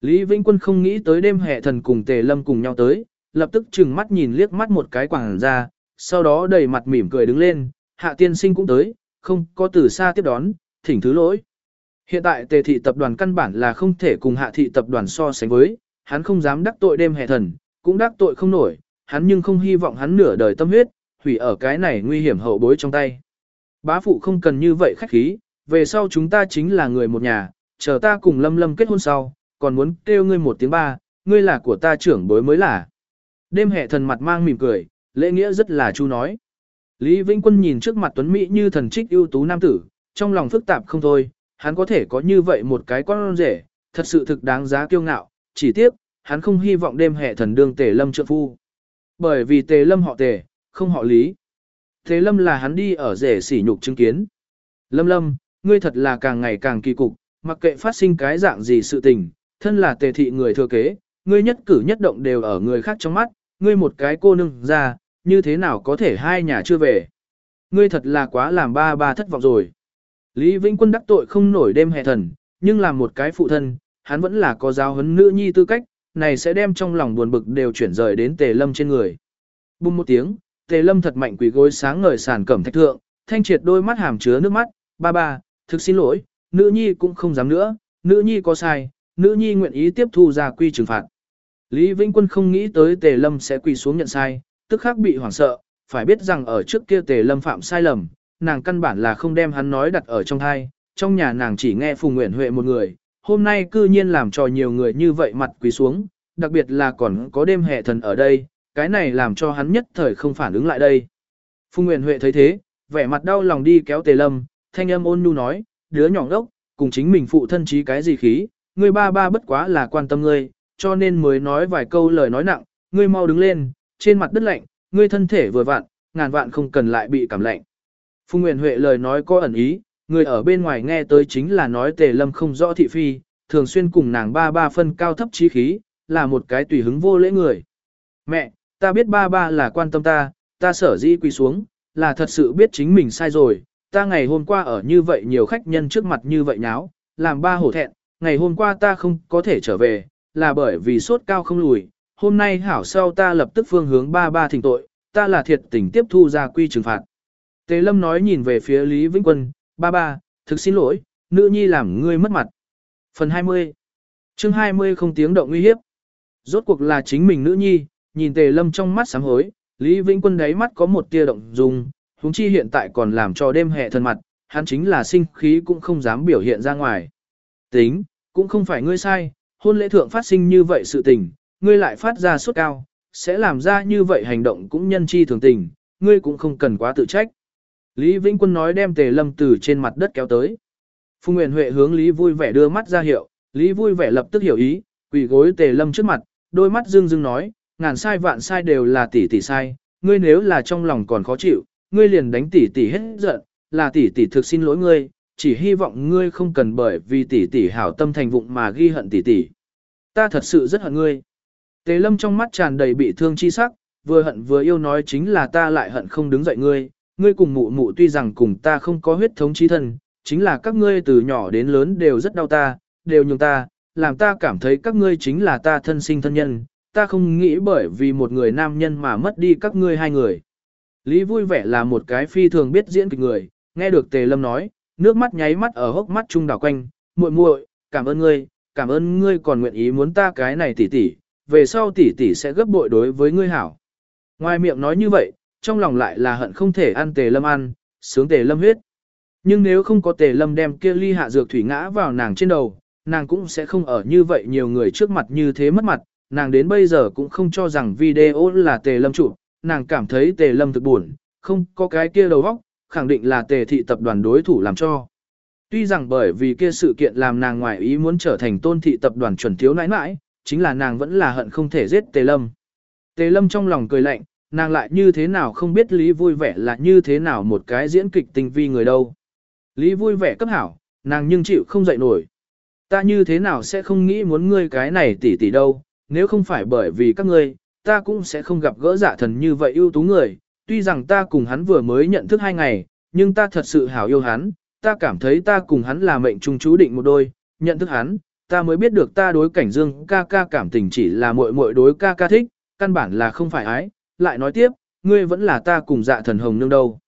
Lý Vĩnh Quân không nghĩ tới đêm hệ thần cùng Tề Lâm cùng nhau tới, lập tức chừng mắt nhìn liếc mắt một cái quảng ra, sau đó đầy mặt mỉm cười đứng lên, hạ tiên sinh cũng tới, không có từ xa tiếp đón, thỉnh thứ lỗi. Hiện tại tề thị tập đoàn căn bản là không thể cùng hạ thị tập đoàn so sánh với, hắn không dám đắc tội đêm hệ thần, cũng đắc tội không nổi, hắn nhưng không hy vọng hắn nửa đời tâm huyết, hủy ở cái này nguy hiểm hậu bối trong tay. Bá phụ không cần như vậy khách khí, về sau chúng ta chính là người một nhà, chờ ta cùng lâm lâm kết hôn sau, còn muốn kêu ngươi một tiếng ba, ngươi là của ta trưởng bối mới là. Đêm hệ thần mặt mang mỉm cười, lễ nghĩa rất là chu nói. Lý Vĩnh Quân nhìn trước mặt Tuấn Mỹ như thần trích ưu tú nam tử, trong lòng phức tạp không thôi, hắn có thể có như vậy một cái con rể, thật sự thực đáng giá kiêu ngạo, chỉ tiếc, hắn không hy vọng đêm hệ thần đương tề lâm trợ phu. Bởi vì tề lâm họ tề, không họ lý. Tề lâm là hắn đi ở rể sỉ nhục chứng kiến. Lâm lâm, ngươi thật là càng ngày càng kỳ cục, mặc kệ phát sinh cái dạng gì sự tình, thân là tề thị người thừa kế, ngươi nhất cử nhất động đều ở người khác trong mắt, ngươi một cái cô nương ra, như thế nào có thể hai nhà chưa về. Ngươi thật là quá làm ba ba thất vọng rồi. Lý Vĩnh Quân đắc tội không nổi đêm hè thần, nhưng làm một cái phụ thân, hắn vẫn là có giáo huấn nữ nhi tư cách, này sẽ đem trong lòng buồn bực đều chuyển rời đến Tề Lâm trên người. Bùng một tiếng, Tề Lâm thật mạnh quỳ gối sáng ngời sàn cẩm thạch thượng, thanh triệt đôi mắt hàm chứa nước mắt, ba ba, thực xin lỗi, nữ nhi cũng không dám nữa, nữ nhi có sai, nữ nhi nguyện ý tiếp thu ra quy trừng phạt. Lý Vĩnh Quân không nghĩ tới Tề Lâm sẽ quỳ xuống nhận sai, tức khắc bị hoảng sợ, phải biết rằng ở trước kia Tề Lâm phạm sai lầm, nàng căn bản là không đem hắn nói đặt ở trong thai, trong nhà nàng chỉ nghe Phùng Nguyễn Huệ một người, hôm nay cư nhiên làm cho nhiều người như vậy mặt quỳ xuống, đặc biệt là còn có đêm hệ thần ở đây, cái này làm cho hắn nhất thời không phản ứng lại đây. Phùng Nguyễn Huệ thấy thế, vẻ mặt đau lòng đi kéo Tề Lâm, thanh âm ôn nhu nói, đứa nhỏ ngốc, cùng chính mình phụ thân trí cái gì khí, ngươi ba ba bất quá là quan tâm ngươi, cho nên mới nói vài câu lời nói nặng, ngươi mau đứng lên, trên mặt đất lạnh, ngươi thân thể vừa vặn, ngàn vạn không cần lại bị cảm lạnh. Phùng Nguyễn Huệ lời nói có ẩn ý, người ở bên ngoài nghe tới chính là nói tề lâm không rõ thị phi, thường xuyên cùng nàng ba ba phân cao thấp trí khí, là một cái tùy hứng vô lễ người. Mẹ, ta biết ba ba là quan tâm ta, ta sở dĩ quỳ xuống, là thật sự biết chính mình sai rồi, ta ngày hôm qua ở như vậy nhiều khách nhân trước mặt như vậy nháo, làm ba hổ thẹn, ngày hôm qua ta không có thể trở về, là bởi vì sốt cao không lùi, hôm nay hảo sau ta lập tức phương hướng ba ba thỉnh tội, ta là thiệt tình tiếp thu ra quy trừng phạt. Tề Lâm nói nhìn về phía Lý Vĩnh Quân, ba ba, thực xin lỗi, nữ nhi làm ngươi mất mặt. Phần 20 chương 20 không tiếng động nguy hiếp. Rốt cuộc là chính mình nữ nhi, nhìn Tề Lâm trong mắt sám hối, Lý Vĩnh Quân đáy mắt có một tia động dung, huống chi hiện tại còn làm cho đêm hệ thân mặt, hắn chính là sinh khí cũng không dám biểu hiện ra ngoài. Tính, cũng không phải ngươi sai, hôn lễ thượng phát sinh như vậy sự tình, ngươi lại phát ra suất cao, sẽ làm ra như vậy hành động cũng nhân chi thường tình, ngươi cũng không cần quá tự trách. Lý Vĩnh Quân nói đem Tề Lâm từ trên mặt đất kéo tới. Phùng Nguyễn Huệ hướng Lý vui vẻ đưa mắt ra hiệu, Lý vui vẻ lập tức hiểu ý, quỳ gối Tề Lâm trước mặt, đôi mắt dương dương nói, ngàn sai vạn sai đều là tỷ tỷ sai, ngươi nếu là trong lòng còn khó chịu, ngươi liền đánh tỷ tỷ hết giận, là tỷ tỷ thực xin lỗi ngươi, chỉ hy vọng ngươi không cần bởi vì tỷ tỷ hảo tâm thành vụng mà ghi hận tỷ tỷ. Ta thật sự rất hận ngươi. Tề Lâm trong mắt tràn đầy bị thương chi sắc, vừa hận vừa yêu nói chính là ta lại hận không đứng dậy ngươi, ngươi cùng mụ mụ tuy rằng cùng ta không có huyết thống chi thân, chính là các ngươi từ nhỏ đến lớn đều rất đau ta, đều nhường ta, làm ta cảm thấy các ngươi chính là ta thân sinh thân nhân, ta không nghĩ bởi vì một người nam nhân mà mất đi các ngươi hai người. Lý vui vẻ là một cái phi thường biết diễn kịch người, nghe được Tề Lâm nói, nước mắt nháy mắt ở hốc mắt trung đảo quanh, muội muội, cảm ơn ngươi, cảm ơn ngươi còn nguyện ý muốn ta cái này tỷ tỷ về sau tỷ tỷ sẽ gấp bội đối với ngươi hảo. Ngoài miệng nói như vậy, trong lòng lại là hận không thể ăn tề lâm ăn, sướng tề lâm huyết. Nhưng nếu không có tề lâm đem kia ly hạ dược thủy ngã vào nàng trên đầu, nàng cũng sẽ không ở như vậy nhiều người trước mặt như thế mất mặt, nàng đến bây giờ cũng không cho rằng video là tề lâm chụp, nàng cảm thấy tề lâm thực buồn, không có cái kia đầu óc, khẳng định là tề thị tập đoàn đối thủ làm cho. Tuy rằng bởi vì kia sự kiện làm nàng ngoại ý muốn trở thành tôn thị tập đoàn chuẩn thiếu nãi nãi, chính là nàng vẫn là hận không thể giết tề lâm. Tề lâm trong lòng cười lạnh, nàng lại như thế nào không biết Lý vui vẻ là như thế nào một cái diễn kịch tinh vi người đâu. Lý vui vẻ cấp hảo, nàng nhưng chịu không dậy nổi. Ta như thế nào sẽ không nghĩ muốn ngươi cái này tỷ tỷ đâu, nếu không phải bởi vì các ngươi, ta cũng sẽ không gặp gỡ giả thần như vậy ưu tú người, tuy rằng ta cùng hắn vừa mới nhận thức hai ngày, nhưng ta thật sự hảo yêu hắn, ta cảm thấy ta cùng hắn là mệnh trung chú định một đôi, nhận thức hắn, ta mới biết được ta đối cảnh dương ca ca cảm tình chỉ là muội muội đối ca ca thích, căn bản là không phải ái, lại nói tiếp, ngươi vẫn là ta cùng dạ thần hồng nương đâu.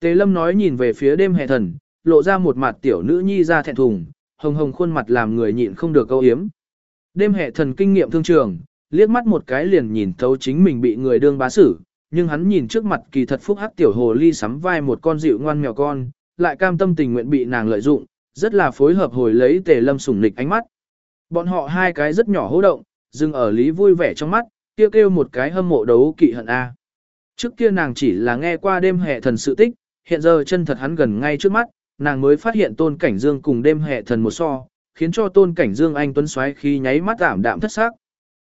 Tề lâm nói nhìn về phía đêm hè thần, lộ ra một mặt tiểu nữ nhi ra thẹn thùng, hồng hồng khuôn mặt làm người nhịn không được câu hiếm. Đêm hệ thần kinh nghiệm thương trường, liếc mắt một cái liền nhìn thấu chính mình bị người đương bá xử, nhưng hắn nhìn trước mặt kỳ thật phúc hắc tiểu hồ ly sắm vai một con dịu ngoan mèo con, lại cam tâm tình nguyện bị nàng lợi dụng, rất là phối hợp hồi lấy tề lâm sủng nịch ánh mắt. Bọn họ hai cái rất nhỏ hô động, dừng ở lý vui vẻ trong mắt, kêu kêu một cái hâm mộ đấu kỵ hận A. Trước kia nàng chỉ là nghe qua đêm hệ thần sự tích, hiện giờ chân thật hắn gần ngay trước mắt, nàng mới phát hiện tôn cảnh dương cùng đêm hệ thần một so, khiến cho tôn cảnh dương anh tuấn xoáy khi nháy mắt ảm đạm thất xác.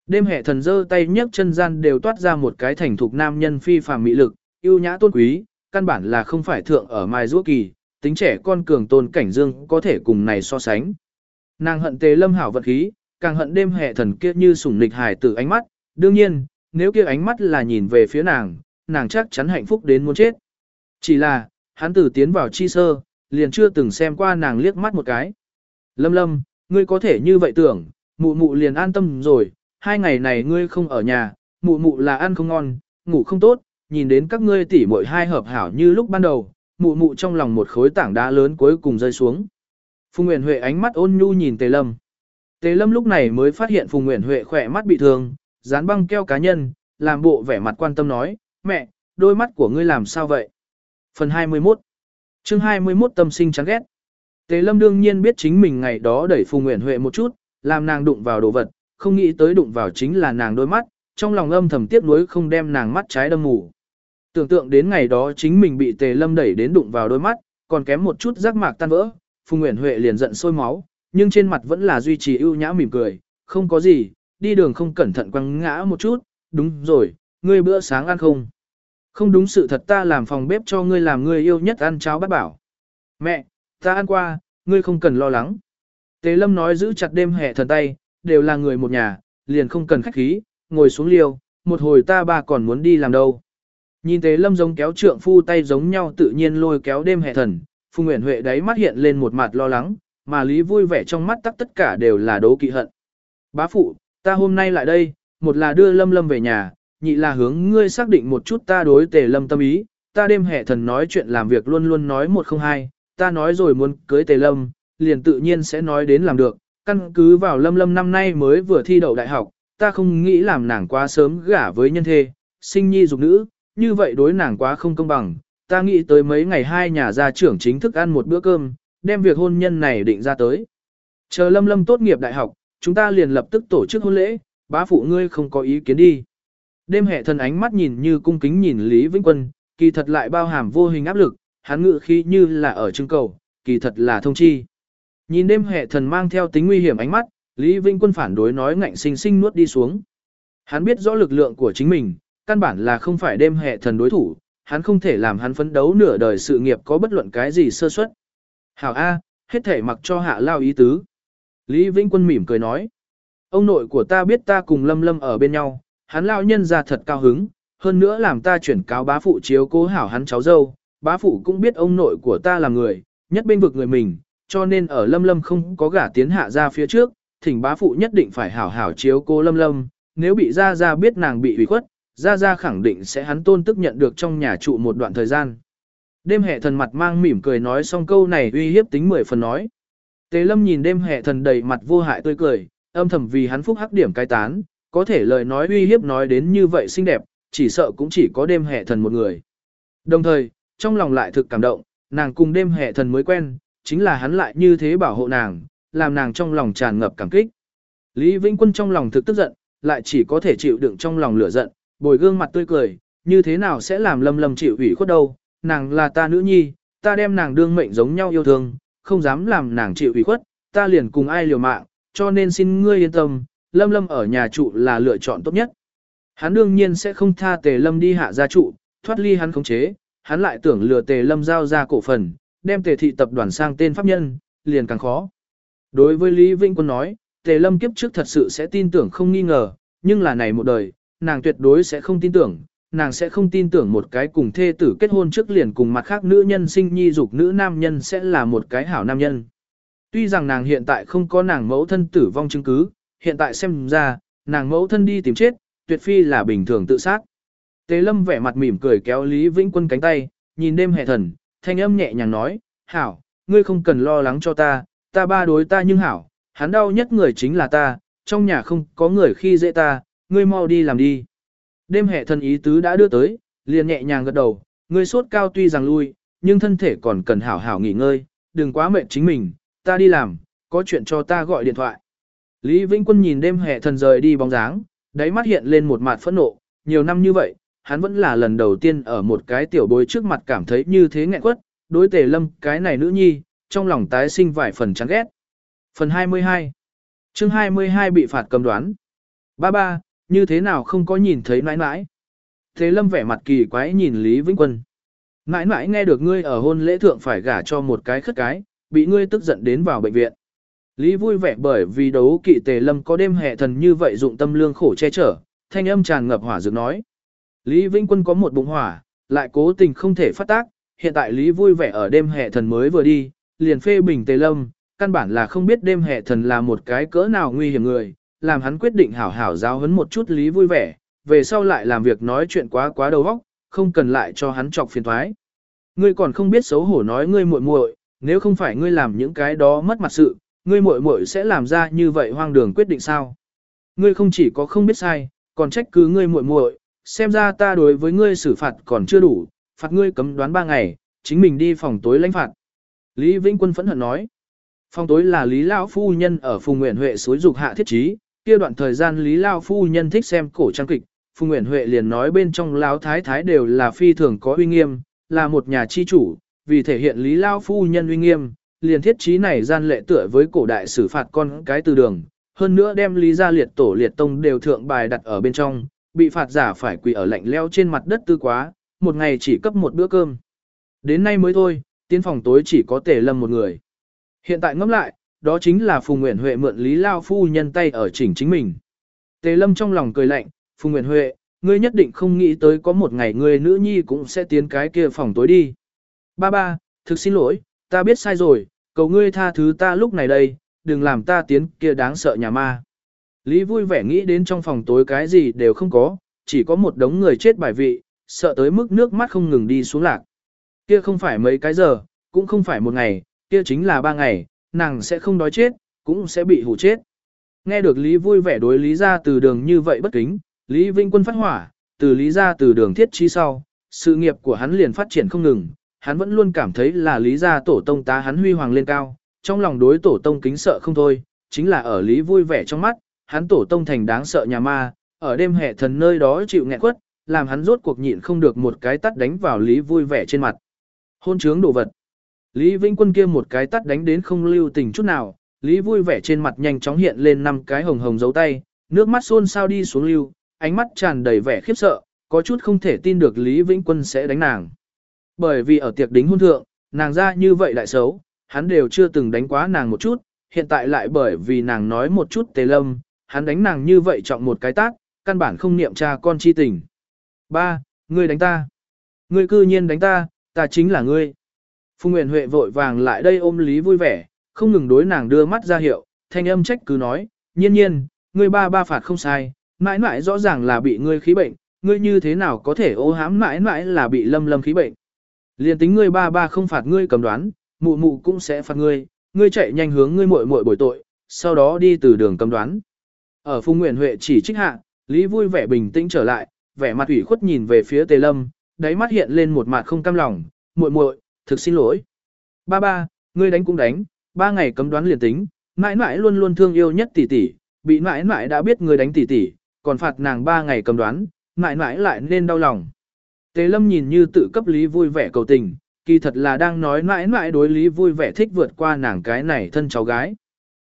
Đêm hệ thần dơ tay nhấc chân gian đều toát ra một cái thành thục nam nhân phi phàm mỹ lực, yêu nhã tôn quý, căn bản là không phải thượng ở mai rũa kỳ, tính trẻ con cường tôn cảnh dương có thể cùng này so sánh. Nàng hận tề lâm hảo vật khí, càng hận đêm hệ thần kia như sủng nịch hài tử ánh mắt, đương nhiên, nếu kia ánh mắt là nhìn về phía nàng, nàng chắc chắn hạnh phúc đến muốn chết. Chỉ là, hắn tử tiến vào chi sơ, liền chưa từng xem qua nàng liếc mắt một cái. Lâm lâm, ngươi có thể như vậy tưởng, mụ mụ liền an tâm rồi, hai ngày này ngươi không ở nhà, mụ mụ là ăn không ngon, ngủ không tốt, nhìn đến các ngươi tỉ muội hai hợp hảo như lúc ban đầu, mụ mụ trong lòng một khối tảng đá lớn cuối cùng rơi xuống. Phùng Nguyễn Huệ ánh mắt ôn nhu nhìn Tề Lâm. Tề Lâm lúc này mới phát hiện Phùng Nguyễn Huệ khỏe mắt bị thương, dán băng keo cá nhân, làm bộ vẻ mặt quan tâm nói, mẹ, đôi mắt của ngươi làm sao vậy? Phần 21 chương 21 tâm sinh chán ghét. Tề Lâm đương nhiên biết chính mình ngày đó đẩy Phùng Nguyễn Huệ một chút, làm nàng đụng vào đồ vật, không nghĩ tới đụng vào chính là nàng đôi mắt, trong lòng âm thầm tiếc nuối không đem nàng mắt trái đâm mù. Tưởng tượng đến ngày đó chính mình bị Tề Lâm đẩy đến đụng vào đôi mắt, còn kém một chút giác mạc tan vỡ, Phùng Nguyễn Huệ liền giận sôi máu, nhưng trên mặt vẫn là duy trì ưu nhã mỉm cười, không có gì, đi đường không cẩn thận quăng ngã một chút, đúng rồi, ngươi bữa sáng ăn không? Không đúng sự thật ta làm phòng bếp cho ngươi làm ngươi yêu nhất ăn cháo bát bảo. Mẹ, ta ăn qua, ngươi không cần lo lắng. Tế Lâm nói giữ chặt đêm hè thần tay, đều là người một nhà, liền không cần khách khí, ngồi xuống liêu, một hồi ta ba còn muốn đi làm đâu. Nhìn thấy Lâm giống kéo trượng phu tay giống nhau tự nhiên lôi kéo đêm hè thần, Phùng Nguyễn Huệ đáy mắt hiện lên một mặt lo lắng, mà Lý vui vẻ trong mắt tắc tất cả đều là đố kỵ hận. Bá phụ, ta hôm nay lại đây, một là đưa Lâm Lâm về nhà, nhị là hướng ngươi xác định một chút ta đối Tề Lâm tâm ý, ta đêm hệ thần nói chuyện làm việc luôn luôn nói một không hai, ta nói rồi muốn cưới Tề Lâm, liền tự nhiên sẽ nói đến làm được, căn cứ vào Lâm Lâm năm nay mới vừa thi đậu đại học, ta không nghĩ làm nàng quá sớm gả với nhân thê, sinh nhi dục nữ, như vậy đối nàng quá không công bằng, ta nghĩ tới mấy ngày hai nhà gia trưởng chính thức ăn một bữa cơm, đem việc hôn nhân này định ra tới. Chờ Lâm Lâm tốt nghiệp đại học, chúng ta liền lập tức tổ chức hôn lễ, bá phụ ngươi không có ý kiến đi. Đêm hệ thần ánh mắt nhìn như cung kính nhìn Lý Vĩnh Quân, kỳ thật lại bao hàm vô hình áp lực, hắn ngự khí như là ở trưng cầu, kỳ thật là thông chi. Nhìn đêm hệ thần mang theo tính nguy hiểm ánh mắt, Lý Vĩnh Quân phản đối nói ngạnh sinh sinh nuốt đi xuống. Hắn biết rõ lực lượng của chính mình, căn bản là không phải đêm hệ thần đối thủ, hắn không thể làm hắn phấn đấu nửa đời sự nghiệp có bất luận cái gì sơ suất. Hảo A, hết thể mặc cho hạ lao ý tứ. Lý Vĩnh Quân mỉm cười nói. Ông nội của ta biết ta cùng Lâm Lâm ở bên nhau, hắn lao nhân ra thật cao hứng, hơn nữa làm ta chuyển cáo bá phụ chiếu cố hảo hắn cháu dâu, bá phụ cũng biết ông nội của ta là người, nhất bên vực người mình, cho nên ở Lâm Lâm không có gả tiến hạ ra phía trước, thỉnh bá phụ nhất định phải hảo hảo chiếu cố Lâm Lâm, nếu bị Gia Gia biết nàng bị ủy khuất, Gia Gia khẳng định sẽ hắn tôn tức nhận được trong nhà trụ một đoạn thời gian. Đêm hệ thần mặt mang mỉm cười nói xong câu này uy hiếp tính mười phần nói. Tế lâm nhìn đêm hệ thần đầy mặt vô hại tươi cười, âm thầm vì hắn phúc hắc điểm cai tán, có thể lời nói uy hiếp nói đến như vậy xinh đẹp, chỉ sợ cũng chỉ có đêm hệ thần một người. Đồng thời, trong lòng lại thực cảm động, nàng cùng đêm hệ thần mới quen, chính là hắn lại như thế bảo hộ nàng, làm nàng trong lòng tràn ngập cảm kích. Lý Vĩnh Quân trong lòng thực tức giận, lại chỉ có thể chịu đựng trong lòng lửa giận, bồi gương mặt tươi cười, như thế nào sẽ làm lâm lâm chịu ủy khuất đâu, nàng là ta nữ nhi, ta đem nàng đương mệnh giống nhau yêu thương, không dám làm nàng chịu ủy khuất, ta liền cùng ai liều mạng, cho nên xin ngươi yên tâm, lâm lâm ở nhà trụ là lựa chọn tốt nhất. Hắn đương nhiên sẽ không tha tề lâm đi hạ gia trụ, thoát ly hắn khống chế, hắn lại tưởng lừa tề lâm giao ra cổ phần, đem tề thị tập đoàn sang tên pháp nhân, liền càng khó. Đối với Lý Vĩnh Quân nói, tề lâm kiếp trước thật sự sẽ tin tưởng không nghi ngờ, nhưng là này một đời, nàng tuyệt đối sẽ không tin tưởng, nàng sẽ không tin tưởng một cái cùng thê tử kết hôn trước liền cùng mặt khác nữ nhân sinh nhi dục nữ nam nhân sẽ là một cái hảo nam nhân. Tuy rằng nàng hiện tại không có nàng mẫu thân tử vong chứng cứ, hiện tại xem ra, nàng mẫu thân đi tìm chết, tuyệt phi là bình thường tự sát. Tế lâm vẻ mặt mỉm cười kéo Lý Vĩnh Quân cánh tay, nhìn đêm hệ thần, thanh âm nhẹ nhàng nói, hảo, ngươi không cần lo lắng cho ta, ta ba đối ta nhưng hảo, hắn đau nhất người chính là ta, trong nhà không có người khi dễ ta, ngươi mau đi làm đi. Đêm hệ thần ý tứ đã đưa tới, liền nhẹ nhàng gật đầu, ngươi sốt cao tuy rằng lui, nhưng thân thể còn cần hảo hảo nghỉ ngơi, đừng quá mệt chính mình, ta đi làm, có chuyện cho ta gọi điện thoại. Lý Vĩnh Quân nhìn đêm hệ thần rời đi bóng dáng, đáy mắt hiện lên một mặt phẫn nộ, nhiều năm như vậy, hắn vẫn là lần đầu tiên ở một cái tiểu bối trước mặt cảm thấy như thế nghẹn quất, đối tề lâm cái này nữ nhi, trong lòng tái sinh vài phần chán ghét. Phần 22 chương 22 bị phạt cầm đoán. Ba ba, như thế nào không có nhìn thấy nãi nãi. Thế lâm vẻ mặt kỳ quái nhìn Lý Vĩnh Quân. Nãi nãi nghe được ngươi ở hôn lễ thượng phải gả cho một cái khất cái, bị ngươi tức giận đến vào bệnh viện. Lý vui vẻ bởi vì đấu kỵ tề lâm có đêm hệ thần như vậy dụng tâm lương khổ che chở, thanh âm tràn ngập hỏa dược nói. Lý Vĩnh Quân có một bụng hỏa, lại cố tình không thể phát tác, hiện tại Lý vui vẻ ở đêm hệ thần mới vừa đi, liền phê bình Tề Lâm, căn bản là không biết đêm hệ thần là một cái cỡ nào nguy hiểm người, làm hắn quyết định hảo hảo giáo huấn một chút Lý vui vẻ, về sau lại làm việc nói chuyện quá quá đầu óc, không cần lại cho hắn chọc phiền toái. Ngươi còn không biết xấu hổ nói ngươi muội muội, nếu không phải ngươi làm những cái đó mất mặt sự, ngươi muội muội sẽ làm ra như vậy hoang đường quyết định sao? Ngươi không chỉ có không biết sai, còn trách cứ ngươi muội muội, xem ra ta đối với ngươi xử phạt còn chưa đủ, phạt ngươi cấm đoán ba ngày, chính mình đi phòng tối lãnh phạt. Lý Vĩnh Quân phẫn hận nói. Phòng tối là Lý Lao Phu Nhân ở Phùng Nguyễn Huệ suối dục hạ thiết trí, kia đoạn thời gian Lý Lao Phu Nhân thích xem cổ trang kịch, Phùng Nguyễn Huệ liền nói bên trong Lão Thái Thái đều là phi thường có uy nghiêm, là một nhà chi chủ, vì thể hiện Lý Lao Phu Nhân uy nghiêm, liền thiết trí này gian lệ tựa với cổ đại xử phạt con cái từ đường, hơn nữa đem Lý gia liệt tổ liệt tông đều thượng bài đặt ở bên trong, bị phạt giả phải quỳ ở lạnh leo trên mặt đất tư quá, một ngày chỉ cấp một bữa cơm. Đến nay mới thôi, tiến phòng tối chỉ có tề lâm một người. Hiện tại ngẫm lại, đó chính là Phùng Nguyễn Huệ mượn Lý Lao Phu nhân tay ở chỉnh chính mình. Tề lâm trong lòng cười lạnh, Phùng Nguyễn Huệ, ngươi nhất định không nghĩ tới có một ngày ngươi nữ nhi cũng sẽ tiến cái kia phòng tối đi. Ba ba, thực xin lỗi, ta biết sai rồi, cầu ngươi tha thứ ta lúc này đây, đừng làm ta tiến kia đáng sợ nhà ma. Lý vui vẻ nghĩ đến trong phòng tối cái gì đều không có, chỉ có một đống người chết bài vị, sợ tới mức nước mắt không ngừng đi xuống lạc. Kia không phải mấy cái giờ, cũng không phải một ngày, kia chính là ba ngày, nàng sẽ không đói chết, cũng sẽ bị hủ chết. Nghe được Lý vui vẻ đối Lý ra từ đường như vậy bất kính, Lý Vinh Quân phát hỏa, từ Lý ra từ đường thiết chi sau, sự nghiệp của hắn liền phát triển không ngừng, hắn vẫn luôn cảm thấy là Lý ra tổ tông tá hắn huy hoàng lên cao, trong lòng đối tổ tông kính sợ không thôi, chính là ở Lý vui vẻ trong mắt, hắn tổ tông thành đáng sợ nhà ma, ở đêm hệ thần nơi đó chịu nghẹn quất, làm hắn rốt cuộc nhịn không được một cái tắt đánh vào Lý vui vẻ trên mặt. Hôn trướng đồ vật. Lý Vĩnh Quân kia một cái tắt đánh đến không lưu tình chút nào, Lý vui vẻ trên mặt nhanh chóng hiện lên năm cái hồng hồng dấu tay, nước mắt xôn sao đi xuống lưu, ánh mắt tràn đầy vẻ khiếp sợ, có chút không thể tin được Lý Vĩnh Quân sẽ đánh nàng. Bởi vì ở tiệc đính hôn thượng, nàng ra như vậy lại xấu, hắn đều chưa từng đánh quá nàng một chút, hiện tại lại bởi vì nàng nói một chút tề lâm, hắn đánh nàng như vậy trọng một cái tác, căn bản không niệm cha con chi tình. Ba, ngươi đánh ta. Ngươi cư nhiên đánh ta, ta chính là ngươi. Phùng Nguyễn Huệ vội vàng lại đây ôm Lý vui vẻ, không ngừng đối nàng đưa mắt ra hiệu, thanh âm trách cứ nói, nhiên nhiên, ngươi ba ba phạt không sai, mãi mãi rõ ràng là bị ngươi khí bệnh, ngươi như thế nào có thể ô hám mãi mãi là bị lâm lâm khí bệnh. Liên tính ngươi ba ba không phạt ngươi cầm đoán, mụ mụ cũng sẽ phạt ngươi, ngươi chạy nhanh hướng ngươi muội muội bồi tội, sau đó đi từ đường cầm đoán. Ở Phùng Nguyễn Huệ chỉ trích hạ, Lý vui vẻ bình tĩnh trở lại, vẻ mặt ủy khuất nhìn về phía Tề Lâm, đáy mắt hiện lên một mặt không cam lòng, muội muội, thực xin lỗi. Ba ba, ngươi đánh cũng đánh, ba ngày cấm đoán liền tính, mãi mãi luôn luôn thương yêu nhất tỷ tỷ, bị mãi mãi đã biết ngươi đánh tỷ tỷ, còn phạt nàng ba ngày cấm đoán, mãi mãi lại nên đau lòng. Tề Lâm nhìn như tự cấp Lý vui vẻ cầu tình, kỳ thật là đang nói mãi mãi đối Lý vui vẻ thích vượt qua nàng cái này thân cháu gái.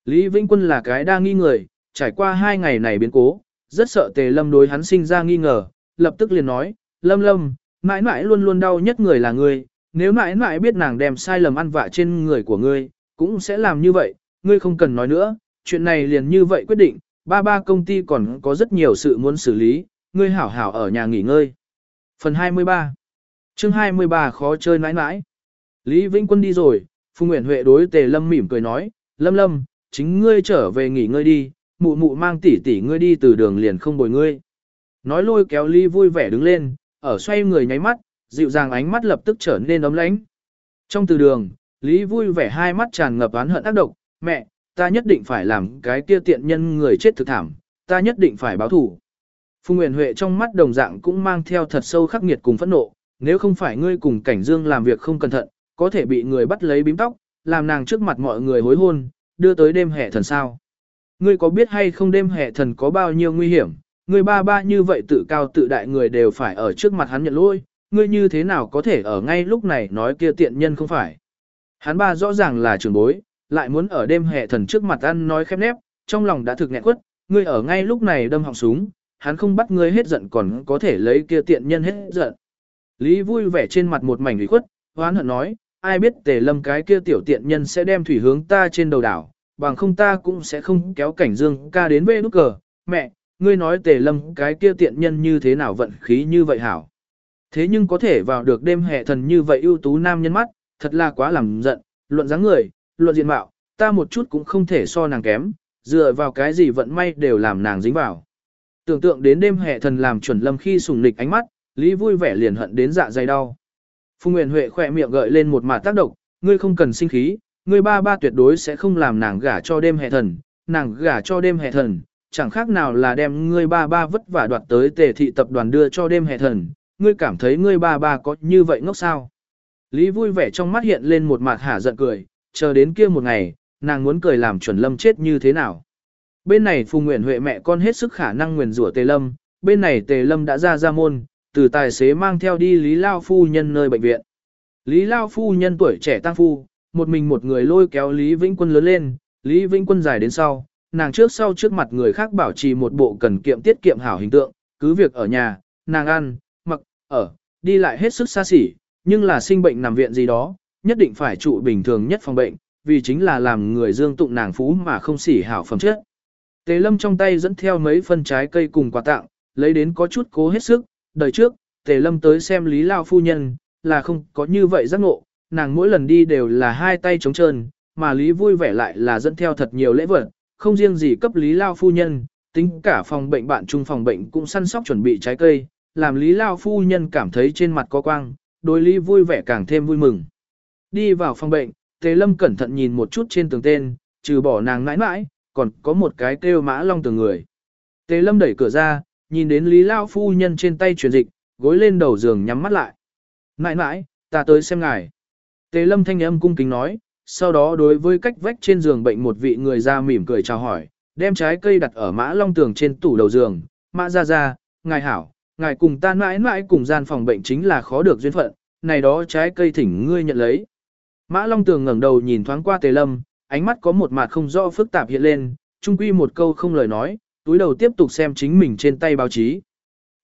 Lý Vĩnh Quân là cái đa nghi người, trải qua hai ngày này biến cố, rất sợ Tề Lâm đối hắn sinh ra nghi ngờ, lập tức liền nói, Lâm Lâm, mãi mãi luôn luôn đau nhất người là ngươi, nếu mãi mãi biết nàng đem sai lầm ăn vạ trên người của ngươi, cũng sẽ làm như vậy, ngươi không cần nói nữa, chuyện này liền như vậy quyết định, ba ba công ty còn có rất nhiều sự muốn xử lý, ngươi hảo hảo ở nhà nghỉ ngơi. Phần 23 chương 23 khó chơi mãi mãi. Lý Vĩnh Quân đi rồi, Phùng Nguyễn Huệ đối Tề Lâm mỉm cười nói, Lâm Lâm, chính ngươi trở về nghỉ ngơi đi, mụ mụ mang tỷ tỷ ngươi đi từ đường liền không bồi ngươi. Nói lôi kéo Lý vui vẻ đứng lên, ở xoay người nháy mắt, dịu dàng ánh mắt lập tức trở nên ấm lãnh. Trong từ đường, Lý vui vẻ hai mắt tràn ngập oán hận ác độc, mẹ, ta nhất định phải làm cái kia tiện nhân người chết thực thảm, ta nhất định phải báo thủ. Phùng Nguyễn Huệ trong mắt đồng dạng cũng mang theo thật sâu khắc nghiệt cùng phẫn nộ, nếu không phải ngươi cùng Cảnh Dương làm việc không cẩn thận, có thể bị người bắt lấy bím tóc, làm nàng trước mặt mọi người hối hôn, đưa tới đêm hè thần sao. Ngươi có biết hay không đêm hệ thần có bao nhiêu nguy hiểm, ngươi ba ba như vậy tự cao tự đại người đều phải ở trước mặt hắn nhận lỗi, ngươi như thế nào có thể ở ngay lúc này nói kia tiện nhân không phải. Hắn ba rõ ràng là trưởng bối, lại muốn ở đêm hệ thần trước mặt ăn nói khép nép, trong lòng đã thực nghẹn quất, ngươi ở ngay lúc này đâm họng súng, hắn không bắt ngươi hết giận còn có thể lấy kia tiện nhân hết giận. Lý vui vẻ trên mặt một mảnh ủy khuất, hoán hận nói, ai biết tề lâm cái kia tiểu tiện nhân sẽ đem thủy hướng ta trên đầu đảo, bằng không ta cũng sẽ không kéo cảnh dương ca đến bê nút cờ, mẹ, ngươi nói tề lâm cái kia tiện nhân như thế nào vận khí như vậy hảo. Thế nhưng có thể vào được đêm hệ thần như vậy ưu tú nam nhân mắt, thật là quá làm giận, luận dáng người, luận diện mạo, ta một chút cũng không thể so nàng kém, dựa vào cái gì vận may đều làm nàng dính vào. Tưởng tượng đến đêm hệ thần làm chuẩn lâm khi sùng nịch ánh mắt, Lý vui vẻ liền hận đến dạ dày đau. Phùng Nguyên Huệ khỏe miệng gợi lên một mặt tác động, ngươi không cần sinh khí, ngươi ba ba tuyệt đối sẽ không làm nàng gả cho đêm hệ thần, nàng gả cho đêm hệ thần, chẳng khác nào là đem ngươi ba ba vất vả đoạt tới tề thị tập đoàn đưa cho đêm hệ thần, ngươi cảm thấy ngươi ba ba có như vậy ngốc sao. Lý vui vẻ trong mắt hiện lên một mặt hả giận cười, chờ đến kia một ngày, nàng muốn cười làm chuẩn lâm chết như thế nào. Bên này Phùng Nguyễn Huệ mẹ con hết sức khả năng nguyền rủa Tề Lâm, bên này Tề Lâm đã ra ra môn, từ tài xế mang theo đi Lý Lao Phu Nhân nơi bệnh viện. Lý Lao Phu Nhân tuổi trẻ tăng phu, một mình một người lôi kéo Lý Vĩnh Quân lớn lên, Lý Vĩnh Quân dài đến sau, nàng trước sau trước mặt người khác bảo trì một bộ cần kiệm tiết kiệm hảo hình tượng, cứ việc ở nhà, nàng ăn, mặc, ở, đi lại hết sức xa xỉ, nhưng là sinh bệnh nằm viện gì đó, nhất định phải trụ bình thường nhất phòng bệnh, vì chính là làm người dương tụng nàng phú mà không xỉ hảo phẩm chất. Tề lâm trong tay dẫn theo mấy phân trái cây cùng quà tặng, lấy đến có chút cố hết sức, đời trước, tề lâm tới xem Lý Lao phu nhân, là không có như vậy giác ngộ, nàng mỗi lần đi đều là hai tay trống trơn, mà Lý vui vẻ lại là dẫn theo thật nhiều lễ vật, không riêng gì cấp Lý Lao phu nhân, tính cả phòng bệnh bạn trung phòng bệnh cũng săn sóc chuẩn bị trái cây, làm Lý Lao phu nhân cảm thấy trên mặt có quang, đối Lý vui vẻ càng thêm vui mừng. Đi vào phòng bệnh, Tề Lâm cẩn thận nhìn một chút trên tường tên, trừ bỏ nàng mãi mãi, còn có một cái kêu mã long tường người. Tề Lâm đẩy cửa ra, nhìn đến Lý Lao phu nhân trên tay truyền dịch, gối lên đầu giường nhắm mắt lại. Mãi mãi, ta tới xem ngài. Tề Lâm thanh âm cung kính nói, sau đó đối với cách vách trên giường bệnh một vị người ra mỉm cười chào hỏi, đem trái cây đặt ở mã long tường trên tủ đầu giường. Mã ra ra, ngài hảo, ngài cùng ta mãi mãi cùng gian phòng bệnh chính là khó được duyên phận, này đó trái cây thỉnh ngươi nhận lấy. Mã Long Tường ngẩng đầu nhìn thoáng qua Tề Lâm, ánh mắt có một mặt không rõ phức tạp hiện lên, trung quy một câu không lời nói, túi đầu tiếp tục xem chính mình trên tay báo chí.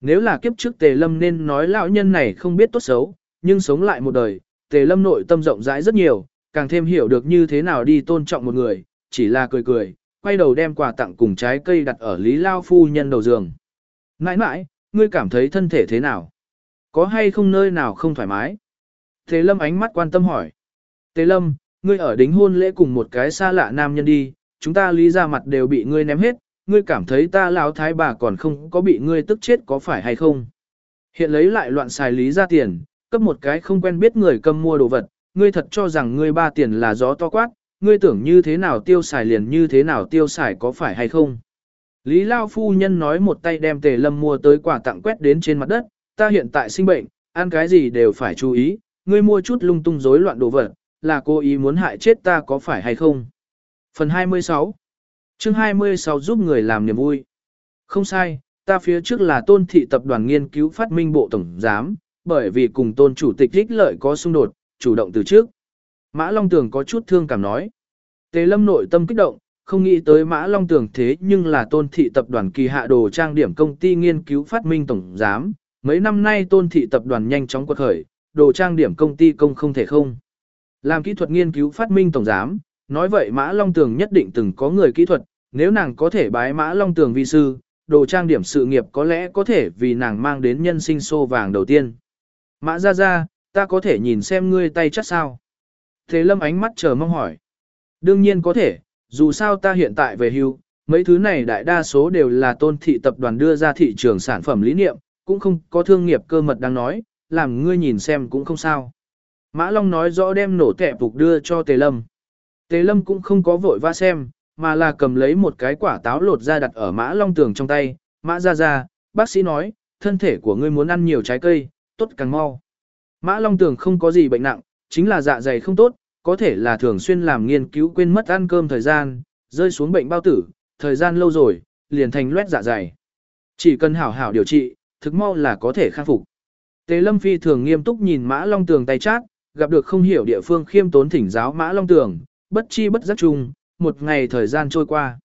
Nếu là kiếp trước Tề Lâm nên nói lão nhân này không biết tốt xấu, nhưng sống lại một đời, Tề Lâm nội tâm rộng rãi rất nhiều, càng thêm hiểu được như thế nào đi tôn trọng một người, chỉ là cười cười, quay đầu đem quà tặng cùng trái cây đặt ở Lý Lao Phu nhân đầu giường. Nãi nãi, ngươi cảm thấy thân thể thế nào? Có hay không nơi nào không thoải mái? Tề Lâm ánh mắt quan tâm hỏi. Tề Lâm, ngươi ở đính hôn lễ cùng một cái xa lạ nam nhân đi, chúng ta lý ra mặt đều bị ngươi ném hết, ngươi cảm thấy ta lão thái bà còn không có bị ngươi tức chết có phải hay không? Hiện lấy lại loạn xài lý ra tiền, cấp một cái không quen biết người cầm mua đồ vật, ngươi thật cho rằng ngươi ba tiền là gió to quát, ngươi tưởng như thế nào tiêu xài liền như thế nào tiêu xài có phải hay không? Lý Lao Phu Nhân nói một tay đem tề lâm mua tới quà tặng quét đến trên mặt đất, ta hiện tại sinh bệnh, ăn cái gì đều phải chú ý, ngươi mua chút lung tung rối loạn đồ vật, là cố ý muốn hại chết ta có phải hay không? Phần 26 chương 26 giúp người làm niềm vui. Không sai, ta phía trước là tôn thị tập đoàn nghiên cứu phát minh bộ tổng giám, bởi vì cùng tôn chủ tịch ích lợi có xung đột, chủ động từ trước. Mã Long Tường có chút thương cảm nói. Tề lâm nội tâm kích động, không nghĩ tới Mã Long Tường thế nhưng là tôn thị tập đoàn kỳ hạ đồ trang điểm công ty nghiên cứu phát minh tổng giám. Mấy năm nay tôn thị tập đoàn nhanh chóng quật khởi, đồ trang điểm công ty công không thể không. Làm kỹ thuật nghiên cứu phát minh tổng giám, nói vậy Mã Long Tường nhất định từng có người kỹ thuật, nếu nàng có thể bái Mã Long Tường vi sư, đồ trang điểm sự nghiệp có lẽ có thể vì nàng mang đến nhân sinh xô vàng đầu tiên. Mã ra ra, ta có thể nhìn xem ngươi tay chắc sao? Thế lâm ánh mắt chờ mong hỏi. Đương nhiên có thể, dù sao ta hiện tại về hưu, mấy thứ này đại đa số đều là tôn thị tập đoàn đưa ra thị trường sản phẩm lý niệm, cũng không có thương nghiệp cơ mật đang nói, làm ngươi nhìn xem cũng không sao. Mã Long nói rõ đem nổ tẹp phục đưa cho Tề Lâm. Tề Lâm cũng không có vội va xem, mà là cầm lấy một cái quả táo lột ra đặt ở Mã Long tường trong tay. Mã ra ra, bác sĩ nói, thân thể của ngươi muốn ăn nhiều trái cây, tốt càng mau. Mã Long tường không có gì bệnh nặng, chính là dạ dày không tốt, có thể là thường xuyên làm nghiên cứu quên mất ăn cơm thời gian, rơi xuống bệnh bao tử, thời gian lâu rồi, liền thành loét dạ dày. Chỉ cần hảo hảo điều trị, thực mau là có thể khắc phục. Tề Lâm Phi thường nghiêm túc nhìn Mã Long tường tay chát, gặp được không hiểu địa phương khiêm tốn thỉnh giáo Mã Long Tường, bất chi bất giác chung, một ngày thời gian trôi qua.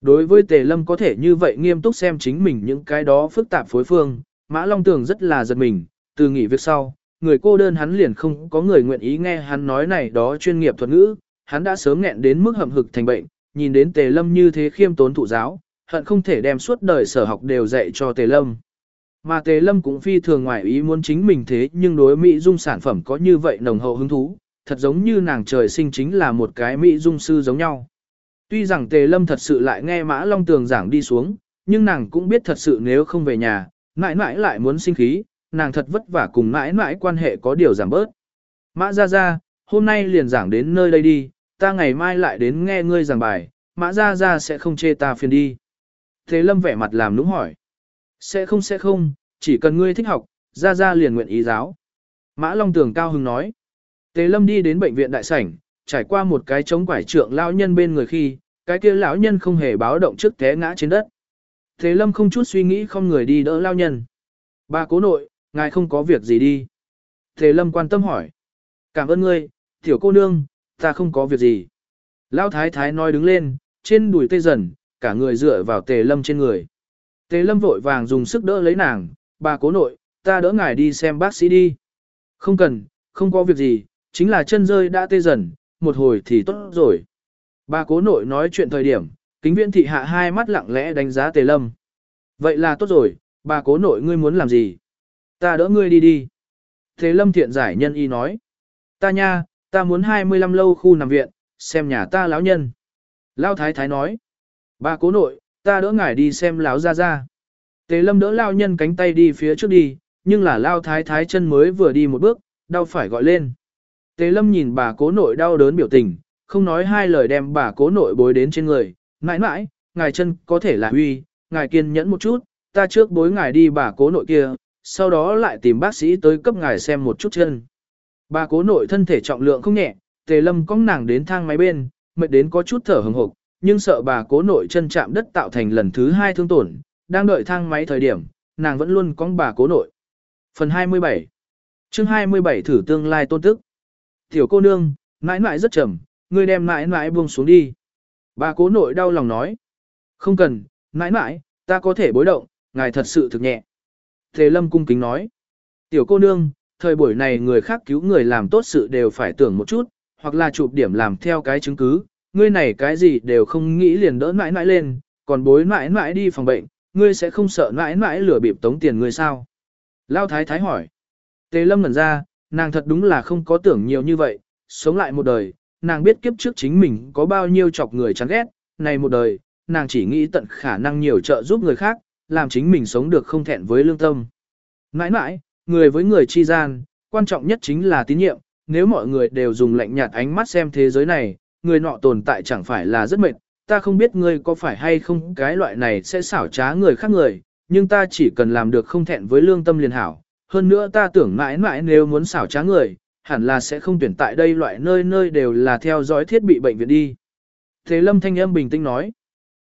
Đối với Tề Lâm có thể như vậy nghiêm túc xem chính mình những cái đó phức tạp phối phương, Mã Long Tường rất là giật mình, từ nghỉ việc sau, người cô đơn hắn liền không có người nguyện ý nghe hắn nói này đó chuyên nghiệp thuật ngữ, hắn đã sớm nghẹn đến mức hậm hực thành bệnh, nhìn đến Tề Lâm như thế khiêm tốn thụ giáo, hận không thể đem suốt đời sở học đều dạy cho Tề Lâm. Mà Tề Lâm cũng phi thường ngoại ý muốn chính mình thế nhưng đối Mỹ dung sản phẩm có như vậy nồng hậu hứng thú, thật giống như nàng trời sinh chính là một cái Mỹ dung sư giống nhau. Tuy rằng Tề Lâm thật sự lại nghe Mã Long Tường giảng đi xuống, nhưng nàng cũng biết thật sự nếu không về nhà, mãi mãi lại muốn sinh khí, nàng thật vất vả cùng mãi mãi quan hệ có điều giảm bớt. Mã gia gia hôm nay liền giảng đến nơi đây đi, ta ngày mai lại đến nghe ngươi giảng bài, mã gia gia sẽ không chê ta phiền đi. Thế lâm vẻ mặt làm nũng hỏi. Sẽ không sẽ không, chỉ cần ngươi thích học, gia gia liền nguyện ý giáo. Mã Long Tường cao hứng nói. Tế lâm đi đến bệnh viện đại sảnh, trải qua một cái trống quải trượng lão nhân bên người khi, cái kia lão nhân không hề báo động trước té ngã trên đất. Tế lâm không chút suy nghĩ không người đi đỡ lão nhân. Bà cố nội, ngài không có việc gì đi. Tề lâm quan tâm hỏi. Cảm ơn ngươi, tiểu cô nương, ta không có việc gì. Lão thái thái nói đứng lên, trên đùi tê dần, cả người dựa vào tề lâm trên người. Tề lâm vội vàng dùng sức đỡ lấy nàng, bà cố nội, ta đỡ ngài đi xem bác sĩ đi. Không cần, không có việc gì, chính là chân rơi đã tê dần, một hồi thì tốt rồi. Bà cố nội nói chuyện thời điểm, kính viễn thị hạ hai mắt lặng lẽ đánh giá tề lâm. Vậy là tốt rồi, bà cố nội ngươi muốn làm gì? Ta đỡ ngươi đi đi. Thế lâm thiện giải nhân y nói. Ta nha, ta muốn 25 lâu khu nằm viện, xem nhà ta lão nhân. Lão thái thái nói. Bà cố nội, ta đỡ ngài đi xem lão ra ra. Tề lâm đỡ lao nhân cánh tay đi phía trước đi, nhưng là lao thái thái chân mới vừa đi một bước, đau phải gọi lên. Tề lâm nhìn bà cố nội đau đớn biểu tình, không nói hai lời đem bà cố nội bối đến trên người. Mãi mãi, ngài chân có thể là huy, ngài kiên nhẫn một chút, ta trước bối ngài đi bà cố nội kia, sau đó lại tìm bác sĩ tới cấp ngài xem một chút chân. Bà cố nội thân thể trọng lượng không nhẹ, tề lâm cong nàng đến thang máy bên, mệt đến có chút thở hừng hộp, nhưng sợ bà cố nội chân chạm đất tạo thành lần thứ hai thương tổn, đang đợi thang máy thời điểm, nàng vẫn luôn cong bà cố nội. Phần 27 chương 27 thử tương lai tôn tức. Tiểu cô nương, mãi mãi rất chậm, ngươi đem mãi mãi buông xuống đi. Bà cố nội đau lòng nói. Không cần, mãi mãi, ta có thể bối động, ngài thật sự thực nhẹ. Thế lâm cung kính nói. Tiểu cô nương, thời buổi này người khác cứu người làm tốt sự đều phải tưởng một chút, hoặc là chụp điểm làm theo cái chứng cứ, ngươi này cái gì đều không nghĩ liền đỡ mãi mãi lên, còn bối mãi mãi đi phòng bệnh, ngươi sẽ không sợ mãi mãi lừa bịp tống tiền ngươi sao? Lao thái thái hỏi. Tề lâm ngẩn ra, nàng thật đúng là không có tưởng nhiều như vậy, sống lại một đời, nàng biết kiếp trước chính mình có bao nhiêu chọc người chán ghét, này một đời, nàng chỉ nghĩ tận khả năng nhiều trợ giúp người khác, làm chính mình sống được không thẹn với lương tâm. Mãi mãi, người với người chi gian, quan trọng nhất chính là tín nhiệm, nếu mọi người đều dùng lạnh nhạt ánh mắt xem thế giới này, người nọ tồn tại chẳng phải là rất mệt, ta không biết ngươi có phải hay không cái loại này sẽ xảo trá người khác người, nhưng ta chỉ cần làm được không thẹn với lương tâm liền hảo. Hơn nữa ta tưởng mãi mãi nếu muốn xảo trá người, hẳn là sẽ không tuyển tại đây loại nơi nơi đều là theo dõi thiết bị bệnh viện đi. Tề lâm thanh âm bình tĩnh nói.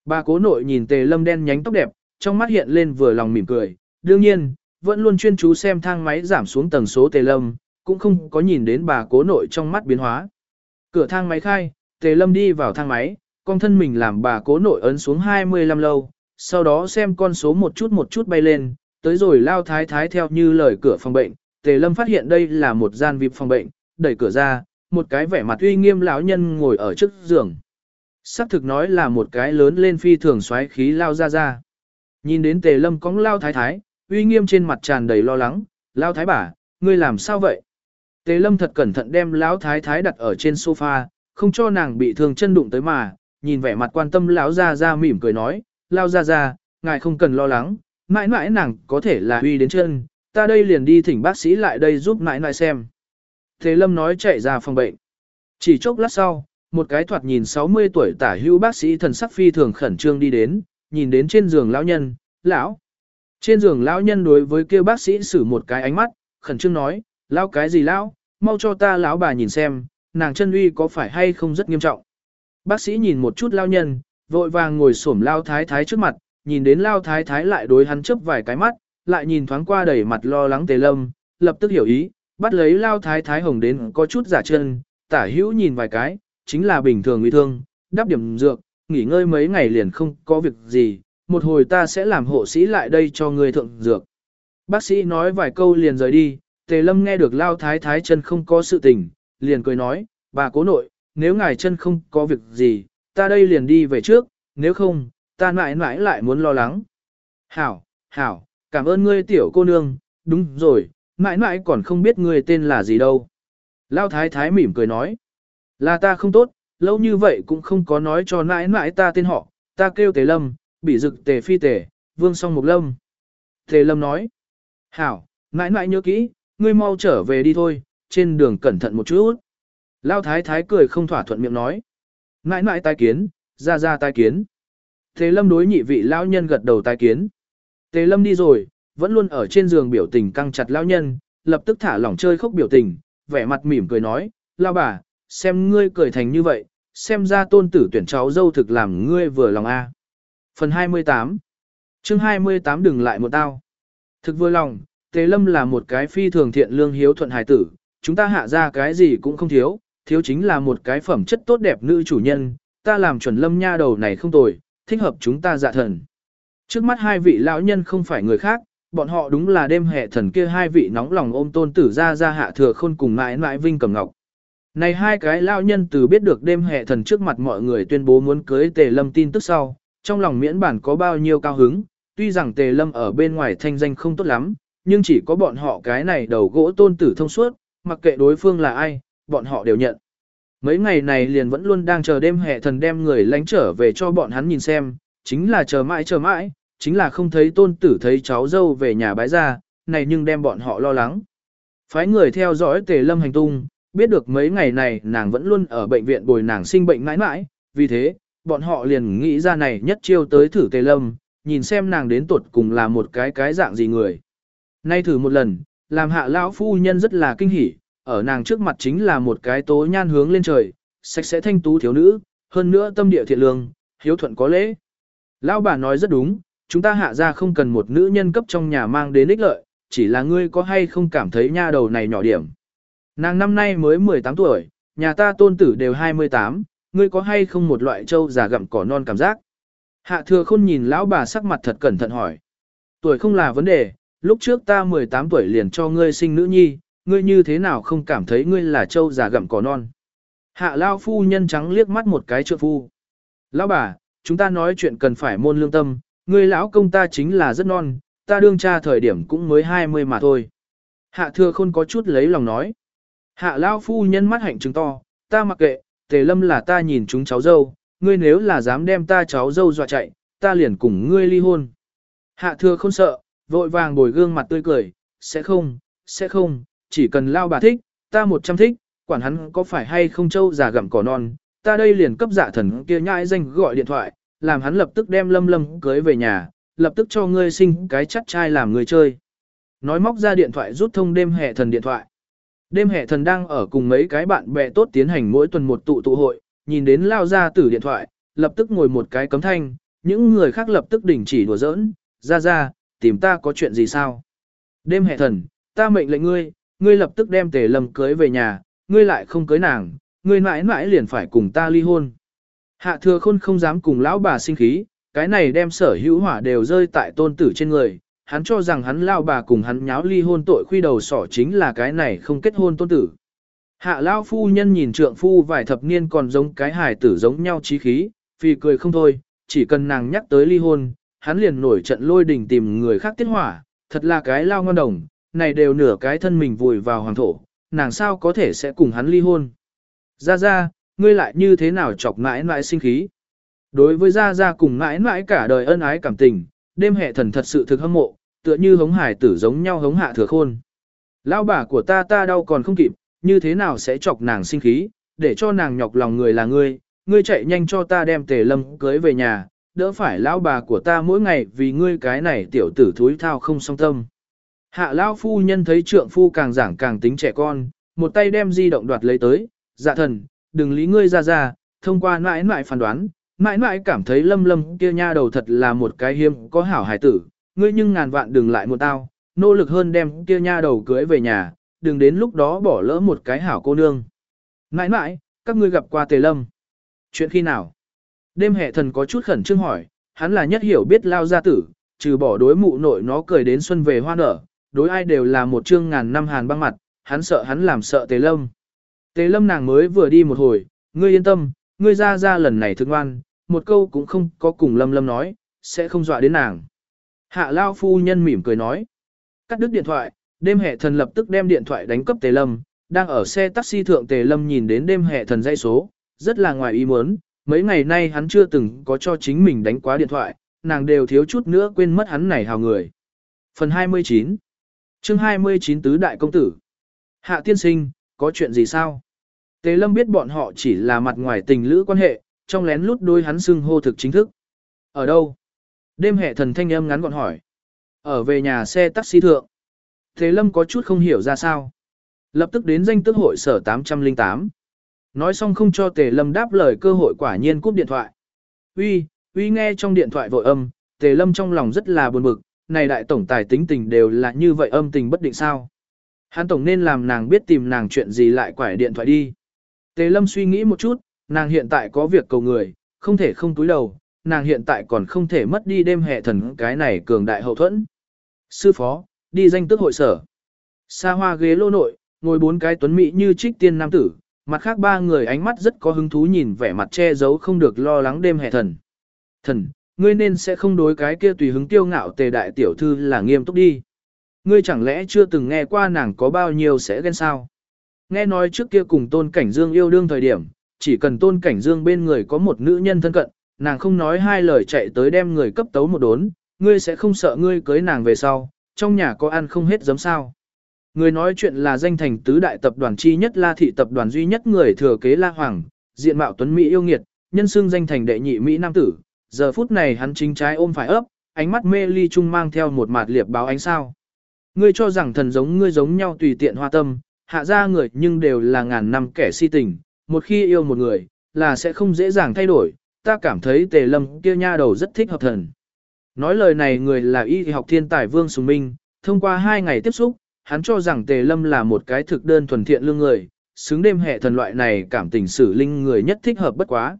Bà cố nội nhìn tề lâm đen nhánh tóc đẹp, trong mắt hiện lên vừa lòng mỉm cười. Đương nhiên, vẫn luôn chuyên chú xem thang máy giảm xuống tầng số tề lâm, cũng không có nhìn đến bà cố nội trong mắt biến hóa. Cửa thang máy khai, tề lâm đi vào thang máy, con thân mình làm bà cố nội ấn xuống 25 lâu, sau đó xem con số một chút một chút bay lên, tới rồi lao thái thái theo như lời cửa phòng bệnh, tề lâm phát hiện đây là một gian vip phòng bệnh, đẩy cửa ra, một cái vẻ mặt uy nghiêm lão nhân ngồi ở trước giường. Sắc thực nói là một cái lớn lên phi thường xoáy khí lao ra ra. Nhìn đến tề lâm cóng lao thái thái, uy nghiêm trên mặt tràn đầy lo lắng, lao thái bà, ngươi làm sao vậy? Tề lâm thật cẩn thận đem lão thái thái đặt ở trên sofa, không cho nàng bị thương chân đụng tới mà, nhìn vẻ mặt quan tâm lão ra ra mỉm cười nói, lao ra ra, ngài không cần lo lắng, mãi mãi nàng có thể là uy đến chân, ta đây liền đi thỉnh bác sĩ lại đây giúp mãi mãi xem. Tề lâm nói chạy ra phòng bệnh. Chỉ chốc lát sau, một cái thoạt nhìn 60 tuổi tả hữu bác sĩ thần sắc phi thường khẩn trương đi đến, nhìn đến trên giường lão nhân, lão. Trên giường lão nhân đối với kia bác sĩ sử một cái ánh mắt, khẩn trương nói, lão cái gì lão, mau cho ta lão bà nhìn xem, nàng chân uy có phải hay không rất nghiêm trọng. Bác sĩ nhìn một chút lão nhân, vội vàng ngồi xổm lao thái thái trước mặt, nhìn đến lao thái thái lại đối hắn chớp vài cái mắt, lại nhìn thoáng qua đầy mặt lo lắng tề lâm, lập tức hiểu ý, bắt lấy lao thái thái hồng đến có chút giả chân, tả hữu nhìn vài cái, chính là bình thường nguy thương, đắp điểm dược, nghỉ ngơi mấy ngày liền không có việc gì, một hồi ta sẽ làm hộ sĩ lại đây cho người thượng dược. Bác sĩ nói vài câu liền rời đi, tề lâm nghe được lao thái thái chân không có sự tình, liền cười nói, bà cố nội, nếu ngài chân không có việc gì, ta đây liền đi về trước, nếu không, ta mãi mãi lại muốn lo lắng. Hảo, hảo, Cảm ơn ngươi tiểu cô nương, đúng rồi, mãi mãi còn không biết ngươi tên là gì đâu. Lao thái thái mỉm cười nói. Là ta không tốt, lâu như vậy cũng không có nói cho nãi nãi ta tên họ, ta kêu tề lâm, bị dực tề phi tề, vương song mục lâm. Tề lâm nói. Hảo, nãi nãi nhớ kỹ, ngươi mau trở về đi thôi, trên đường cẩn thận một chút. Lao thái thái cười không thỏa thuận miệng nói. nãi nãi tai kiến, ra ra tai kiến. Tề lâm đối nhị vị lão nhân gật đầu tai kiến. Tề lâm đi rồi, vẫn luôn ở trên giường biểu tình căng chặt lão nhân, lập tức thả lỏng chơi khóc biểu tình, vẻ mặt mỉm cười nói, lao bà, xem ngươi cười thành như vậy, xem ra tôn tử tuyển cháu dâu thực làm ngươi vừa lòng a. Phần 28 chương 28 đừng lại một tao. Thực vừa lòng, Tề Lâm là một cái phi thường thiện lương hiếu thuận hài tử, chúng ta hạ ra cái gì cũng không thiếu, thiếu chính là một cái phẩm chất tốt đẹp nữ chủ nhân, ta làm chuẩn lâm nha đầu này không tồi, thích hợp chúng ta dạ thần. Trước mắt hai vị lão nhân không phải người khác, bọn họ đúng là đêm hệ thần kia hai vị nóng lòng ôm tôn tử ra ra hạ thừa khôn cùng mãi mãi vinh cầm ngọc. Này hai cái lao nhân từ biết được đêm hệ thần trước mặt mọi người tuyên bố muốn cưới tề lâm tin tức sau, trong lòng miễn bản có bao nhiêu cao hứng, tuy rằng tề lâm ở bên ngoài thanh danh không tốt lắm, nhưng chỉ có bọn họ cái này đầu gỗ tôn tử thông suốt, mặc kệ đối phương là ai, bọn họ đều nhận. Mấy ngày này liền vẫn luôn đang chờ đêm hệ thần đem người lánh trở về cho bọn hắn nhìn xem, chính là chờ mãi chờ mãi, chính là không thấy tôn tử thấy cháu dâu về nhà bái ra, này nhưng đem bọn họ lo lắng. Phái người theo dõi tề lâm hành tung, biết được mấy ngày này nàng vẫn luôn ở bệnh viện bồi nàng sinh bệnh mãi mãi, vì thế, bọn họ liền nghĩ ra này nhất chiêu tới thử tề lâm, nhìn xem nàng đến tuột cùng là một cái cái dạng gì người. Nay thử một lần, làm hạ lão phu nhân rất là kinh hỉ, ở nàng trước mặt chính là một cái tố nhan hướng lên trời, sạch sẽ thanh tú thiếu nữ, hơn nữa tâm địa thiện lương, hiếu thuận có lễ. Lão bà nói rất đúng, chúng ta hạ ra không cần một nữ nhân cấp trong nhà mang đến ích lợi, chỉ là ngươi có hay không cảm thấy nha đầu này nhỏ điểm. Nàng năm nay mới 18 tuổi, nhà ta tôn tử đều 28, ngươi có hay không một loại trâu già gặm cỏ non cảm giác. Hạ thừa khôn nhìn lão bà sắc mặt thật cẩn thận hỏi. Tuổi không là vấn đề, lúc trước ta 18 tuổi liền cho ngươi sinh nữ nhi, ngươi như thế nào không cảm thấy ngươi là trâu già gặm cỏ non. Hạ lao phu nhân trắng liếc mắt một cái trượng phu. Lão bà, chúng ta nói chuyện cần phải môn lương tâm, ngươi lão công ta chính là rất non, ta đương cha thời điểm cũng mới 20 mà thôi. Hạ thừa khôn có chút lấy lòng nói. Hạ lao phu nhân mắt hạnh trứng to, ta mặc kệ, tề lâm là ta nhìn chúng cháu dâu, ngươi nếu là dám đem ta cháu dâu dọa chạy, ta liền cùng ngươi ly hôn. Hạ thừa không sợ, vội vàng bồi gương mặt tươi cười, sẽ không, sẽ không, chỉ cần lao bà thích, ta một trăm thích, quản hắn có phải hay không châu già gặm cỏ non, ta đây liền cấp dạ thần kia nhãi danh gọi điện thoại, làm hắn lập tức đem lâm lâm cưới về nhà, lập tức cho ngươi sinh cái chắt trai làm người chơi. Nói móc ra điện thoại rút thông đêm hệ thần điện thoại. Đêm hệ thần đang ở cùng mấy cái bạn bè tốt tiến hành mỗi tuần một tụ tụ hội, nhìn đến lao ra tử điện thoại, lập tức ngồi một cái cấm thanh, những người khác lập tức đình chỉ đùa giỡn, ra ra, tìm ta có chuyện gì sao? Đêm hệ thần, ta mệnh lệnh ngươi, ngươi lập tức đem tề lâm cưới về nhà, ngươi lại không cưới nàng, ngươi mãi mãi liền phải cùng ta ly hôn. Hạ thừa khôn không dám cùng lão bà sinh khí, cái này đem sở hữu hỏa đều rơi tại tôn tử trên người, hắn cho rằng hắn lao bà cùng hắn nháo ly hôn tội khuy đầu sỏ chính là cái này không kết hôn tôn tử. Hạ lao phu nhân nhìn trượng phu vài thập niên còn giống cái hài tử giống nhau trí khí, vì cười không thôi, chỉ cần nàng nhắc tới ly hôn, hắn liền nổi trận lôi đình tìm người khác tiết hỏa, thật là cái lao ngon đồng, này đều nửa cái thân mình vùi vào hoàng thổ, nàng sao có thể sẽ cùng hắn ly hôn. Ra ra, ngươi lại như thế nào chọc mãi mãi sinh khí. Đối với Gia Gia cùng mãi mãi cả đời ân ái cảm tình, đêm hệ thần thật sự thực hâm mộ, tựa như hống hải tử giống nhau hống hạ thừa khôn. Lão bà của ta ta đau còn không kịp, như thế nào sẽ chọc nàng sinh khí, để cho nàng nhọc lòng người là ngươi, ngươi chạy nhanh cho ta đem tề lâm cưới về nhà, đỡ phải lão bà của ta mỗi ngày vì ngươi cái này tiểu tử thúi thao không song tâm. Hạ lão phu nhân thấy trượng phu càng giảng càng tính trẻ con, một tay đem di động đoạt lấy tới, dạ thần, đừng lý ngươi ra ra, thông qua mãi mãi phán đoán, mãi mãi cảm thấy lâm lâm kia nha đầu thật là một cái hiếm có hảo hài tử, ngươi nhưng ngàn vạn đừng lại một tao, nỗ lực hơn đem kia nha đầu cưới về nhà, đừng đến lúc đó bỏ lỡ một cái hảo cô nương. Nãi nãi, các ngươi gặp qua tề lâm. Chuyện khi nào? Đêm hệ thần có chút khẩn trương hỏi, hắn là nhất hiểu biết lao gia tử, trừ bỏ đối mụ nội nó cười đến xuân về hoa nở, đối ai đều là một chương ngàn năm hàn băng mặt, hắn sợ hắn làm sợ tề lâm. Tề lâm nàng mới vừa đi một hồi, ngươi yên tâm, ngươi ra ra lần này thương ngoan, một câu cũng không có cùng lâm lâm nói, sẽ không dọa đến nàng. Hạ Lao phu nhân mỉm cười nói. Cắt đứt điện thoại, đêm hệ thần lập tức đem điện thoại đánh cấp Tề Lâm, đang ở xe taxi thượng Tề Lâm nhìn đến đêm hệ thần dây số, rất là ngoài ý muốn, mấy ngày nay hắn chưa từng có cho chính mình đánh quá điện thoại, nàng đều thiếu chút nữa quên mất hắn này hào người. Phần 29 chương 29 Tứ Đại Công Tử Hạ tiên sinh, có chuyện gì sao? Tề Lâm biết bọn họ chỉ là mặt ngoài tình lữ quan hệ, trong lén lút đôi hắn xưng hô thực chính thức. Ở đâu? Đêm hệ thần thanh âm ngắn gọn hỏi. Ở về nhà xe taxi thượng. thế Lâm có chút không hiểu ra sao. Lập tức đến danh tức hội sở 808. Nói xong không cho Tề Lâm đáp lời cơ hội quả nhiên cúp điện thoại. Uy, uy nghe trong điện thoại vội âm, Tề Lâm trong lòng rất là buồn bực, này đại tổng tài tính tình đều là như vậy âm tình bất định sao. Hắn tổng nên làm nàng biết tìm nàng chuyện gì lại quải điện thoại đi. Tề Lâm suy nghĩ một chút, nàng hiện tại có việc cầu người, không thể không túi đầu, nàng hiện tại còn không thể mất đi đêm hệ thần cái này cường đại hậu thuẫn. Sư phó, đi danh tức hội sở. Xa hoa ghế lô nội, ngồi bốn cái tuấn mỹ như trích tiên nam tử, mặt khác ba người ánh mắt rất có hứng thú nhìn vẻ mặt che giấu không được lo lắng đêm hệ thần. Thần, ngươi nên sẽ không đối cái kia tùy hứng tiêu ngạo tề đại tiểu thư là nghiêm túc đi. Ngươi chẳng lẽ chưa từng nghe qua nàng có bao nhiêu sẽ ghen sao? Nghe nói trước kia cùng tôn cảnh dương yêu đương thời điểm, chỉ cần tôn cảnh dương bên người có một nữ nhân thân cận, nàng không nói hai lời chạy tới đem người cấp tấu một đốn, ngươi sẽ không sợ ngươi cưới nàng về sau, trong nhà có ăn không hết giấm sao. Người nói chuyện là danh thành tứ đại tập đoàn chi nhất La Thị tập đoàn duy nhất người thừa kế La Hoàng, diện mạo tuấn Mỹ yêu nghiệt, nhân xưng danh thành đệ nhị Mỹ Nam Tử, giờ phút này hắn chính trái ôm phải ấp, ánh mắt mê ly chung mang theo một mạt liệp báo ánh sao. Ngươi cho rằng thần giống ngươi giống nhau tùy tiện hoa tâm, hạ ra người nhưng đều là ngàn năm kẻ si tình, một khi yêu một người, là sẽ không dễ dàng thay đổi, ta cảm thấy tề lâm kia nha đầu rất thích hợp thần. Nói lời này người là y học thiên tài Vương Sùng Minh, thông qua hai ngày tiếp xúc, hắn cho rằng tề lâm là một cái thực đơn thuần thiện lương người, xứng đêm hệ thần loại này cảm tình xử linh người nhất thích hợp bất quá.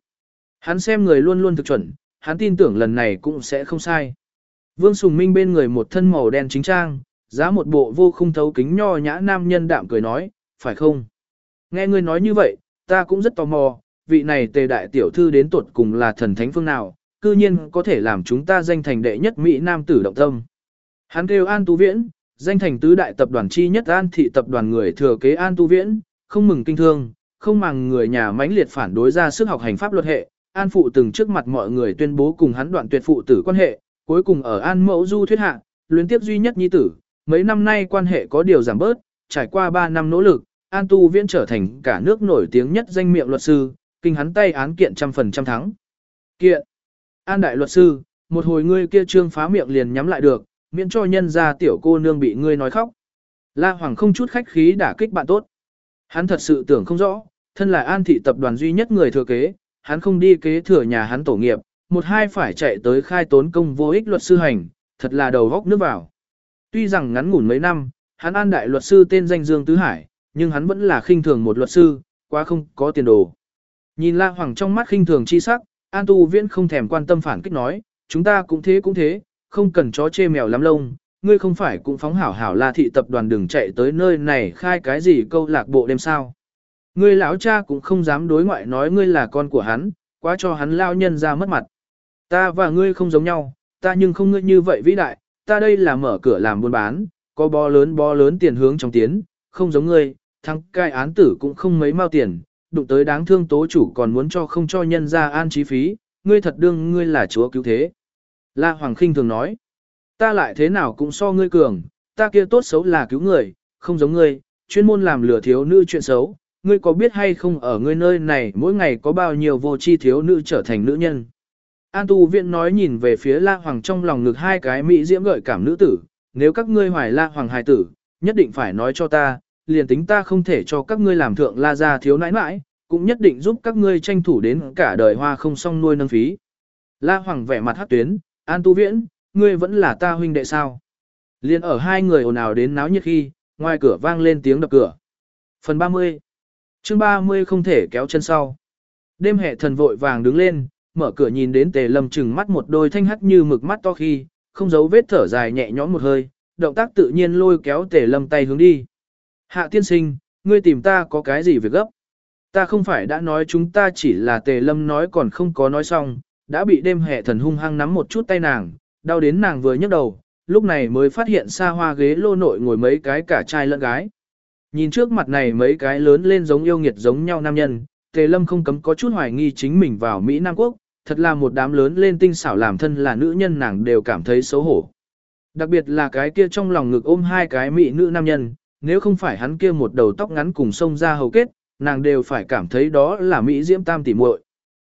Hắn xem người luôn luôn thực chuẩn, hắn tin tưởng lần này cũng sẽ không sai. Vương Sùng Minh bên người một thân màu đen chính trang, giá một bộ vô khung thấu kính nho nhã nam nhân đạm cười nói, phải không? Nghe ngươi nói như vậy, ta cũng rất tò mò, vị này tề đại tiểu thư đến tuột cùng là thần thánh phương nào, cư nhiên có thể làm chúng ta danh thành đệ nhất Mỹ Nam tử động tâm. Hắn kêu An Tu Viễn, danh thành tứ đại tập đoàn chi nhất An thị tập đoàn người thừa kế An Tu Viễn, không mừng kinh thương, không màng người nhà mãnh liệt phản đối ra sức học hành pháp luật hệ, An phụ từng trước mặt mọi người tuyên bố cùng hắn đoạn tuyệt phụ tử quan hệ, cuối cùng ở An mẫu du thuyết hạ, luyến tiếp duy nhất nhi tử, mấy năm nay quan hệ có điều giảm bớt, trải qua 3 năm nỗ lực, An Tu Viễn trở thành cả nước nổi tiếng nhất danh miệng luật sư, kinh hắn tay án kiện trăm phần trăm thắng. Kiện. An đại luật sư, một hồi ngươi kia trương phá miệng liền nhắm lại được, miễn cho nhân ra tiểu cô nương bị ngươi nói khóc. La Hoàng không chút khách khí đả kích bạn tốt. Hắn thật sự tưởng không rõ, thân là an thị tập đoàn duy nhất người thừa kế, hắn không đi kế thừa nhà hắn tổ nghiệp, một hai phải chạy tới khai tốn công vô ích luật sư hành, thật là đầu góc nước vào. Tuy rằng ngắn ngủn mấy năm, hắn an đại luật sư tên danh Dương Tứ Hải, nhưng hắn vẫn là khinh thường một luật sư, quá không có tiền đồ. Nhìn La Hoàng trong mắt khinh thường chi sắc, An Tu Viễn không thèm quan tâm phản kích nói, chúng ta cũng thế cũng thế, không cần chó chê mèo lắm lông, ngươi không phải cũng phóng hảo hảo La thị tập đoàn đừng chạy tới nơi này khai cái gì câu lạc bộ đêm sao. Ngươi lão cha cũng không dám đối ngoại nói ngươi là con của hắn, quá cho hắn lao nhân ra mất mặt. Ta và ngươi không giống nhau, ta nhưng không ngươi như vậy vĩ đại, ta đây là mở cửa làm buôn bán, có bó lớn bó lớn tiền hướng trong tiến, không giống ngươi, thằng cai án tử cũng không mấy mao tiền, đụng tới đáng thương tố chủ còn muốn cho không cho nhân ra an trí phí, ngươi thật đương ngươi là chúa cứu thế. La Hoàng khinh thường nói, ta lại thế nào cũng so ngươi cường, ta kia tốt xấu là cứu người, không giống ngươi, chuyên môn làm lừa thiếu nữ chuyện xấu, ngươi có biết hay không ở ngươi nơi này mỗi ngày có bao nhiêu vô chi thiếu nữ trở thành nữ nhân. An tu viện nói nhìn về phía La Hoàng trong lòng ngực hai cái mỹ diễm gợi cảm nữ tử, nếu các ngươi hoài La Hoàng hài tử, nhất định phải nói cho ta, liền tính ta không thể cho các ngươi làm thượng La gia thiếu nãi nãi, cũng nhất định giúp các ngươi tranh thủ đến cả đời hoa không xong nuôi nâng phí. La Hoàng vẻ mặt hát tuyến, An tu viễn, ngươi vẫn là ta huynh đệ sao. Liên ở hai người ồn ào đến náo nhiệt khi, ngoài cửa vang lên tiếng đập cửa. Phần 30 chương 30 không thể kéo chân sau. Đêm hệ thần vội vàng đứng lên, mở cửa nhìn đến tề lâm chừng mắt một đôi thanh hắc như mực mắt to khi, không giấu vết thở dài nhẹ nhõm một hơi, động tác tự nhiên lôi kéo tề lâm tay hướng đi. Hạ tiên sinh, ngươi tìm ta có cái gì việc gấp? Ta không phải đã nói chúng ta chỉ là tề lâm nói còn không có nói xong, đã bị đêm hệ thần hung hăng nắm một chút tay nàng, đau đến nàng vừa nhấc đầu, lúc này mới phát hiện xa hoa ghế lô nội ngồi mấy cái cả trai lẫn gái. Nhìn trước mặt này mấy cái lớn lên giống yêu nghiệt giống nhau nam nhân, Tề Lâm không cấm có chút hoài nghi chính mình vào Mỹ Nam Quốc, thật là một đám lớn lên tinh xảo làm thân là nữ nhân nàng đều cảm thấy xấu hổ. Đặc biệt là cái kia trong lòng ngực ôm hai cái mỹ nữ nam nhân, nếu không phải hắn kia một đầu tóc ngắn cùng sông ra hầu kết, nàng đều phải cảm thấy đó là mỹ diễm tam tỷ muội.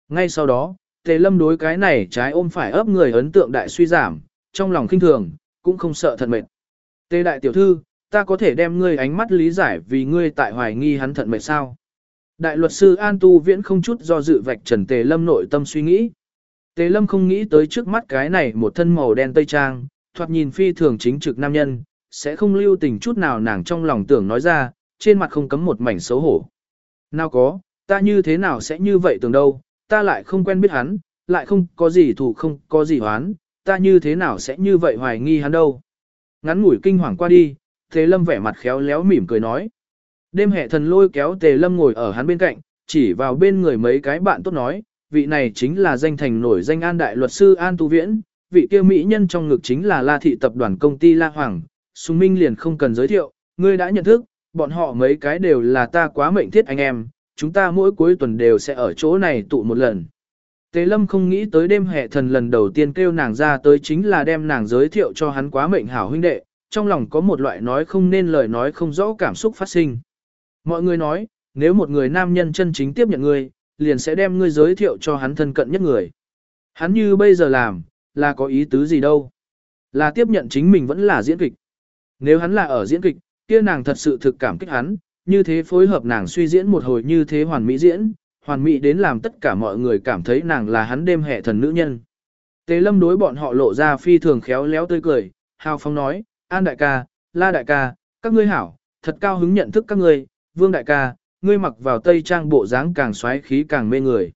Ngay sau đó, Tề Lâm đối cái này trái ôm phải ấp người ấn tượng đại suy giảm, trong lòng khinh thường, cũng không sợ thật mệt. Tề đại tiểu thư, ta có thể đem ngươi ánh mắt lý giải vì ngươi tại hoài nghi hắn thận mệt sao? Đại luật sư An Tu Viễn không chút do dự vạch trần Tề Lâm nội tâm suy nghĩ. Tề Lâm không nghĩ tới trước mắt cái này một thân màu đen tây trang, thoạt nhìn phi thường chính trực nam nhân, sẽ không lưu tình chút nào nàng trong lòng tưởng nói ra, trên mặt không cấm một mảnh xấu hổ. Nào có, ta như thế nào sẽ như vậy tưởng đâu, ta lại không quen biết hắn, lại không có gì thủ không có gì hoán, ta như thế nào sẽ như vậy hoài nghi hắn đâu. Ngắn ngủi kinh hoàng qua đi, Tề Lâm vẻ mặt khéo léo mỉm cười nói. Đêm hệ thần lôi kéo Tề Lâm ngồi ở hắn bên cạnh, chỉ vào bên người mấy cái bạn tốt nói, vị này chính là danh thành nổi danh an đại luật sư An Tu Viễn, vị kia mỹ nhân trong ngực chính là La Thị tập đoàn công ty La Hoàng, Sùng Minh liền không cần giới thiệu, ngươi đã nhận thức, bọn họ mấy cái đều là ta quá mệnh thiết anh em, chúng ta mỗi cuối tuần đều sẽ ở chỗ này tụ một lần. Tế Lâm không nghĩ tới đêm hệ thần lần đầu tiên kêu nàng ra tới chính là đem nàng giới thiệu cho hắn quá mệnh hảo huynh đệ, trong lòng có một loại nói không nên lời nói không rõ cảm xúc phát sinh. Mọi người nói, nếu một người nam nhân chân chính tiếp nhận ngươi, liền sẽ đem ngươi giới thiệu cho hắn thân cận nhất người. Hắn như bây giờ làm, là có ý tứ gì đâu. Là tiếp nhận chính mình vẫn là diễn kịch. Nếu hắn là ở diễn kịch, kia nàng thật sự thực cảm kích hắn, như thế phối hợp nàng suy diễn một hồi như thế hoàn mỹ diễn, hoàn mỹ đến làm tất cả mọi người cảm thấy nàng là hắn đêm hệ thần nữ nhân. Tế lâm đối bọn họ lộ ra phi thường khéo léo tươi cười, hào phong nói, an đại ca, la đại ca, các ngươi hảo, thật cao hứng nhận thức các ngươi, vương đại ca, ngươi mặc vào tây trang bộ dáng càng xoáy khí càng mê người.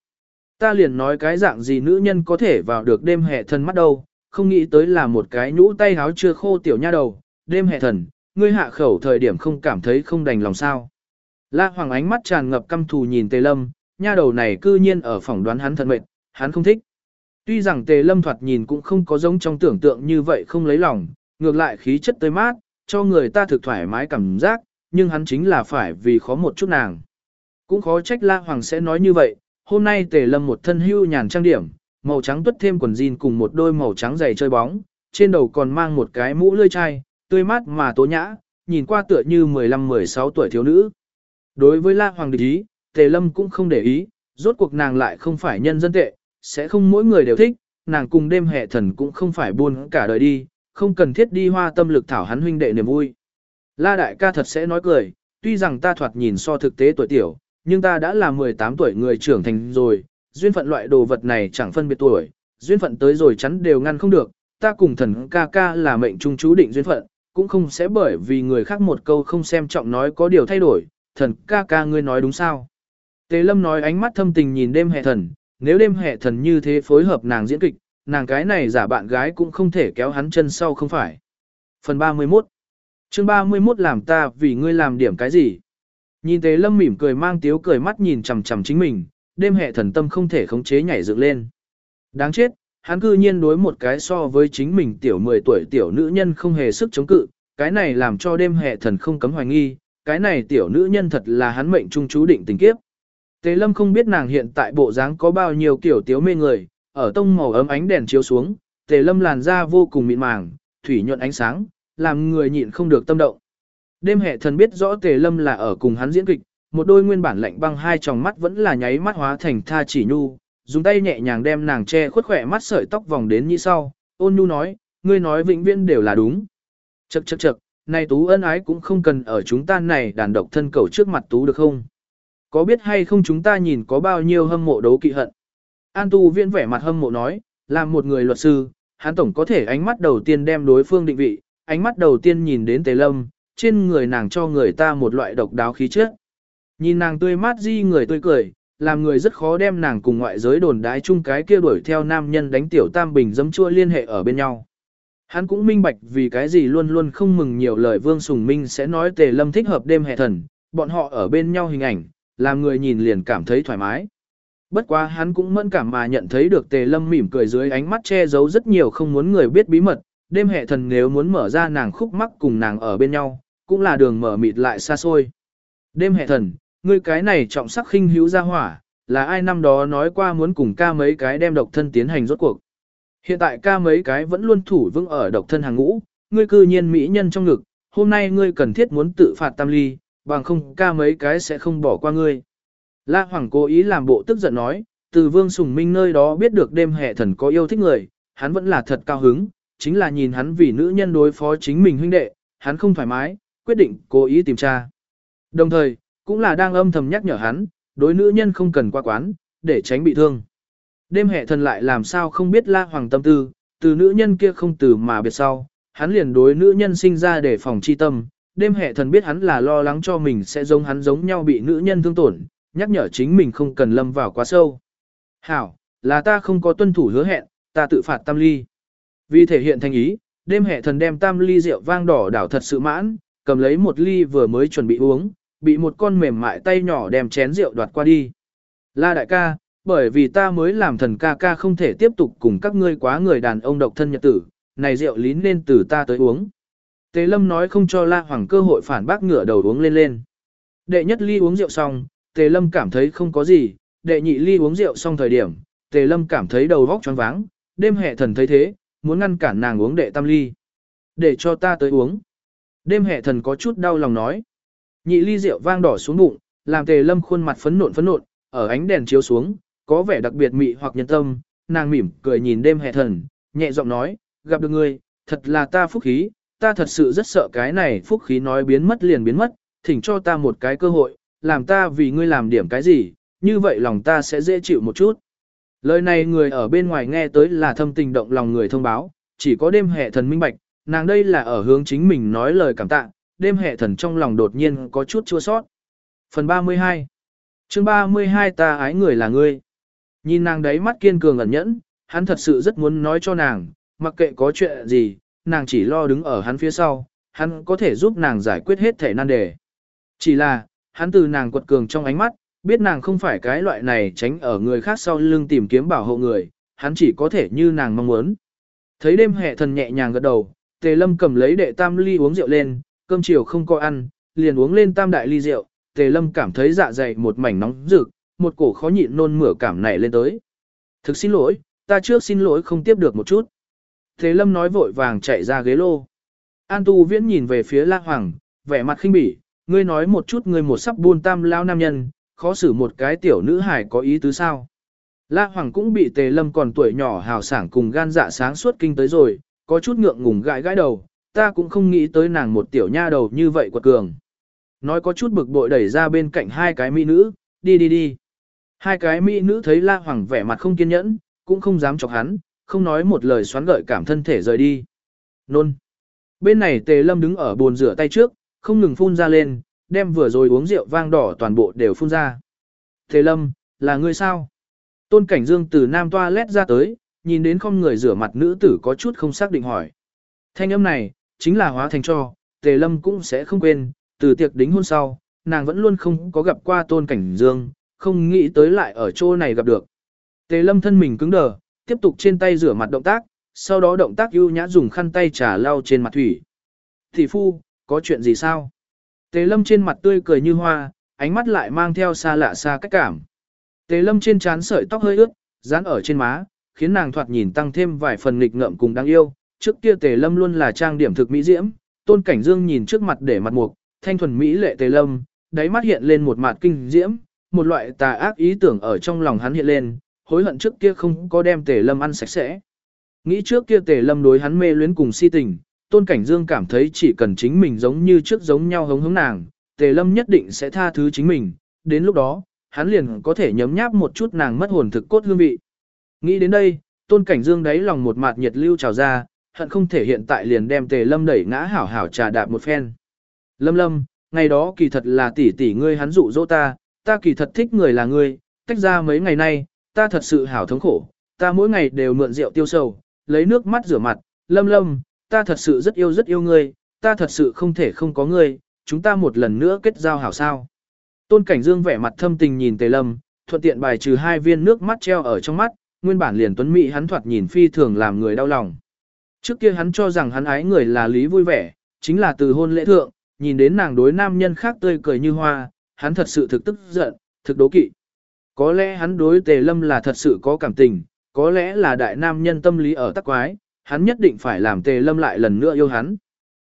Ta liền nói cái dạng gì nữ nhân có thể vào được đêm hệ thần mắt đâu, không nghĩ tới là một cái nhũ tay háo chưa khô tiểu nha đầu, đêm hệ thần, ngươi hạ khẩu thời điểm không cảm thấy không đành lòng sao. La Hoàng ánh mắt tràn ngập căm thù nhìn Tề Lâm, nha đầu này cư nhiên ở phỏng đoán hắn thật mệt, hắn không thích. Tuy rằng Tề Lâm thoạt nhìn cũng không có giống trong tưởng tượng như vậy không lấy lòng, ngược lại khí chất tươi mát, cho người ta thực thoải mái cảm giác, nhưng hắn chính là phải vì khó một chút nàng. Cũng khó trách La Hoàng sẽ nói như vậy, hôm nay Tề Lâm một thân hưu nhàn trang điểm, màu trắng tuất thêm quần jean cùng một đôi màu trắng giày chơi bóng, trên đầu còn mang một cái mũ lươi chai, tươi mát mà tố nhã, nhìn qua tựa như 15-16 tuổi thiếu nữ. Đối với La Hoàng địch ý, Tề Lâm cũng không để ý, rốt cuộc nàng lại không phải nhân dân tệ, sẽ không mỗi người đều thích, nàng cùng đêm hệ thần cũng không phải buôn cả đời đi, không cần thiết đi hoa tâm lực thảo hắn huynh đệ niềm vui. La đại ca thật sẽ nói cười, tuy rằng ta thoạt nhìn so thực tế tuổi tiểu, nhưng ta đã là 18 tuổi người trưởng thành rồi, duyên phận loại đồ vật này chẳng phân biệt tuổi, duyên phận tới rồi chắn đều ngăn không được, ta cùng thần ca ca là mệnh trung chú định duyên phận, cũng không sẽ bởi vì người khác một câu không xem trọng nói có điều thay đổi, thần ca ca ngươi nói đúng sao. Tề lâm nói ánh mắt thâm tình nhìn đêm hệ thần, nếu đêm hệ thần như thế phối hợp nàng diễn kịch, nàng cái này giả bạn gái cũng không thể kéo hắn chân sau không phải. Phần 31 chương 31 làm ta vì ngươi làm điểm cái gì? Nhìn Tế Lâm mỉm cười mang tiếu cười mắt nhìn chằm chằm chính mình, đêm hệ thần tâm không thể khống chế nhảy dựng lên. Đáng chết, hắn cư nhiên đối một cái so với chính mình tiểu 10 tuổi tiểu nữ nhân không hề sức chống cự, cái này làm cho đêm hệ thần không cấm hoài nghi, cái này tiểu nữ nhân thật là hắn mệnh trung chú định tình kiếp. Tề Lâm không biết nàng hiện tại bộ dáng có bao nhiêu kiểu tiếu mê người, ở tông màu ấm ánh đèn chiếu xuống, Tề Lâm làn da vô cùng mịn màng, thủy nhuận ánh sáng, làm người nhịn không được tâm động. Đêm hệ thần biết rõ Tề Lâm là ở cùng hắn diễn kịch, một đôi nguyên bản lạnh băng hai tròng mắt vẫn là nháy mắt hóa thành tha chỉ nhu, dùng tay nhẹ nhàng đem nàng che khuất khỏe mắt sợi tóc vòng đến như sau, ôn nhu nói, ngươi nói vĩnh viễn đều là đúng. Chậc chậc chậc, này tú ân ái cũng không cần ở chúng ta này đàn độc thân cầu trước mặt tú được không? Có biết hay không chúng ta nhìn có bao nhiêu hâm mộ đấu kỵ hận? An tu viễn vẻ mặt hâm mộ nói, làm một người luật sư, hắn tổng có thể ánh mắt đầu tiên đem đối phương định vị, ánh mắt đầu tiên nhìn đến Tề Lâm, trên người nàng cho người ta một loại độc đáo khí chất. Nhìn nàng tươi mát di người tươi cười, làm người rất khó đem nàng cùng ngoại giới đồn đái chung cái kia đuổi theo nam nhân đánh tiểu tam bình dấm chua liên hệ ở bên nhau. Hắn cũng minh bạch vì cái gì luôn luôn không mừng nhiều lời Vương Sùng Minh sẽ nói Tề Lâm thích hợp đêm hệ thần, bọn họ ở bên nhau hình ảnh, làm người nhìn liền cảm thấy thoải mái. Bất quá hắn cũng mẫn cảm mà nhận thấy được Tề Lâm mỉm cười dưới ánh mắt che giấu rất nhiều không muốn người biết bí mật, đêm hệ thần nếu muốn mở ra nàng khúc mắc cùng nàng ở bên nhau, cũng là đường mở mịt lại xa xôi. Đêm hệ thần, ngươi cái này trọng sắc khinh hữu ra hỏa, là ai năm đó nói qua muốn cùng ca mấy cái đem độc thân tiến hành rốt cuộc. Hiện tại ca mấy cái vẫn luôn thủ vững ở độc thân hàng ngũ, ngươi cư nhiên mỹ nhân trong ngực, hôm nay ngươi cần thiết muốn tự phạt tam ly, bằng không ca mấy cái sẽ không bỏ qua ngươi. La Hoàng cố ý làm bộ tức giận nói, từ vương sùng minh nơi đó biết được đêm hệ thần có yêu thích người, hắn vẫn là thật cao hứng, chính là nhìn hắn vì nữ nhân đối phó chính mình huynh đệ, hắn không thoải mái, quyết định cố ý tìm tra. Đồng thời, cũng là đang âm thầm nhắc nhở hắn, đối nữ nhân không cần qua quán, để tránh bị thương. Đêm hệ thần lại làm sao không biết la hoàng tâm tư, từ nữ nhân kia không từ mà biệt sau, hắn liền đối nữ nhân sinh ra để phòng chi tâm. Đêm hệ thần biết hắn là lo lắng cho mình sẽ giống hắn giống nhau bị nữ nhân thương tổn, nhắc nhở chính mình không cần lâm vào quá sâu. Hảo, là ta không có tuân thủ hứa hẹn, ta tự phạt tam ly. Vì thể hiện thành ý, đêm hệ thần đem tam ly rượu vang đỏ đảo thật sự mãn, cầm lấy một ly vừa mới chuẩn bị uống, bị một con mềm mại tay nhỏ đem chén rượu đoạt qua đi. La đại ca, bởi vì ta mới làm thần ca ca không thể tiếp tục cùng các ngươi quá người đàn ông độc thân nhật tử, này rượu lín nên từ ta tới uống. Tế lâm nói không cho La Hoàng cơ hội phản bác ngửa đầu uống lên lên. Đệ nhất ly uống rượu xong, Tề lâm cảm thấy không có gì, đệ nhị ly uống rượu xong thời điểm, Tề lâm cảm thấy đầu vóc choáng váng, đêm hệ thần thấy thế, muốn ngăn cản nàng uống đệ tam ly. Để cho ta tới uống. Đêm hệ thần có chút đau lòng nói. Nhị ly rượu vang đỏ xuống bụng, làm tề lâm khuôn mặt phấn nộn phấn nộn, ở ánh đèn chiếu xuống, có vẻ đặc biệt mị hoặc nhân tâm, nàng mỉm cười nhìn đêm hệ thần, nhẹ giọng nói, gặp được ngươi, thật là ta phúc khí, ta thật sự rất sợ cái này phúc khí nói biến mất liền biến mất, thỉnh cho ta một cái cơ hội, làm ta vì ngươi làm điểm cái gì, như vậy lòng ta sẽ dễ chịu một chút. Lời này người ở bên ngoài nghe tới là thâm tình động lòng người thông báo, chỉ có đêm hệ thần minh bạch, nàng đây là ở hướng chính mình nói lời cảm tạ, đêm hệ thần trong lòng đột nhiên có chút chua sót. Phần 32 chương 32 ta ái người là ngươi. Nhìn nàng đấy mắt kiên cường ẩn nhẫn, hắn thật sự rất muốn nói cho nàng, mặc kệ có chuyện gì, nàng chỉ lo đứng ở hắn phía sau, hắn có thể giúp nàng giải quyết hết thể nan đề. Chỉ là, hắn từ nàng quật cường trong ánh mắt, biết nàng không phải cái loại này tránh ở người khác sau lưng tìm kiếm bảo hộ người, hắn chỉ có thể như nàng mong muốn. Thấy đêm hệ thần nhẹ nhàng gật đầu, tề lâm cầm lấy đệ tam ly uống rượu lên, cơm chiều không có ăn, liền uống lên tam đại ly rượu, tề lâm cảm thấy dạ dày một mảnh nóng rực, một cổ khó nhịn nôn mửa cảm nảy lên tới. Thực xin lỗi, ta trước xin lỗi không tiếp được một chút. Tề lâm nói vội vàng chạy ra ghế lô. An tu viễn nhìn về phía la hoàng, vẻ mặt khinh bỉ, ngươi nói một chút ngươi một sắp buôn tam lao nam nhân, khó xử một cái tiểu nữ hài có ý tứ sao. La Hoàng cũng bị Tề Lâm còn tuổi nhỏ hào sảng cùng gan dạ sáng suốt kinh tới rồi, có chút ngượng ngùng gãi gãi đầu, ta cũng không nghĩ tới nàng một tiểu nha đầu như vậy quật cường. Nói có chút bực bội đẩy ra bên cạnh hai cái mỹ nữ, đi đi đi. Hai cái mỹ nữ thấy La Hoàng vẻ mặt không kiên nhẫn, cũng không dám chọc hắn, không nói một lời xoắn gợi cảm thân thể rời đi. Nôn. Bên này Tề Lâm đứng ở bồn rửa tay trước, không ngừng phun ra lên, đem vừa rồi uống rượu vang đỏ toàn bộ đều phun ra. Tề Lâm, là ngươi sao? Tôn Cảnh Dương từ nam toa lét ra tới, nhìn đến không người rửa mặt nữ tử có chút không xác định hỏi. Thanh âm này, chính là hóa thành cho, Tề Lâm cũng sẽ không quên, từ tiệc đính hôn sau, nàng vẫn luôn không có gặp qua Tôn Cảnh Dương, không nghĩ tới lại ở chỗ này gặp được. Tề Lâm thân mình cứng đờ, tiếp tục trên tay rửa mặt động tác, sau đó động tác ưu nhã dùng khăn tay trà lau trên mặt thủy. Thị phu, có chuyện gì sao? Tề Lâm trên mặt tươi cười như hoa, ánh mắt lại mang theo xa lạ xa cách cảm. Tề Lâm trên trán sợi tóc hơi ướt, dán ở trên má, khiến nàng thoạt nhìn tăng thêm vài phần nghịch ngợm cùng đáng yêu. Trước kia Tề Lâm luôn là trang điểm thực mỹ diễm, Tôn Cảnh Dương nhìn trước mặt để mặt mục, thanh thuần mỹ lệ Tề Lâm, đáy mắt hiện lên một mặt kinh diễm, một loại tà ác ý tưởng ở trong lòng hắn hiện lên, hối hận trước kia không có đem Tề Lâm ăn sạch sẽ. Nghĩ trước kia Tề Lâm đối hắn mê luyến cùng si tình, Tôn Cảnh Dương cảm thấy chỉ cần chính mình giống như trước giống nhau hống hống nàng, Tề Lâm nhất định sẽ tha thứ chính mình, đến lúc đó, hắn liền có thể nhấm nháp một chút nàng mất hồn thực cốt hương vị. Nghĩ đến đây, Tôn Cảnh Dương đáy lòng một mặt nhiệt lưu trào ra, hận không thể hiện tại liền đem Tề Lâm đẩy ngã hảo hảo trà đạp một phen. Lâm Lâm, ngày đó kỳ thật là tỷ tỷ ngươi hắn dụ dỗ ta, ta kỳ thật thích người là ngươi, tách ra mấy ngày nay, ta thật sự hảo thống khổ, ta mỗi ngày đều mượn rượu tiêu sầu, lấy nước mắt rửa mặt, Lâm Lâm, ta thật sự rất yêu rất yêu ngươi, ta thật sự không thể không có ngươi, chúng ta một lần nữa kết giao hảo sao. Tôn Cảnh Dương vẻ mặt thâm tình nhìn Tề Lâm, thuận tiện bài trừ hai viên nước mắt treo ở trong mắt, nguyên bản liền tuấn mỹ hắn thoạt nhìn phi thường làm người đau lòng. Trước kia hắn cho rằng hắn ái người là lý vui vẻ, chính là từ hôn lễ thượng, nhìn đến nàng đối nam nhân khác tươi cười như hoa, hắn thật sự thực tức giận, thực đố kỵ. Có lẽ hắn đối tề lâm là thật sự có cảm tình, có lẽ là đại nam nhân tâm lý ở tắc quái, hắn nhất định phải làm tề lâm lại lần nữa yêu hắn.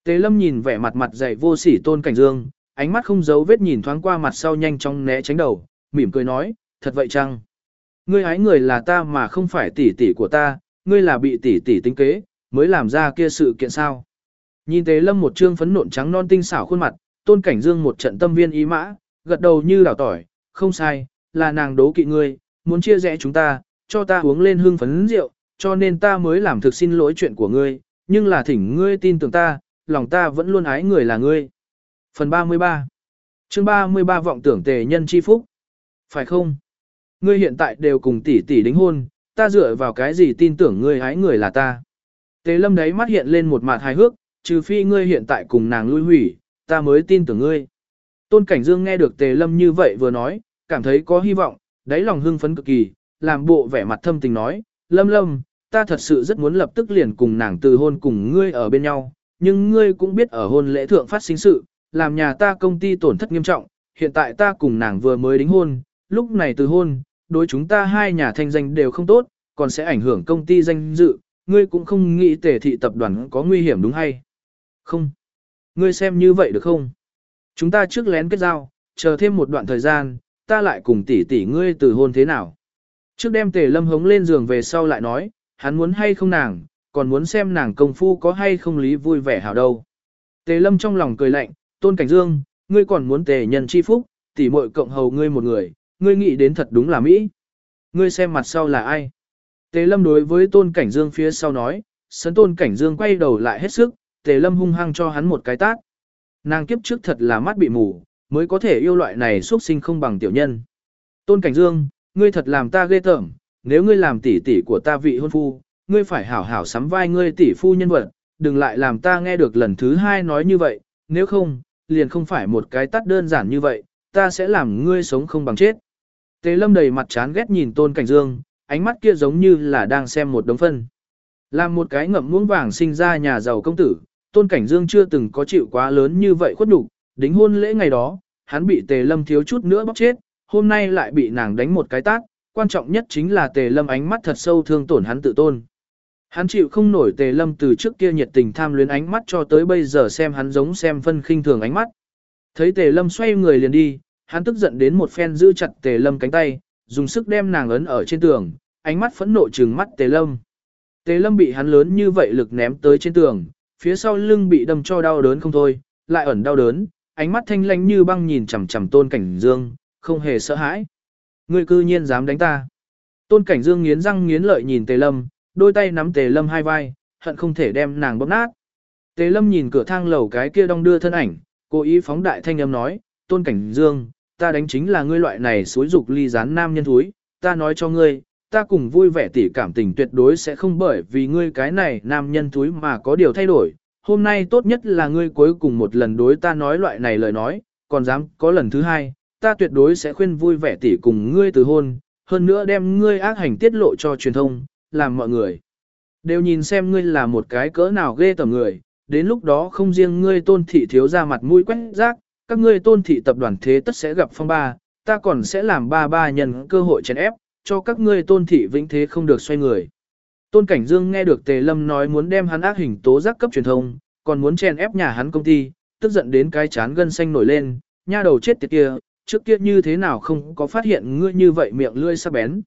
Tề lâm nhìn vẻ mặt mặt dày vô sỉ tôn cảnh dương, ánh mắt không giấu vết nhìn thoáng qua mặt sau nhanh chóng né tránh đầu, mỉm cười nói, thật vậy chăng? Ngươi hái người là ta mà không phải tỷ tỷ của ta, ngươi là bị tỷ tỷ tính kế, mới làm ra kia sự kiện sao? Nhìn Tế Lâm một trương phấn nộn trắng non tinh xảo khuôn mặt, Tôn Cảnh Dương một trận tâm viên ý mã, gật đầu như đảo tỏi, không sai, là nàng đố kỵ ngươi, muốn chia rẽ chúng ta, cho ta uống lên hương phấn rượu, cho nên ta mới làm thực xin lỗi chuyện của ngươi, nhưng là thỉnh ngươi tin tưởng ta, lòng ta vẫn luôn ái người là ngươi. Phần 33 chương 33 vọng tưởng tề nhân chi phúc. Phải không? Ngươi hiện tại đều cùng tỷ tỷ đính hôn, ta dựa vào cái gì tin tưởng ngươi ái người là ta. Tề lâm đấy mắt hiện lên một mặt hài hước, trừ phi ngươi hiện tại cùng nàng lui hủy, ta mới tin tưởng ngươi. Tôn Cảnh Dương nghe được Tề Lâm như vậy vừa nói, cảm thấy có hy vọng, đáy lòng hưng phấn cực kỳ, làm bộ vẻ mặt thâm tình nói, Lâm Lâm, ta thật sự rất muốn lập tức liền cùng nàng từ hôn cùng ngươi ở bên nhau, nhưng ngươi cũng biết ở hôn lễ thượng phát sinh sự, làm nhà ta công ty tổn thất nghiêm trọng, hiện tại ta cùng nàng vừa mới đính hôn, lúc này từ hôn, đối chúng ta hai nhà thanh danh đều không tốt, còn sẽ ảnh hưởng công ty danh dự, ngươi cũng không nghĩ tề thị tập đoàn có nguy hiểm đúng hay? Không. Ngươi xem như vậy được không? Chúng ta trước lén kết giao, chờ thêm một đoạn thời gian, ta lại cùng tỷ tỷ ngươi từ hôn thế nào? Trước đem tề lâm hống lên giường về sau lại nói, hắn muốn hay không nàng, còn muốn xem nàng công phu có hay không lý vui vẻ hảo đâu. Tề lâm trong lòng cười lạnh, tôn cảnh dương, ngươi còn muốn tề nhân chi phúc, tỷ muội cộng hầu ngươi một người, ngươi nghĩ đến thật đúng là Mỹ. Ngươi xem mặt sau là ai? Tề lâm đối với tôn cảnh dương phía sau nói, sấn tôn cảnh dương quay đầu lại hết sức, tề lâm hung hăng cho hắn một cái tát. Nàng kiếp trước thật là mắt bị mù, mới có thể yêu loại này xuất sinh không bằng tiểu nhân. Tôn cảnh dương, ngươi thật làm ta ghê tởm, nếu ngươi làm tỷ tỷ của ta vị hôn phu, ngươi phải hảo hảo sắm vai ngươi tỷ phu nhân vật, đừng lại làm ta nghe được lần thứ hai nói như vậy, nếu không, liền không phải một cái tắt đơn giản như vậy, ta sẽ làm ngươi sống không bằng chết. Tề lâm đầy mặt chán ghét nhìn tôn cảnh dương, ánh mắt kia giống như là đang xem một đống phân. Làm một cái ngậm muỗng vàng sinh ra nhà giàu công tử, tôn cảnh dương chưa từng có chịu quá lớn như vậy khuất nhục đính hôn lễ ngày đó, hắn bị tề lâm thiếu chút nữa bóc chết, hôm nay lại bị nàng đánh một cái tát, quan trọng nhất chính là tề lâm ánh mắt thật sâu thương tổn hắn tự tôn. Hắn chịu không nổi tề lâm từ trước kia nhiệt tình tham luyến ánh mắt cho tới bây giờ xem hắn giống xem phân khinh thường ánh mắt. Thấy tề lâm xoay người liền đi, hắn tức giận đến một phen giữ chặt tề lâm cánh tay, dùng sức đem nàng ấn ở trên tường, ánh mắt phẫn nộ trừng mắt tề lâm. Tề lâm bị hắn lớn như vậy lực ném tới trên tường, phía sau lưng bị đâm cho đau đớn không thôi, lại ẩn đau đớn, ánh mắt thanh lãnh như băng nhìn chằm chằm tôn cảnh dương, không hề sợ hãi. Ngươi cư nhiên dám đánh ta. Tôn cảnh dương nghiến răng nghiến lợi nhìn tề lâm, đôi tay nắm tề lâm hai vai, hận không thể đem nàng bóp nát. Tề lâm nhìn cửa thang lầu cái kia đong đưa thân ảnh, cố ý phóng đại thanh âm nói, tôn cảnh dương, ta đánh chính là ngươi loại này xối dục ly gián nam nhân thúi, ta nói cho ngươi, ta cùng vui vẻ tỉ cảm tình tuyệt đối sẽ không bởi vì ngươi cái này nam nhân thúi mà có điều thay đổi. Hôm nay tốt nhất là ngươi cuối cùng một lần đối ta nói loại này lời nói, còn dám có lần thứ hai, ta tuyệt đối sẽ khuyên vui vẻ tỉ cùng ngươi từ hôn, hơn nữa đem ngươi ác hành tiết lộ cho truyền thông, làm mọi người. Đều nhìn xem ngươi là một cái cỡ nào ghê tởm người, đến lúc đó không riêng ngươi tôn thị thiếu ra mặt mũi quét rác, các ngươi tôn thị tập đoàn thế tất sẽ gặp phong ba, ta còn sẽ làm ba ba nhân cơ hội chèn ép, cho các ngươi tôn thị vĩnh thế không được xoay người. Tôn Cảnh Dương nghe được Tề Lâm nói muốn đem hắn ác hình tố giác cấp truyền thông, còn muốn chèn ép nhà hắn công ty, tức giận đến cái chán gân xanh nổi lên, nha đầu chết tiệt kia, trước kia như thế nào không có phát hiện ngươi như vậy miệng lươi sắc bén.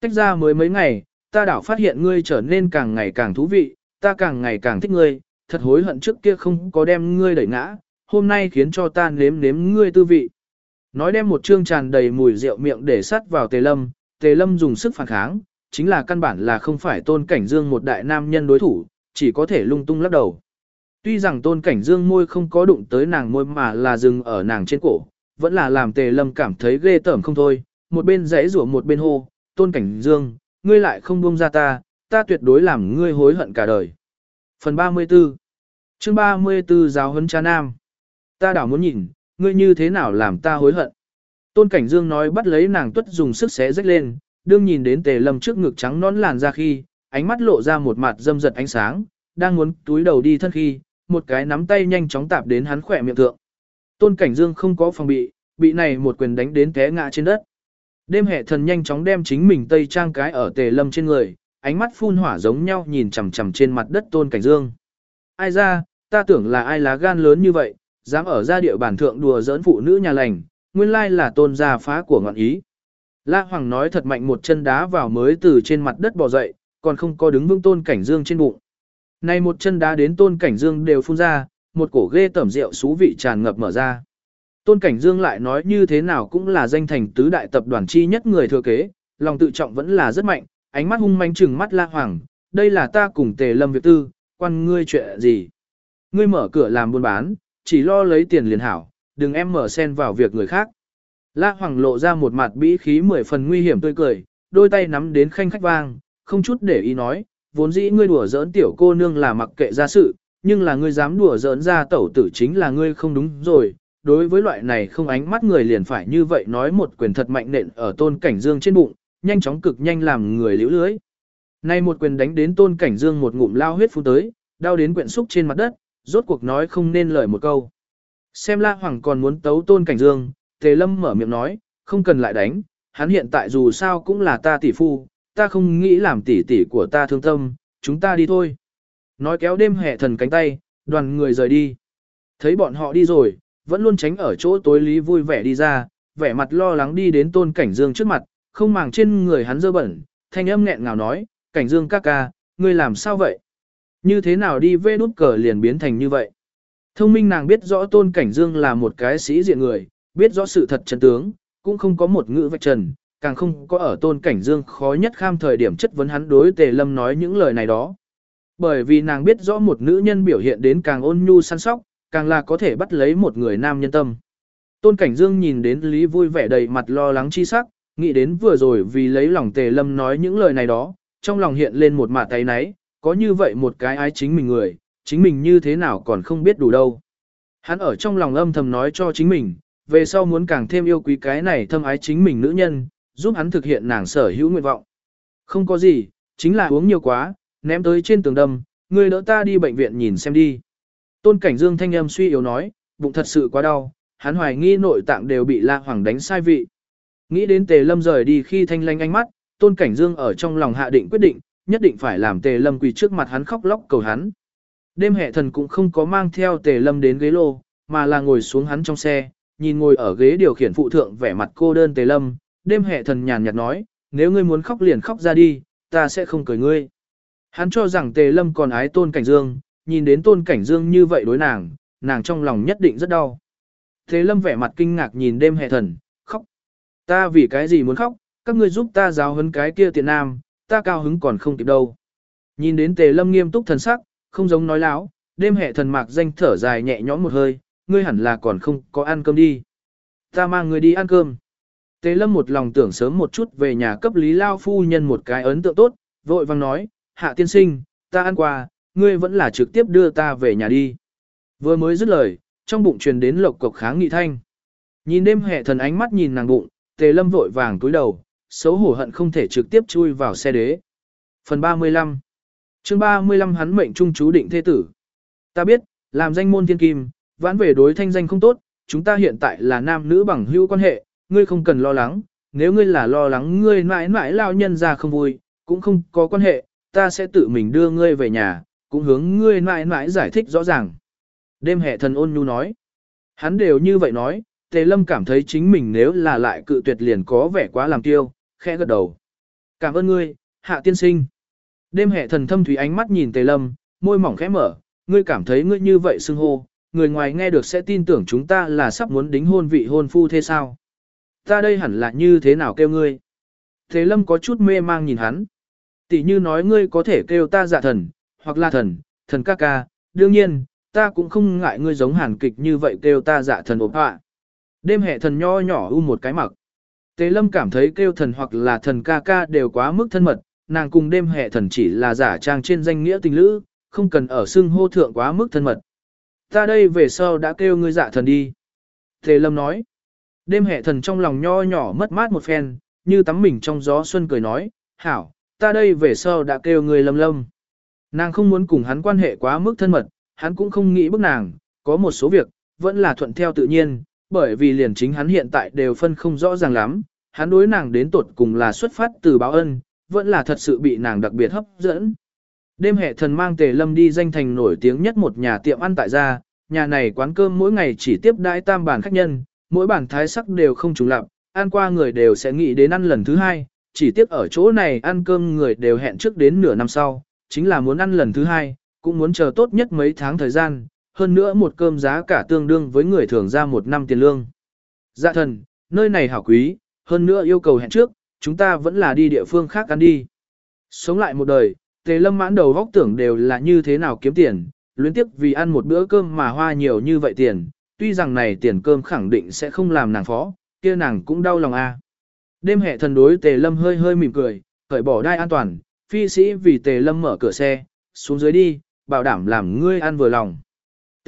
Tách ra mới mấy ngày, ta đảo phát hiện ngươi trở nên càng ngày càng thú vị, ta càng ngày càng thích ngươi, thật hối hận trước kia không có đem ngươi đẩy ngã, hôm nay khiến cho ta nếm nếm ngươi tư vị. Nói đem một trương tràn đầy mùi rượu miệng để sắt vào tề lâm, tề lâm dùng sức phản kháng, chính là căn bản là không phải tôn cảnh dương một đại nam nhân đối thủ, chỉ có thể lung tung lắc đầu. Tuy rằng tôn cảnh dương môi không có đụng tới nàng môi mà là dừng ở nàng trên cổ, vẫn là làm tề lâm cảm thấy ghê tởm không thôi, một bên rẽ rủa một bên hô, tôn cảnh dương, ngươi lại không buông ra ta, ta tuyệt đối làm ngươi hối hận cả đời. Phần 34 chương 34 giáo huấn cha nam Ta đảo muốn nhìn, ngươi như thế nào làm ta hối hận. Tôn Cảnh Dương nói bắt lấy nàng tuất dùng sức xé rách lên, đương nhìn đến tề lâm trước ngực trắng nón làn ra khi, ánh mắt lộ ra một mặt dâm giật ánh sáng, đang muốn túi đầu đi thân khi, một cái nắm tay nhanh chóng tạp đến hắn khỏe miệng thượng. Tôn Cảnh Dương không có phòng bị, bị này một quyền đánh đến té ngã trên đất. Đêm hệ thần nhanh chóng đem chính mình tây trang cái ở tề lâm trên người, ánh mắt phun hỏa giống nhau nhìn chằm chằm trên mặt đất Tôn Cảnh Dương. Ai ra, ta tưởng là ai lá gan lớn như vậy, dám ở ra địa bản thượng đùa giỡn phụ nữ nhà lành, nguyên lai là tôn gia phá của ngọn ý. La Hoàng nói thật mạnh một chân đá vào mới từ trên mặt đất bò dậy, còn không có đứng vững tôn cảnh dương trên bụng. Này một chân đá đến tôn cảnh dương đều phun ra, một cổ ghê tẩm rượu xú vị tràn ngập mở ra. Tôn cảnh dương lại nói như thế nào cũng là danh thành tứ đại tập đoàn chi nhất người thừa kế, lòng tự trọng vẫn là rất mạnh, ánh mắt hung manh trừng mắt La Hoàng, đây là ta cùng tề lâm việc tư, quan ngươi chuyện gì. Ngươi mở cửa làm buôn bán, chỉ lo lấy tiền liền hảo, đừng em mở sen vào việc người khác. La Hoàng lộ ra một mặt bĩ khí mười phần nguy hiểm tươi cười, đôi tay nắm đến khanh khách vang, không chút để ý nói, vốn dĩ ngươi đùa giỡn tiểu cô nương là mặc kệ ra sự, nhưng là ngươi dám đùa giỡn ra tẩu tử chính là ngươi không đúng rồi. Đối với loại này không ánh mắt người liền phải như vậy nói một quyền thật mạnh nện ở tôn cảnh dương trên bụng, nhanh chóng cực nhanh làm người liễu lưới. Nay một quyền đánh đến tôn cảnh dương một ngụm lao huyết phun tới, đau đến quyện xúc trên mặt đất, rốt cuộc nói không nên lời một câu. Xem La Hoàng còn muốn tấu tôn cảnh dương, Tề Lâm mở miệng nói, không cần lại đánh, hắn hiện tại dù sao cũng là ta tỷ phu, ta không nghĩ làm tỷ tỷ của ta thương tâm, chúng ta đi thôi. Nói kéo đêm hệ thần cánh tay, đoàn người rời đi. Thấy bọn họ đi rồi, vẫn luôn tránh ở chỗ tối lý vui vẻ đi ra, vẻ mặt lo lắng đi đến tôn cảnh dương trước mặt, không màng trên người hắn dơ bẩn, thanh âm nghẹn ngào nói, cảnh dương ca ca, ngươi làm sao vậy? Như thế nào đi vê nút cờ liền biến thành như vậy? Thông minh nàng biết rõ tôn cảnh dương là một cái sĩ diện người, biết rõ sự thật chân tướng, cũng không có một ngữ vạch trần, càng không có ở tôn cảnh dương khó nhất kham thời điểm chất vấn hắn đối tề lâm nói những lời này đó. Bởi vì nàng biết rõ một nữ nhân biểu hiện đến càng ôn nhu săn sóc, càng là có thể bắt lấy một người nam nhân tâm. Tôn cảnh dương nhìn đến Lý vui vẻ đầy mặt lo lắng chi sắc, nghĩ đến vừa rồi vì lấy lòng tề lâm nói những lời này đó, trong lòng hiện lên một mạ tay náy, có như vậy một cái ái chính mình người, chính mình như thế nào còn không biết đủ đâu. Hắn ở trong lòng âm thầm nói cho chính mình, về sau muốn càng thêm yêu quý cái này thâm ái chính mình nữ nhân, giúp hắn thực hiện nàng sở hữu nguyện vọng. Không có gì, chính là uống nhiều quá, ném tới trên tường đâm, người đỡ ta đi bệnh viện nhìn xem đi. Tôn Cảnh Dương thanh âm suy yếu nói, bụng thật sự quá đau, hắn hoài nghi nội tạng đều bị La Hoàng đánh sai vị. Nghĩ đến Tề Lâm rời đi khi thanh lanh ánh mắt, Tôn Cảnh Dương ở trong lòng hạ định quyết định, nhất định phải làm Tề Lâm quỳ trước mặt hắn khóc lóc cầu hắn. Đêm hệ thần cũng không có mang theo Tề Lâm đến ghế lô, mà là ngồi xuống hắn trong xe, nhìn ngồi ở ghế điều khiển phụ thượng vẻ mặt cô đơn Tề Lâm, đêm hệ thần nhàn nhạt nói, nếu ngươi muốn khóc liền khóc ra đi, ta sẽ không cười ngươi. Hắn cho rằng Tề Lâm còn ái Tôn Cảnh Dương, nhìn đến Tôn Cảnh Dương như vậy đối nàng, nàng trong lòng nhất định rất đau. Tề Lâm vẻ mặt kinh ngạc nhìn đêm hệ thần, khóc. Ta vì cái gì muốn khóc, các ngươi giúp ta giáo huấn cái kia tiện nam, ta cao hứng còn không kịp đâu. Nhìn đến Tề Lâm nghiêm túc thần sắc, không giống nói láo, đêm hệ thần mạc danh thở dài nhẹ nhõm một hơi, ngươi hẳn là còn không có ăn cơm đi. Ta mang ngươi đi ăn cơm. Tề lâm một lòng tưởng sớm một chút về nhà cấp lý lao phu nhân một cái ấn tượng tốt, vội vang nói, hạ tiên sinh, ta ăn qua, ngươi vẫn là trực tiếp đưa ta về nhà đi. Vừa mới dứt lời, trong bụng truyền đến lộc cộc kháng nghị thanh. Nhìn đêm hệ thần ánh mắt nhìn nàng bụng, tề lâm vội vàng túi đầu, xấu hổ hận không thể trực tiếp chui vào xe đế. Phần 35 chương 35 hắn mệnh trung chú định thế tử. Ta biết, làm danh môn thiên kim, vãn về đối thanh danh không tốt, chúng ta hiện tại là nam nữ bằng hữu quan hệ, ngươi không cần lo lắng, nếu ngươi là lo lắng ngươi mãi mãi lao nhân ra không vui, cũng không có quan hệ, ta sẽ tự mình đưa ngươi về nhà, cũng hướng ngươi mãi mãi giải thích rõ ràng. Đêm hệ thần ôn nhu nói, hắn đều như vậy nói, Tề Lâm cảm thấy chính mình nếu là lại cự tuyệt liền có vẻ quá làm tiêu, khẽ gật đầu. Cảm ơn ngươi, hạ tiên sinh. Đêm hệ thần thâm thủy ánh mắt nhìn Tề Lâm, môi mỏng khẽ mở, ngươi cảm thấy ngươi như vậy xưng hô, người ngoài nghe được sẽ tin tưởng chúng ta là sắp muốn đính hôn vị hôn phu thế sao. Ta đây hẳn là như thế nào kêu ngươi. Thế lâm có chút mê mang nhìn hắn. Tỷ như nói ngươi có thể kêu ta dạ thần, hoặc là thần, thần ca ca, đương nhiên, ta cũng không ngại ngươi giống hàn kịch như vậy kêu ta dạ thần ốp họa. Đêm hệ thần nho nhỏ u một cái mặc. Tế lâm cảm thấy kêu thần hoặc là thần ca ca đều quá mức thân mật, nàng cùng đêm hệ thần chỉ là giả trang trên danh nghĩa tình lữ, không cần ở xưng hô thượng quá mức thân mật. Ta đây về sau đã kêu ngươi dạ thần đi. Tề lâm nói. Đêm hệ thần trong lòng nho nhỏ mất mát một phen, như tắm mình trong gió xuân cười nói, hảo, ta đây về sau đã kêu ngươi lâm lâm. Nàng không muốn cùng hắn quan hệ quá mức thân mật, hắn cũng không nghĩ bức nàng, có một số việc, vẫn là thuận theo tự nhiên, bởi vì liền chính hắn hiện tại đều phân không rõ ràng lắm, hắn đối nàng đến tột cùng là xuất phát từ báo ân, vẫn là thật sự bị nàng đặc biệt hấp dẫn. Đêm hệ thần mang tề lâm đi danh thành nổi tiếng nhất một nhà tiệm ăn tại gia, nhà này quán cơm mỗi ngày chỉ tiếp đãi tam bàn khách nhân, mỗi bàn thái sắc đều không trùng lặp, ăn qua người đều sẽ nghĩ đến ăn lần thứ hai, chỉ tiếp ở chỗ này ăn cơm người đều hẹn trước đến nửa năm sau, chính là muốn ăn lần thứ hai, cũng muốn chờ tốt nhất mấy tháng thời gian, hơn nữa một cơm giá cả tương đương với người thường ra một năm tiền lương. Dạ thần, nơi này hảo quý, hơn nữa yêu cầu hẹn trước, chúng ta vẫn là đi địa phương khác ăn đi. Sống lại một đời, tề lâm mãn đầu góc tưởng đều là như thế nào kiếm tiền, luyến tiếp vì ăn một bữa cơm mà hoa nhiều như vậy tiền, tuy rằng này tiền cơm khẳng định sẽ không làm nàng phó, kia nàng cũng đau lòng a. Đêm hệ thần đối tề lâm hơi hơi mỉm cười, cởi bỏ đai an toàn, phi sĩ vì tề lâm mở cửa xe, xuống dưới đi, bảo đảm làm ngươi ăn vừa lòng.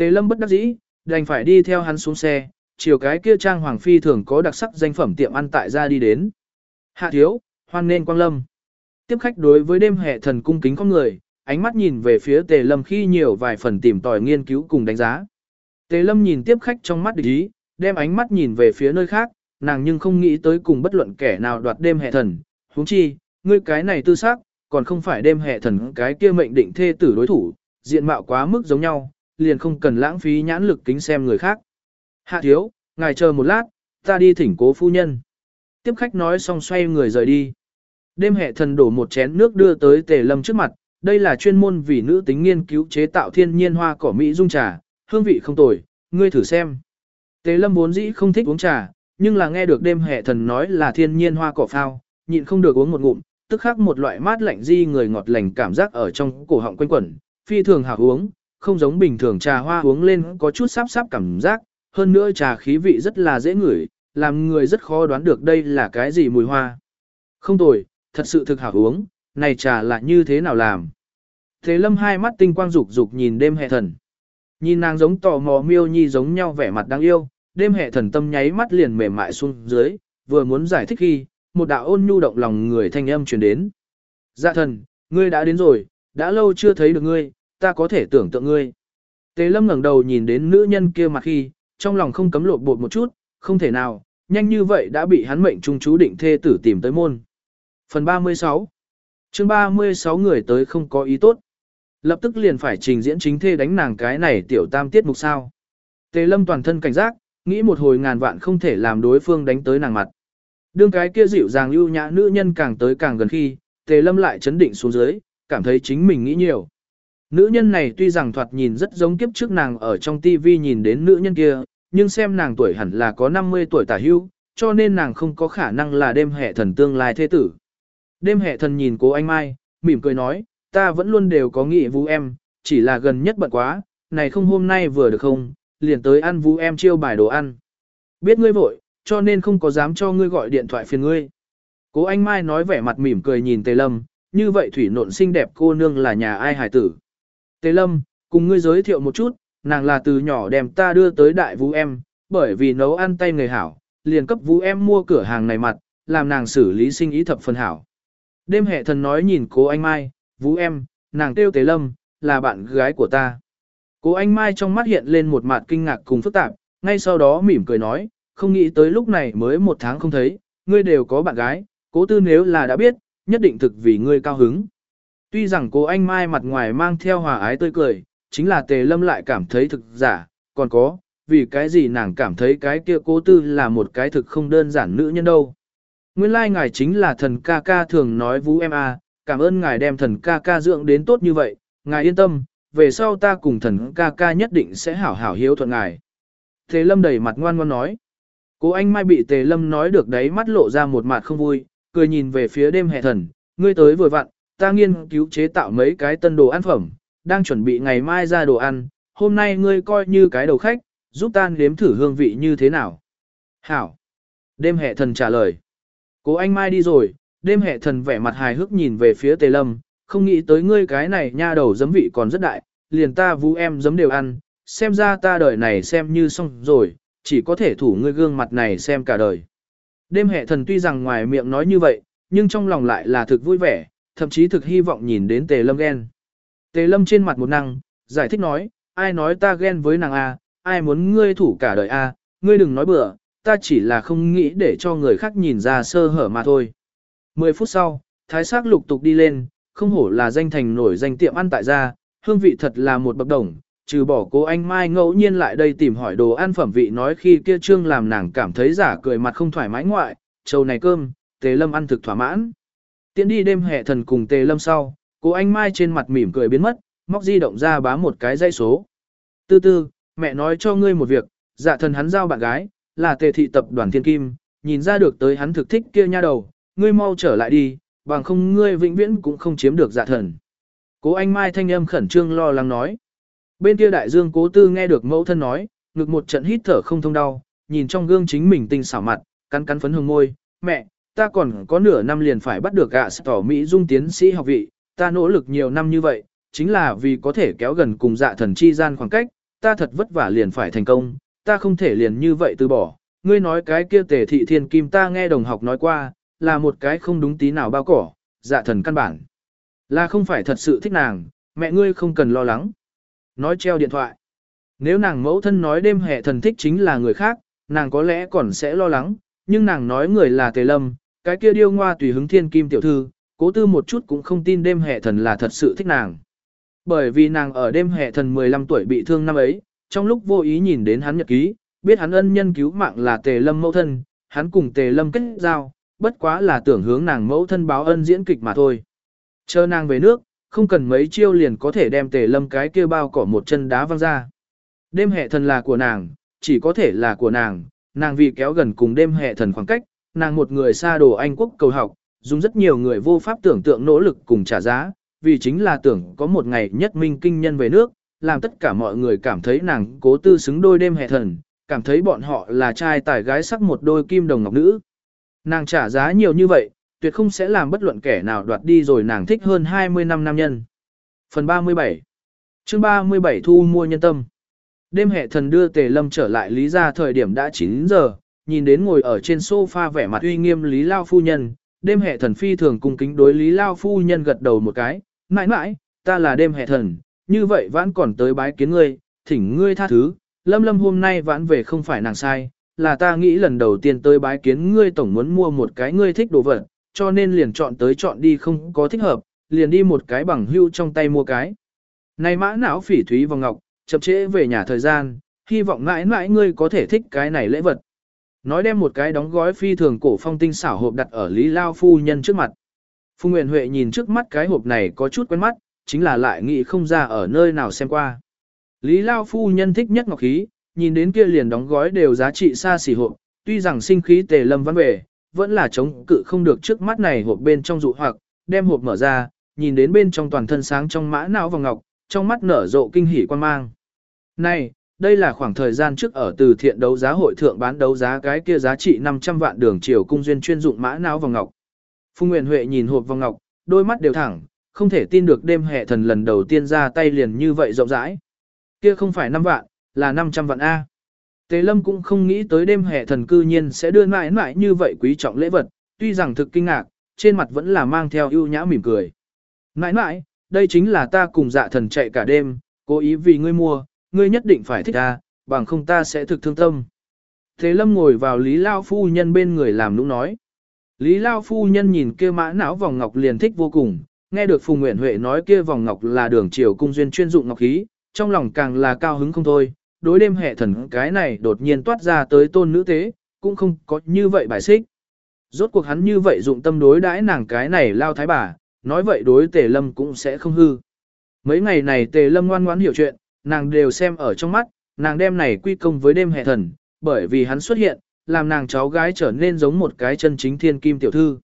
Tề lâm bất đắc dĩ, đành phải đi theo hắn xuống xe, chiều cái kia trang hoàng phi thường có đặc sắc danh phẩm tiệm ăn tại gia đi đến. Hạ thiếu, hoan nên quang lâm. Tiếp khách đối với đêm hệ thần cung kính con người, ánh mắt nhìn về phía tề lâm khi nhiều vài phần tìm tòi nghiên cứu cùng đánh giá. Tề lâm nhìn tiếp khách trong mắt địch ý, đem ánh mắt nhìn về phía nơi khác, nàng nhưng không nghĩ tới cùng bất luận kẻ nào đoạt đêm hệ thần. huống chi, ngươi cái này tư xác, còn không phải đêm hệ thần cái kia mệnh định thê tử đối thủ, diện mạo quá mức giống nhau, liền không cần lãng phí nhãn lực kính xem người khác. Hạ thiếu, ngài chờ một lát, ta đi thỉnh cố phu nhân. Tiếp khách nói xong xoay người rời đi. Đêm hệ thần đổ một chén nước đưa tới tề lâm trước mặt, đây là chuyên môn vì nữ tính nghiên cứu chế tạo thiên nhiên hoa cỏ Mỹ dung trà, hương vị không tồi, ngươi thử xem. Tề lâm vốn dĩ không thích uống trà, nhưng là nghe được đêm hệ thần nói là thiên nhiên hoa cỏ phao, nhịn không được uống một ngụm, tức khắc một loại mát lạnh di người ngọt lành cảm giác ở trong cổ họng quanh quẩn, phi thường hảo uống, không giống bình thường trà hoa uống lên có chút sáp sáp cảm giác, hơn nữa trà khí vị rất là dễ ngửi, làm người rất khó đoán được đây là cái gì mùi hoa. Không tồi, thật sự thực hảo uống, này trà là như thế nào làm. Thế lâm hai mắt tinh quang rục rục nhìn đêm hệ thần. Nhìn nàng giống tò mò miêu nhi giống nhau vẻ mặt đáng yêu, đêm hệ thần tâm nháy mắt liền mềm mại xuống dưới, vừa muốn giải thích khi, một đạo ôn nhu động lòng người thanh âm truyền đến. Dạ thần, ngươi đã đến rồi, đã lâu chưa thấy được ngươi, ta có thể tưởng tượng ngươi. Tế lâm ngẩng đầu nhìn đến nữ nhân kia mặt khi, trong lòng không cấm lột bột một chút, không thể nào, nhanh như vậy đã bị hắn mệnh trung chú định thê tử tìm tới môn. Phần 36 chương 36 người tới không có ý tốt. Lập tức liền phải trình diễn chính thê đánh nàng cái này tiểu tam tiết mục sao. Tề lâm toàn thân cảnh giác, nghĩ một hồi ngàn vạn không thể làm đối phương đánh tới nàng mặt. Đương cái kia dịu dàng ưu nhã nữ nhân càng tới càng gần khi, tề lâm lại chấn định xuống dưới, cảm thấy chính mình nghĩ nhiều. Nữ nhân này tuy rằng thoạt nhìn rất giống kiếp trước nàng ở trong TV nhìn đến nữ nhân kia, nhưng xem nàng tuổi hẳn là có 50 tuổi tả hưu, cho nên nàng không có khả năng là đêm hệ thần tương lai thế tử. Đêm hệ thần nhìn cố anh Mai, mỉm cười nói, ta vẫn luôn đều có nghị vũ em, chỉ là gần nhất bận quá, này không hôm nay vừa được không, liền tới ăn vũ em chiêu bài đồ ăn. Biết ngươi vội, cho nên không có dám cho ngươi gọi điện thoại phiền ngươi. Cố anh Mai nói vẻ mặt mỉm cười nhìn Tề Lâm, như vậy thủy nộn xinh đẹp cô nương là nhà ai hải tử. Tế Lâm, cùng ngươi giới thiệu một chút, nàng là từ nhỏ đem ta đưa tới đại vũ em, bởi vì nấu ăn tay người hảo, liền cấp vũ em mua cửa hàng này mặt, làm nàng xử lý sinh ý thập phần hảo. Đêm hệ thần nói nhìn cố anh Mai, vũ em, nàng kêu Tế Lâm, là bạn gái của ta. Cố anh Mai trong mắt hiện lên một mặt kinh ngạc cùng phức tạp, ngay sau đó mỉm cười nói, không nghĩ tới lúc này mới một tháng không thấy, ngươi đều có bạn gái, cố tư nếu là đã biết, nhất định thực vì ngươi cao hứng. Tuy rằng cô anh Mai mặt ngoài mang theo hòa ái tươi cười, chính là tề lâm lại cảm thấy thực giả, còn có, vì cái gì nàng cảm thấy cái kia cố tư là một cái thực không đơn giản nữ nhân đâu. Nguyên lai like ngài chính là thần ca ca thường nói vũ em à, cảm ơn ngài đem thần ca ca dưỡng đến tốt như vậy, ngài yên tâm, về sau ta cùng thần ca ca nhất định sẽ hảo hảo hiếu thuận ngài. Tề lâm đầy mặt ngoan ngoan nói. Cố anh Mai bị tề lâm nói được đấy mắt lộ ra một mặt không vui, cười nhìn về phía đêm hệ thần, ngươi tới vừa vặn, ta nghiên cứu chế tạo mấy cái tân đồ ăn phẩm, đang chuẩn bị ngày mai ra đồ ăn, hôm nay ngươi coi như cái đầu khách, giúp ta nếm thử hương vị như thế nào. Hảo. Đêm hệ thần trả lời. Cố anh Mai đi rồi, đêm hệ thần vẻ mặt hài hước nhìn về phía tề lâm, không nghĩ tới ngươi cái này nha đầu giấm vị còn rất đại, liền ta vũ em giấm đều ăn, xem ra ta đời này xem như xong rồi, chỉ có thể thủ ngươi gương mặt này xem cả đời. Đêm hệ thần tuy rằng ngoài miệng nói như vậy, nhưng trong lòng lại là thực vui vẻ, thậm chí thực hy vọng nhìn đến tề lâm ghen. Tề lâm trên mặt một năng, giải thích nói, ai nói ta ghen với nàng A, ai muốn ngươi thủ cả đời A, ngươi đừng nói bừa, ta chỉ là không nghĩ để cho người khác nhìn ra sơ hở mà thôi. Mười phút sau, thái sắc lục tục đi lên, không hổ là danh thành nổi danh tiệm ăn tại gia, hương vị thật là một bậc đồng, trừ bỏ cô anh Mai ngẫu nhiên lại đây tìm hỏi đồ ăn phẩm vị nói khi kia trương làm nàng cảm thấy giả cười mặt không thoải mái ngoại, trầu này cơm, tề lâm ăn thực thỏa mãn. Tiến đi đêm hệ thần cùng tề lâm sau, cô anh Mai trên mặt mỉm cười biến mất, móc di động ra bám một cái dây số. Tư tư, mẹ nói cho ngươi một việc, dạ thần hắn giao bạn gái, là tề thị tập đoàn thiên kim, nhìn ra được tới hắn thực thích kia nha đầu, ngươi mau trở lại đi, bằng không ngươi vĩnh viễn cũng không chiếm được dạ thần. Cố anh Mai thanh âm khẩn trương lo lắng nói. Bên kia đại dương cố tư nghe được mẫu thân nói, ngực một trận hít thở không thông đau, nhìn trong gương chính mình tinh xảo mặt, cắn cắn phấn hồng môi, mẹ, ta còn có nửa năm liền phải bắt được gạ tỏ Mỹ dung tiến sĩ học vị, ta nỗ lực nhiều năm như vậy, chính là vì có thể kéo gần cùng dạ thần chi gian khoảng cách, ta thật vất vả liền phải thành công, ta không thể liền như vậy từ bỏ. Ngươi nói cái kia tề thị thiên kim ta nghe đồng học nói qua, là một cái không đúng tí nào bao cỏ, dạ thần căn bản. Là không phải thật sự thích nàng, mẹ ngươi không cần lo lắng. Nói treo điện thoại. Nếu nàng mẫu thân nói đêm hệ thần thích chính là người khác, nàng có lẽ còn sẽ lo lắng, nhưng nàng nói người là tề lâm, cái kia điêu ngoa tùy hứng thiên kim tiểu thư, cố tư một chút cũng không tin đêm hệ thần là thật sự thích nàng. Bởi vì nàng ở đêm hệ thần 15 tuổi bị thương năm ấy, trong lúc vô ý nhìn đến hắn nhật ký, biết hắn ân nhân cứu mạng là tề lâm mẫu thân, hắn cùng tề lâm kết giao, bất quá là tưởng hướng nàng mẫu thân báo ân diễn kịch mà thôi. Chờ nàng về nước, không cần mấy chiêu liền có thể đem tề lâm cái kia bao cỏ một chân đá văng ra. Đêm hệ thần là của nàng, chỉ có thể là của nàng, nàng vì kéo gần cùng đêm hệ thần khoảng cách, nàng một người xa đồ Anh quốc cầu học, dùng rất nhiều người vô pháp tưởng tượng nỗ lực cùng trả giá, vì chính là tưởng có một ngày nhất minh kinh nhân về nước, làm tất cả mọi người cảm thấy nàng cố tư xứng đôi đêm hệ thần, cảm thấy bọn họ là trai tài gái sắc một đôi kim đồng ngọc nữ. Nàng trả giá nhiều như vậy, tuyệt không sẽ làm bất luận kẻ nào đoạt đi rồi nàng thích hơn 20 năm nam nhân. Phần 37 chương 37 thu mua nhân tâm Đêm hệ thần đưa tề lâm trở lại lý ra thời điểm đã 9 giờ, nhìn đến ngồi ở trên sofa vẻ mặt uy nghiêm lý lao phu nhân, đêm hệ thần phi thường cung kính đối lý lao phu nhân gật đầu một cái, mãi mãi, ta là đêm hệ thần, như vậy vãn còn tới bái kiến ngươi, thỉnh ngươi tha thứ, lâm lâm hôm nay vãn về không phải nàng sai, là ta nghĩ lần đầu tiên tới bái kiến ngươi tổng muốn mua một cái ngươi thích đồ vật, cho nên liền chọn tới chọn đi không có thích hợp, liền đi một cái bằng hưu trong tay mua cái. Này mã não phỉ thúy vào ngọc, chậm trễ về nhà thời gian, hy vọng mãi mãi ngươi có thể thích cái này lễ vật. Nói đem một cái đóng gói phi thường cổ phong tinh xảo hộp đặt ở Lý Lao phu nhân trước mặt. Phu Nguyễn Huệ nhìn trước mắt cái hộp này có chút quen mắt, chính là lại nghĩ không ra ở nơi nào xem qua. Lý Lao phu nhân thích nhất ngọc khí, nhìn đến kia liền đóng gói đều giá trị xa xỉ hộp, tuy rằng sinh khí tề lâm văn về, vẫn là chống cự không được trước mắt này hộp bên trong dụ hoặc, đem hộp mở ra, nhìn đến bên trong toàn thân sáng trong mã não và ngọc, trong mắt nở rộ kinh hỉ quan mang. Này, đây là khoảng thời gian trước ở từ thiện đấu giá hội thượng bán đấu giá cái kia giá trị 500 vạn đường chiều cung duyên chuyên dụng mã não và ngọc. Phùng Nguyên Huệ nhìn hộp vào ngọc, đôi mắt đều thẳng, không thể tin được đêm hệ thần lần đầu tiên ra tay liền như vậy rộng rãi. Kia không phải 5 vạn, là 500 vạn A. tế Lâm cũng không nghĩ tới đêm hệ thần cư nhiên sẽ đưa mãi mãi như vậy quý trọng lễ vật, tuy rằng thực kinh ngạc, trên mặt vẫn là mang theo ưu nhã mỉm cười. Mãi mãi, đây chính là ta cùng dạ thần chạy cả đêm, cố ý vì ngươi mua, ngươi nhất định phải thích ta, bằng không ta sẽ thực thương tâm. Tề Lâm ngồi vào Lý Lao Phu Nhân bên người làm nũng nói. Lý Lao Phu Nhân nhìn kia mã não vòng ngọc liền thích vô cùng, nghe được Phùng Nguyễn Huệ nói kia vòng ngọc là đường triều cung duyên chuyên dụng ngọc khí, trong lòng càng là cao hứng không thôi, đối đêm hệ thần cái này đột nhiên toát ra tới tôn nữ tế, cũng không có như vậy bài xích. Rốt cuộc hắn như vậy dụng tâm đối đãi nàng cái này lao thái bà, nói vậy đối tề lâm cũng sẽ không hư. Mấy ngày này tề lâm ngoan ngoãn hiểu chuyện, nàng đều xem ở trong mắt, nàng đem này quy công với đêm hệ thần, bởi vì hắn xuất hiện, làm nàng cháu gái trở nên giống một cái chân chính thiên kim tiểu thư.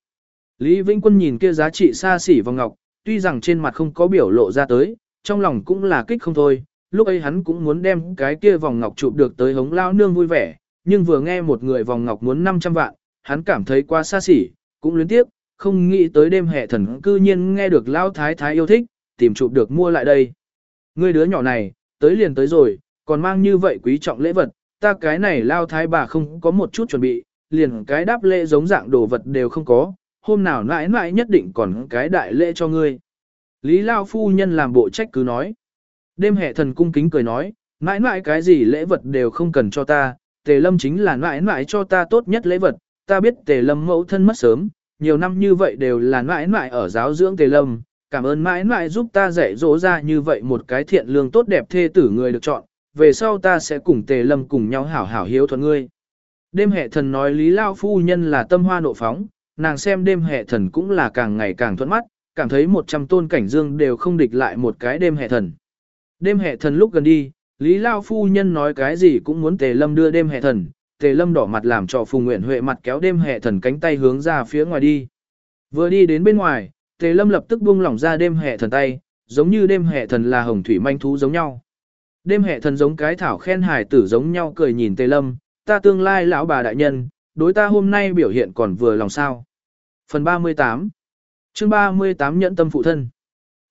Lý Vĩnh Quân nhìn kia giá trị xa xỉ vào ngọc, tuy rằng trên mặt không có biểu lộ ra tới, trong lòng cũng là kích không thôi, lúc ấy hắn cũng muốn đem cái kia vòng ngọc chụp được tới hống lao nương vui vẻ, nhưng vừa nghe một người vòng ngọc muốn 500 vạn, hắn cảm thấy quá xa xỉ, cũng luyến tiếp, không nghĩ tới đêm hệ thần cư nhiên nghe được lao thái thái yêu thích, tìm chụp được mua lại đây. Người đứa nhỏ này, tới liền tới rồi, còn mang như vậy quý trọng lễ vật, ta cái này lao thái bà không có một chút chuẩn bị, liền cái đáp lễ giống dạng đồ vật đều không có, hôm nào mãi mãi nhất định còn cái đại lễ cho ngươi. Lý Lao phu nhân làm bộ trách cứ nói. Đêm hệ thần cung kính cười nói, mãi mãi cái gì lễ vật đều không cần cho ta, tề lâm chính là mãi mãi cho ta tốt nhất lễ vật, ta biết tề lâm mẫu thân mất sớm, nhiều năm như vậy đều là mãi mãi ở giáo dưỡng tề lâm, cảm ơn mãi mãi giúp ta dạy dỗ ra như vậy một cái thiện lương tốt đẹp thê tử người được chọn, về sau ta sẽ cùng tề lâm cùng nhau hảo hảo hiếu thuận ngươi. Đêm hệ thần nói Lý Lao phu nhân là tâm hoa nộ phóng, nàng xem đêm hệ thần cũng là càng ngày càng thuận mắt, cảm thấy một trăm tôn cảnh dương đều không địch lại một cái đêm hệ thần. Đêm hệ thần lúc gần đi, Lý Lao phu nhân nói cái gì cũng muốn tề lâm đưa đêm hệ thần, tề lâm đỏ mặt làm cho phù nguyện huệ mặt kéo đêm hệ thần cánh tay hướng ra phía ngoài đi. Vừa đi đến bên ngoài, tề lâm lập tức buông lỏng ra đêm hệ thần tay, giống như đêm hệ thần là hồng thủy manh thú giống nhau. Đêm hệ thần giống cái thảo khen hải tử giống nhau cười nhìn tề lâm, ta tương lai lão bà đại nhân, đối ta hôm nay biểu hiện còn vừa lòng sao. Phần 38 chương 38 nhẫn tâm phụ thân.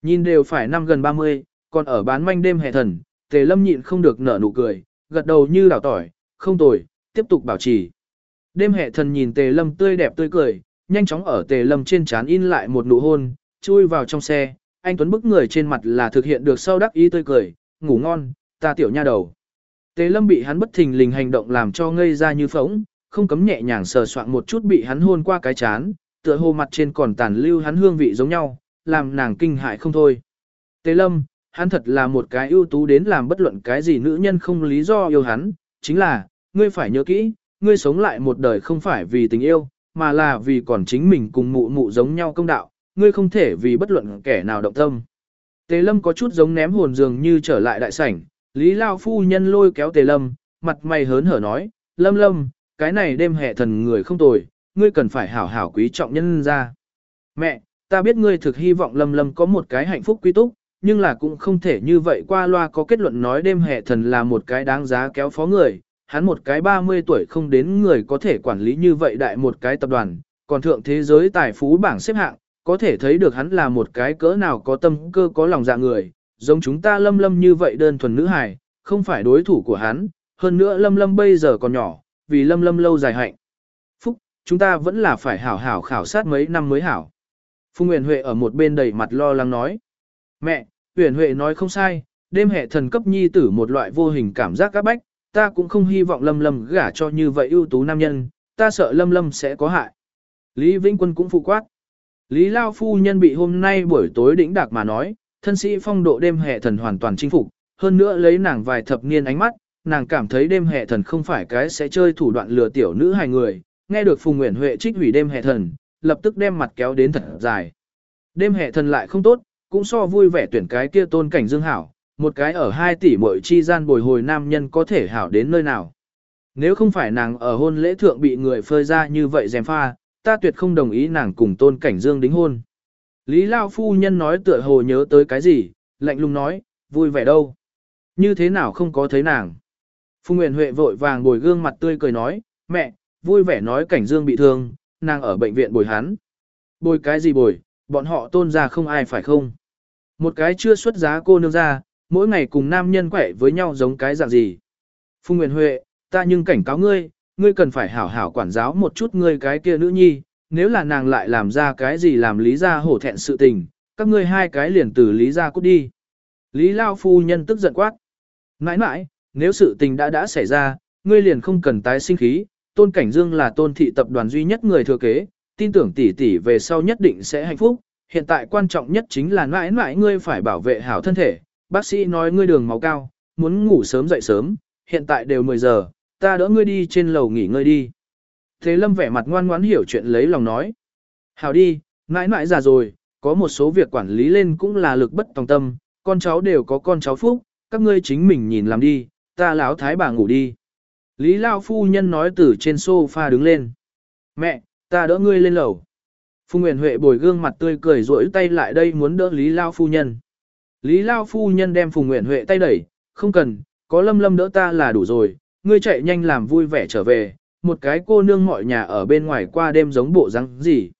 Nhìn đều phải năm gần 30, còn ở bán manh đêm hệ thần, tề lâm nhịn không được nở nụ cười, gật đầu như đảo tỏi, không tồi, tiếp tục bảo trì. Đêm hệ thần nhìn tề lâm tươi đẹp tươi cười, nhanh chóng ở tề lâm trên trán in lại một nụ hôn, chui vào trong xe, anh Tuấn bức người trên mặt là thực hiện được sau đắc ý tươi cười, ngủ ngon, ta tiểu nha đầu. Tề lâm bị hắn bất thình lình hành động làm cho ngây ra như phóng, không cấm nhẹ nhàng sờ soạn một chút bị hắn hôn qua cái chán, tựa hồ mặt trên còn tàn lưu hắn hương vị giống nhau, làm nàng kinh hại không thôi. Tề lâm, hắn thật là một cái ưu tú đến làm bất luận cái gì nữ nhân không lý do yêu hắn, chính là, ngươi phải nhớ kỹ, ngươi sống lại một đời không phải vì tình yêu, mà là vì còn chính mình cùng mụ mụ giống nhau công đạo, ngươi không thể vì bất luận kẻ nào động tâm. Tề lâm có chút giống ném hồn dường như trở lại đại sảnh, Lý Lao phu nhân lôi kéo Tề lâm, mặt mày hớn hở nói, lâm lâm, cái này đêm hệ thần người không tồi, ngươi cần phải hảo hảo quý trọng nhân ra. Mẹ, ta biết ngươi thực hy vọng lâm lâm có một cái hạnh phúc quy túc, nhưng là cũng không thể như vậy qua loa có kết luận nói đêm hệ thần là một cái đáng giá kéo phó người, hắn một cái 30 tuổi không đến người có thể quản lý như vậy đại một cái tập đoàn, còn thượng thế giới tài phú bảng xếp hạng, có thể thấy được hắn là một cái cỡ nào có tâm cơ có lòng dạ người, giống chúng ta lâm lâm như vậy đơn thuần nữ hài, không phải đối thủ của hắn, hơn nữa lâm lâm bây giờ còn nhỏ, vì lâm lâm lâu dài hạnh. Phúc, chúng ta vẫn là phải hảo hảo khảo sát mấy năm mới hảo. Phùng Nguyễn Huệ ở một bên đầy mặt lo lắng nói. Mẹ, Huyền Huệ nói không sai, đêm hệ thần cấp nhi tử một loại vô hình cảm giác các bách, ta cũng không hy vọng Lâm Lâm gả cho như vậy ưu tú nam nhân, ta sợ Lâm Lâm sẽ có hại. Lý Vĩnh Quân cũng phụ quát. Lý Lao Phu Nhân bị hôm nay buổi tối đỉnh đạc mà nói, thân sĩ phong độ đêm hệ thần hoàn toàn chinh phục, hơn nữa lấy nàng vài thập niên ánh mắt, nàng cảm thấy đêm hệ thần không phải cái sẽ chơi thủ đoạn lừa tiểu nữ hai người, nghe được Phùng Nguyễn Huệ trích hủy đêm hệ thần, lập tức đem mặt kéo đến thật dài. Đêm hệ thần lại không tốt, cũng so vui vẻ tuyển cái kia tôn cảnh dương hảo, một cái ở 2 tỷ mỗi chi gian bồi hồi nam nhân có thể hảo đến nơi nào. Nếu không phải nàng ở hôn lễ thượng bị người phơi ra như vậy dèm pha, ta tuyệt không đồng ý nàng cùng tôn cảnh dương đính hôn. Lý Lao Phu Nhân nói tựa hồ nhớ tới cái gì, lạnh lùng nói, vui vẻ đâu. Như thế nào không có thấy nàng. Phu Nguyễn Huệ vội vàng bồi gương mặt tươi cười nói, mẹ, vui vẻ nói cảnh dương bị thương, nàng ở bệnh viện bồi hắn. Bồi cái gì bồi, bọn họ tôn ra không ai phải không? Một cái chưa xuất giá cô nương ra, mỗi ngày cùng nam nhân quẻ với nhau giống cái dạng gì. Phùng Nguyên Huệ, ta nhưng cảnh cáo ngươi, ngươi cần phải hảo hảo quản giáo một chút ngươi cái kia nữ nhi, nếu là nàng lại làm ra cái gì làm lý ra hổ thẹn sự tình, các ngươi hai cái liền từ lý ra cút đi. Lý Lao Phu Nhân tức giận quát. Nãi nãi, nếu sự tình đã đã xảy ra, ngươi liền không cần tái sinh khí, tôn cảnh dương là tôn thị tập đoàn duy nhất người thừa kế, tin tưởng tỷ tỷ về sau nhất định sẽ hạnh phúc, hiện tại quan trọng nhất chính là mãi mãi ngươi phải bảo vệ hảo thân thể, bác sĩ nói ngươi đường máu cao, muốn ngủ sớm dậy sớm, hiện tại đều 10 giờ, ta đỡ ngươi đi trên lầu nghỉ ngơi đi. Thế Lâm vẻ mặt ngoan ngoãn hiểu chuyện lấy lòng nói. Hảo đi, mãi mãi già rồi, có một số việc quản lý lên cũng là lực bất tòng tâm, con cháu đều có con cháu phúc, các ngươi chính mình nhìn làm đi, ta láo thái bà ngủ đi. Lý Lao Phu Nhân nói từ trên sofa đứng lên. Mẹ, ta đỡ ngươi lên lầu. Phu Nguyễn Huệ bồi gương mặt tươi cười rỗi tay lại đây muốn đỡ Lý Lao Phu Nhân. Lý Lao Phu Nhân đem Phùng Nguyễn Huệ tay đẩy, không cần, có lâm lâm đỡ ta là đủ rồi, ngươi chạy nhanh làm vui vẻ trở về, một cái cô nương mọi nhà ở bên ngoài qua đêm giống bộ răng gì.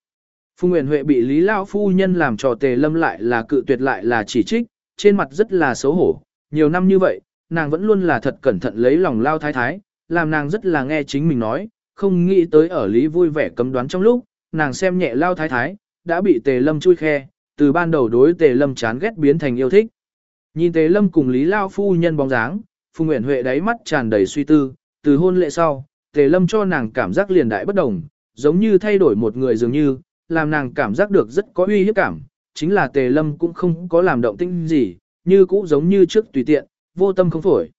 Phùng Nguyễn Huệ bị Lý Lao Phu Nhân làm trò tề lâm lại là cự tuyệt lại là chỉ trích, trên mặt rất là xấu hổ, nhiều năm như vậy, nàng vẫn luôn là thật cẩn thận lấy lòng Lao Thái Thái, làm nàng rất là nghe chính mình nói, không nghĩ tới ở Lý vui vẻ cấm đoán trong lúc, nàng xem nhẹ lao thái thái, đã bị tề lâm chui khe, từ ban đầu đối Tề Lâm chán ghét biến thành yêu thích. Nhìn Tề Lâm cùng Lý Lao phu nhân bóng dáng, Phùng Nguyễn Huệ đáy mắt tràn đầy suy tư, từ hôn lệ sau, Tề Lâm cho nàng cảm giác liền đại bất đồng, giống như thay đổi một người dường như, làm nàng cảm giác được rất có uy hiếp cảm, chính là Tề Lâm cũng không có làm động tĩnh gì, như cũ giống như trước tùy tiện, vô tâm không phổi.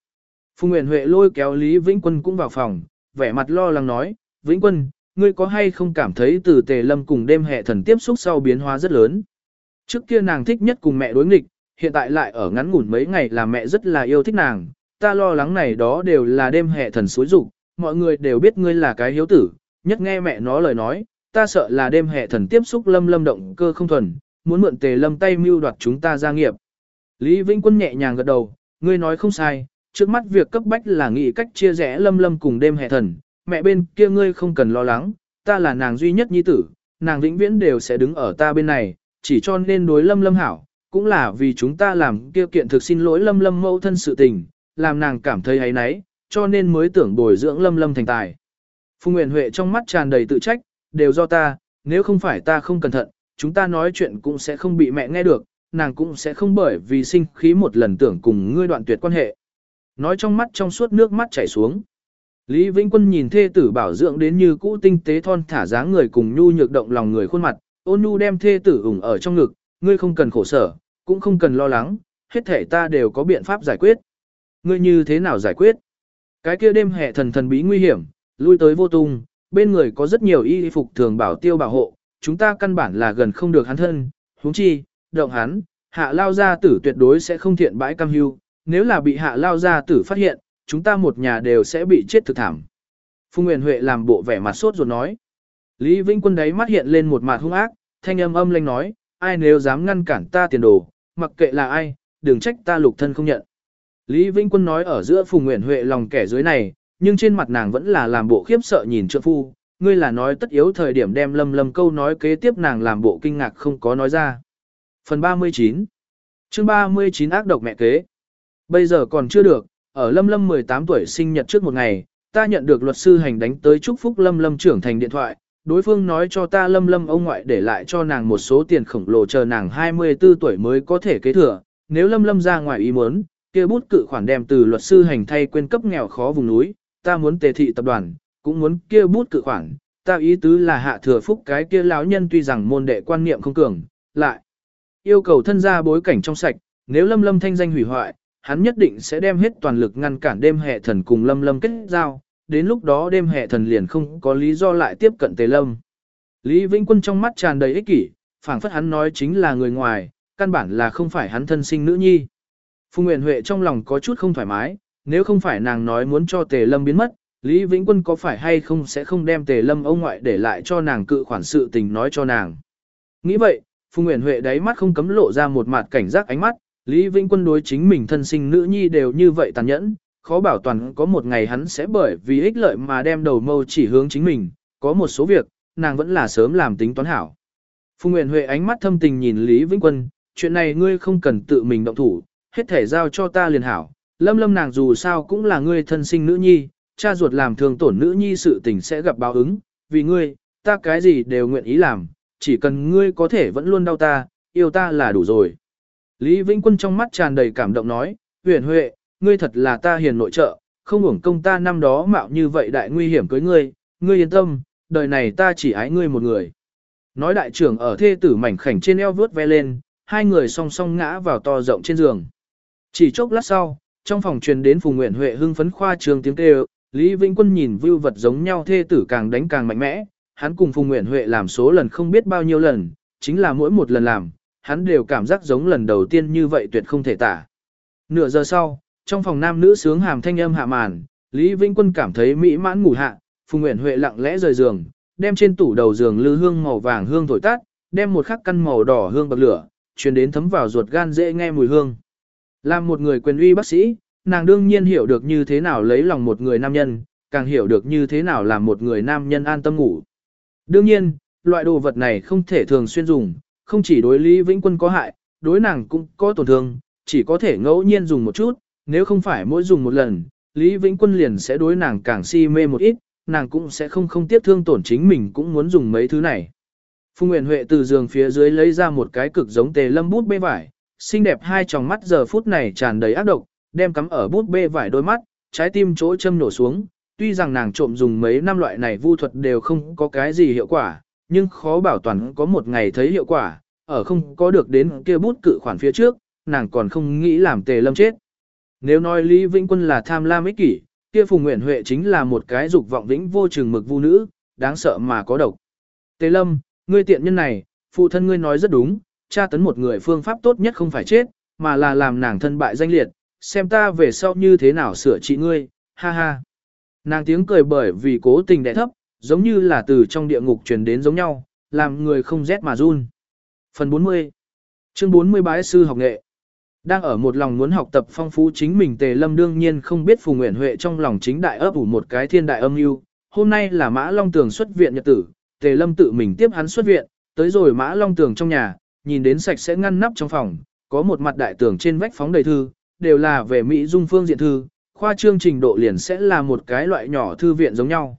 Phùng Nguyễn Huệ lôi kéo Lý Vĩnh Quân cũng vào phòng, vẻ mặt lo lắng nói, Vĩnh Quân, ngươi có hay không cảm thấy từ Tề Lâm cùng đêm hệ thần tiếp xúc sau biến hóa rất lớn? Trước kia nàng thích nhất cùng mẹ đối nghịch, hiện tại lại ở ngắn ngủn mấy ngày là mẹ rất là yêu thích nàng, ta lo lắng này đó đều là đêm hệ thần suối rủ, mọi người đều biết ngươi là cái hiếu tử, nhất nghe mẹ nó lời nói, ta sợ là đêm hệ thần tiếp xúc lâm lâm động cơ không thuần, muốn mượn tề lâm tay mưu đoạt chúng ta gia nghiệp. Lý Vĩnh Quân nhẹ nhàng gật đầu, ngươi nói không sai, trước mắt việc cấp bách là nghĩ cách chia rẽ lâm lâm cùng đêm hệ thần, mẹ bên kia ngươi không cần lo lắng, ta là nàng duy nhất nhi tử, nàng vĩnh viễn đều sẽ đứng ở ta bên này, chỉ cho nên đối lâm lâm hảo, cũng là vì chúng ta làm kia kiện thực xin lỗi lâm lâm mẫu thân sự tình, làm nàng cảm thấy ấy nấy, cho nên mới tưởng bồi dưỡng lâm lâm thành tài. Phùng Nguyễn Huệ trong mắt tràn đầy tự trách, đều do ta, nếu không phải ta không cẩn thận, chúng ta nói chuyện cũng sẽ không bị mẹ nghe được, nàng cũng sẽ không bởi vì sinh khí một lần tưởng cùng ngươi đoạn tuyệt quan hệ. Nói trong mắt trong suốt nước mắt chảy xuống. Lý Vĩnh Quân nhìn thê tử bảo dưỡng đến như cũ tinh tế thon thả dáng người cùng nhu nhược động lòng người khuôn mặt, ôn nhu đem thê tử ủng ở trong ngực, ngươi không cần khổ sở, cũng không cần lo lắng, hết thể ta đều có biện pháp giải quyết. Ngươi như thế nào giải quyết? Cái kia đêm hệ thần thần bí nguy hiểm, lui tới vô tung, bên người có rất nhiều y phục thường bảo tiêu bảo hộ, chúng ta căn bản là gần không được hắn thân, huống chi, động hắn, hạ lao gia tử tuyệt đối sẽ không thiện bãi cam hưu, nếu là bị hạ lao gia tử phát hiện, chúng ta một nhà đều sẽ bị chết thực thảm. Phùng Nguyên Huệ làm bộ vẻ mặt sốt ruột nói. Lý Vĩnh Quân đấy mắt hiện lên một mặt hung ác, thanh âm âm lanh nói, ai nếu dám ngăn cản ta tiền đồ, mặc kệ là ai, đừng trách ta lục thân không nhận. Lý Vĩnh Quân nói ở giữa Phùng Nguyễn Huệ lòng kẻ dưới này, nhưng trên mặt nàng vẫn là làm bộ khiếp sợ nhìn trượng phu, ngươi là nói tất yếu thời điểm đem lâm lâm câu nói kế tiếp nàng làm bộ kinh ngạc không có nói ra. Phần 39 chương 39 ác độc mẹ kế Bây giờ còn chưa được, ở lâm lâm 18 tuổi sinh nhật trước một ngày, ta nhận được luật sư hành đánh tới chúc phúc lâm lâm trưởng thành điện thoại, đối phương nói cho ta lâm lâm ông ngoại để lại cho nàng một số tiền khổng lồ chờ nàng 24 tuổi mới có thể kế thừa, nếu lâm lâm ra ngoài ý muốn, kia bút cự khoản đem từ luật sư hành thay quên cấp nghèo khó vùng núi, ta muốn tề thị tập đoàn, cũng muốn kia bút cự khoản, ta ý tứ là hạ thừa phúc cái kia lão nhân tuy rằng môn đệ quan niệm không cường, lại yêu cầu thân gia bối cảnh trong sạch, nếu lâm lâm thanh danh hủy hoại, hắn nhất định sẽ đem hết toàn lực ngăn cản đêm hệ thần cùng lâm lâm kết giao, đến lúc đó đêm hệ thần liền không có lý do lại tiếp cận tề lâm. Lý Vĩnh Quân trong mắt tràn đầy ích kỷ, phảng phất hắn nói chính là người ngoài, căn bản là không phải hắn thân sinh nữ nhi. Phùng Nguyễn Huệ trong lòng có chút không thoải mái, nếu không phải nàng nói muốn cho Tề Lâm biến mất, Lý Vĩnh Quân có phải hay không sẽ không đem Tề Lâm ông ngoại để lại cho nàng cự khoản sự tình nói cho nàng. Nghĩ vậy, Phùng Nguyễn Huệ đáy mắt không cấm lộ ra một mặt cảnh giác ánh mắt, Lý Vĩnh Quân đối chính mình thân sinh nữ nhi đều như vậy tàn nhẫn, khó bảo toàn có một ngày hắn sẽ bởi vì ích lợi mà đem đầu mâu chỉ hướng chính mình, có một số việc, nàng vẫn là sớm làm tính toán hảo. Phùng Nguyễn Huệ ánh mắt thâm tình nhìn Lý Vĩnh Quân, chuyện này ngươi không cần tự mình động thủ, hết thể giao cho ta liền hảo, lâm lâm nàng dù sao cũng là ngươi thân sinh nữ nhi, cha ruột làm thường tổn nữ nhi sự tình sẽ gặp báo ứng, vì ngươi, ta cái gì đều nguyện ý làm, chỉ cần ngươi có thể vẫn luôn đau ta, yêu ta là đủ rồi. Lý Vĩnh Quân trong mắt tràn đầy cảm động nói, huyền huệ, ngươi thật là ta hiền nội trợ, không uổng công ta năm đó mạo như vậy đại nguy hiểm cưới ngươi, ngươi yên tâm, đời này ta chỉ ái ngươi một người. Nói đại trưởng ở thê tử mảnh khảnh trên eo vướt ve lên, hai người song song ngã vào to rộng trên giường. Chỉ chốc lát sau, trong phòng truyền đến Phùng Nguyễn Huệ hưng phấn khoa trường tiếng kêu, Lý Vĩnh Quân nhìn vưu vật giống nhau thê tử càng đánh càng mạnh mẽ, hắn cùng Phùng Nguyễn Huệ làm số lần không biết bao nhiêu lần, chính là mỗi một lần làm, hắn đều cảm giác giống lần đầu tiên như vậy tuyệt không thể tả. Nửa giờ sau, trong phòng nam nữ sướng hàm thanh âm hạ màn, Lý Vĩnh Quân cảm thấy mỹ mãn ngủ hạ, Phùng Nguyễn Huệ lặng lẽ rời giường, đem trên tủ đầu giường lư hương màu vàng hương thổi tắt, đem một khắc căn màu đỏ hương bậc lửa, truyền đến thấm vào ruột gan dễ nghe mùi hương. Làm một người quyền uy bác sĩ, nàng đương nhiên hiểu được như thế nào lấy lòng một người nam nhân, càng hiểu được như thế nào làm một người nam nhân an tâm ngủ. Đương nhiên, loại đồ vật này không thể thường xuyên dùng, không chỉ đối Lý Vĩnh Quân có hại, đối nàng cũng có tổn thương, chỉ có thể ngẫu nhiên dùng một chút, nếu không phải mỗi dùng một lần, Lý Vĩnh Quân liền sẽ đối nàng càng si mê một ít, nàng cũng sẽ không không tiếc thương tổn chính mình cũng muốn dùng mấy thứ này. Phùng Nguyễn Huệ từ giường phía dưới lấy ra một cái cực giống tề lâm bút bê vải, xinh đẹp hai tròng mắt giờ phút này tràn đầy ác độc, đem cắm ở bút bê vải đôi mắt, trái tim chỗ châm nổ xuống. Tuy rằng nàng trộm dùng mấy năm loại này vu thuật đều không có cái gì hiệu quả, nhưng khó bảo toàn có một ngày thấy hiệu quả, ở không có được đến kia bút cự khoản phía trước, nàng còn không nghĩ làm tề lâm chết. Nếu nói Lý Vĩnh Quân là tham lam ích kỷ, kia Phùng Nguyễn Huệ chính là một cái dục vọng vĩnh vô chừng mực vu nữ, đáng sợ mà có độc. Tề lâm, ngươi tiện nhân này, phụ thân ngươi nói rất đúng, tra tấn một người phương pháp tốt nhất không phải chết, mà là làm nàng thân bại danh liệt, xem ta về sau như thế nào sửa trị ngươi, ha ha. Nàng tiếng cười bởi vì cố tình đẻ thấp, giống như là từ trong địa ngục truyền đến giống nhau, làm người không rét mà run. Phần 40 Chương 40 Bái Sư Học Nghệ đang ở một lòng muốn học tập phong phú chính mình Tề Lâm đương nhiên không biết Phù Nguyễn Huệ trong lòng chính đại ấp ủ một cái thiên đại âm mưu. Hôm nay là Mã Long Tường xuất viện nhật tử, Tề Lâm tự mình tiếp hắn xuất viện, tới rồi Mã Long Tường trong nhà, nhìn đến sạch sẽ ngăn nắp trong phòng, có một mặt đại tường trên vách phóng đầy thư, đều là về Mỹ Dung phương diện thư, khoa chương trình độ liền sẽ là một cái loại nhỏ thư viện giống nhau.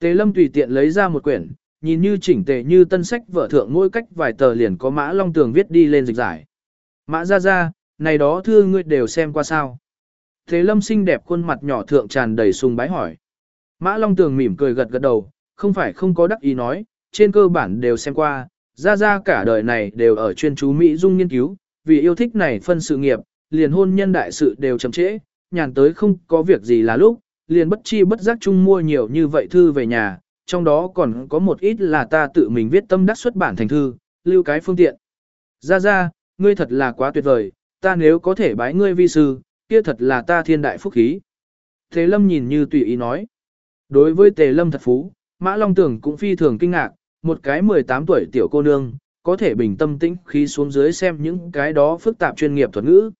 Tề Lâm tùy tiện lấy ra một quyển, nhìn như chỉnh tề như tân sách vở thượng mỗi cách vài tờ liền có Mã Long Tường viết đi lên dịch giải. Mã ra ra, này đó thưa ngươi đều xem qua sao. Thế Lâm xinh đẹp khuôn mặt nhỏ thượng tràn đầy sùng bái hỏi. Mã Long Tường mỉm cười gật gật đầu, không phải không có đắc ý nói, trên cơ bản đều xem qua, ra ra cả đời này đều ở chuyên chú Mỹ Dung nghiên cứu, vì yêu thích này phân sự nghiệp, liền hôn nhân đại sự đều chậm trễ, nhàn tới không có việc gì là lúc, liền bất chi bất giác chung mua nhiều như vậy thư về nhà, trong đó còn có một ít là ta tự mình viết tâm đắc xuất bản thành thư, lưu cái phương tiện. Ra ra, ngươi thật là quá tuyệt vời, ta nếu có thể bái ngươi vi sư, kia thật là ta thiên đại phúc khí. Tề Lâm nhìn như tùy ý nói. Đối với Tề Lâm thật phú, Mã Long Tưởng cũng phi thường kinh ngạc, một cái 18 tuổi tiểu cô nương, có thể bình tâm tĩnh khí xuống dưới xem những cái đó phức tạp chuyên nghiệp thuật ngữ.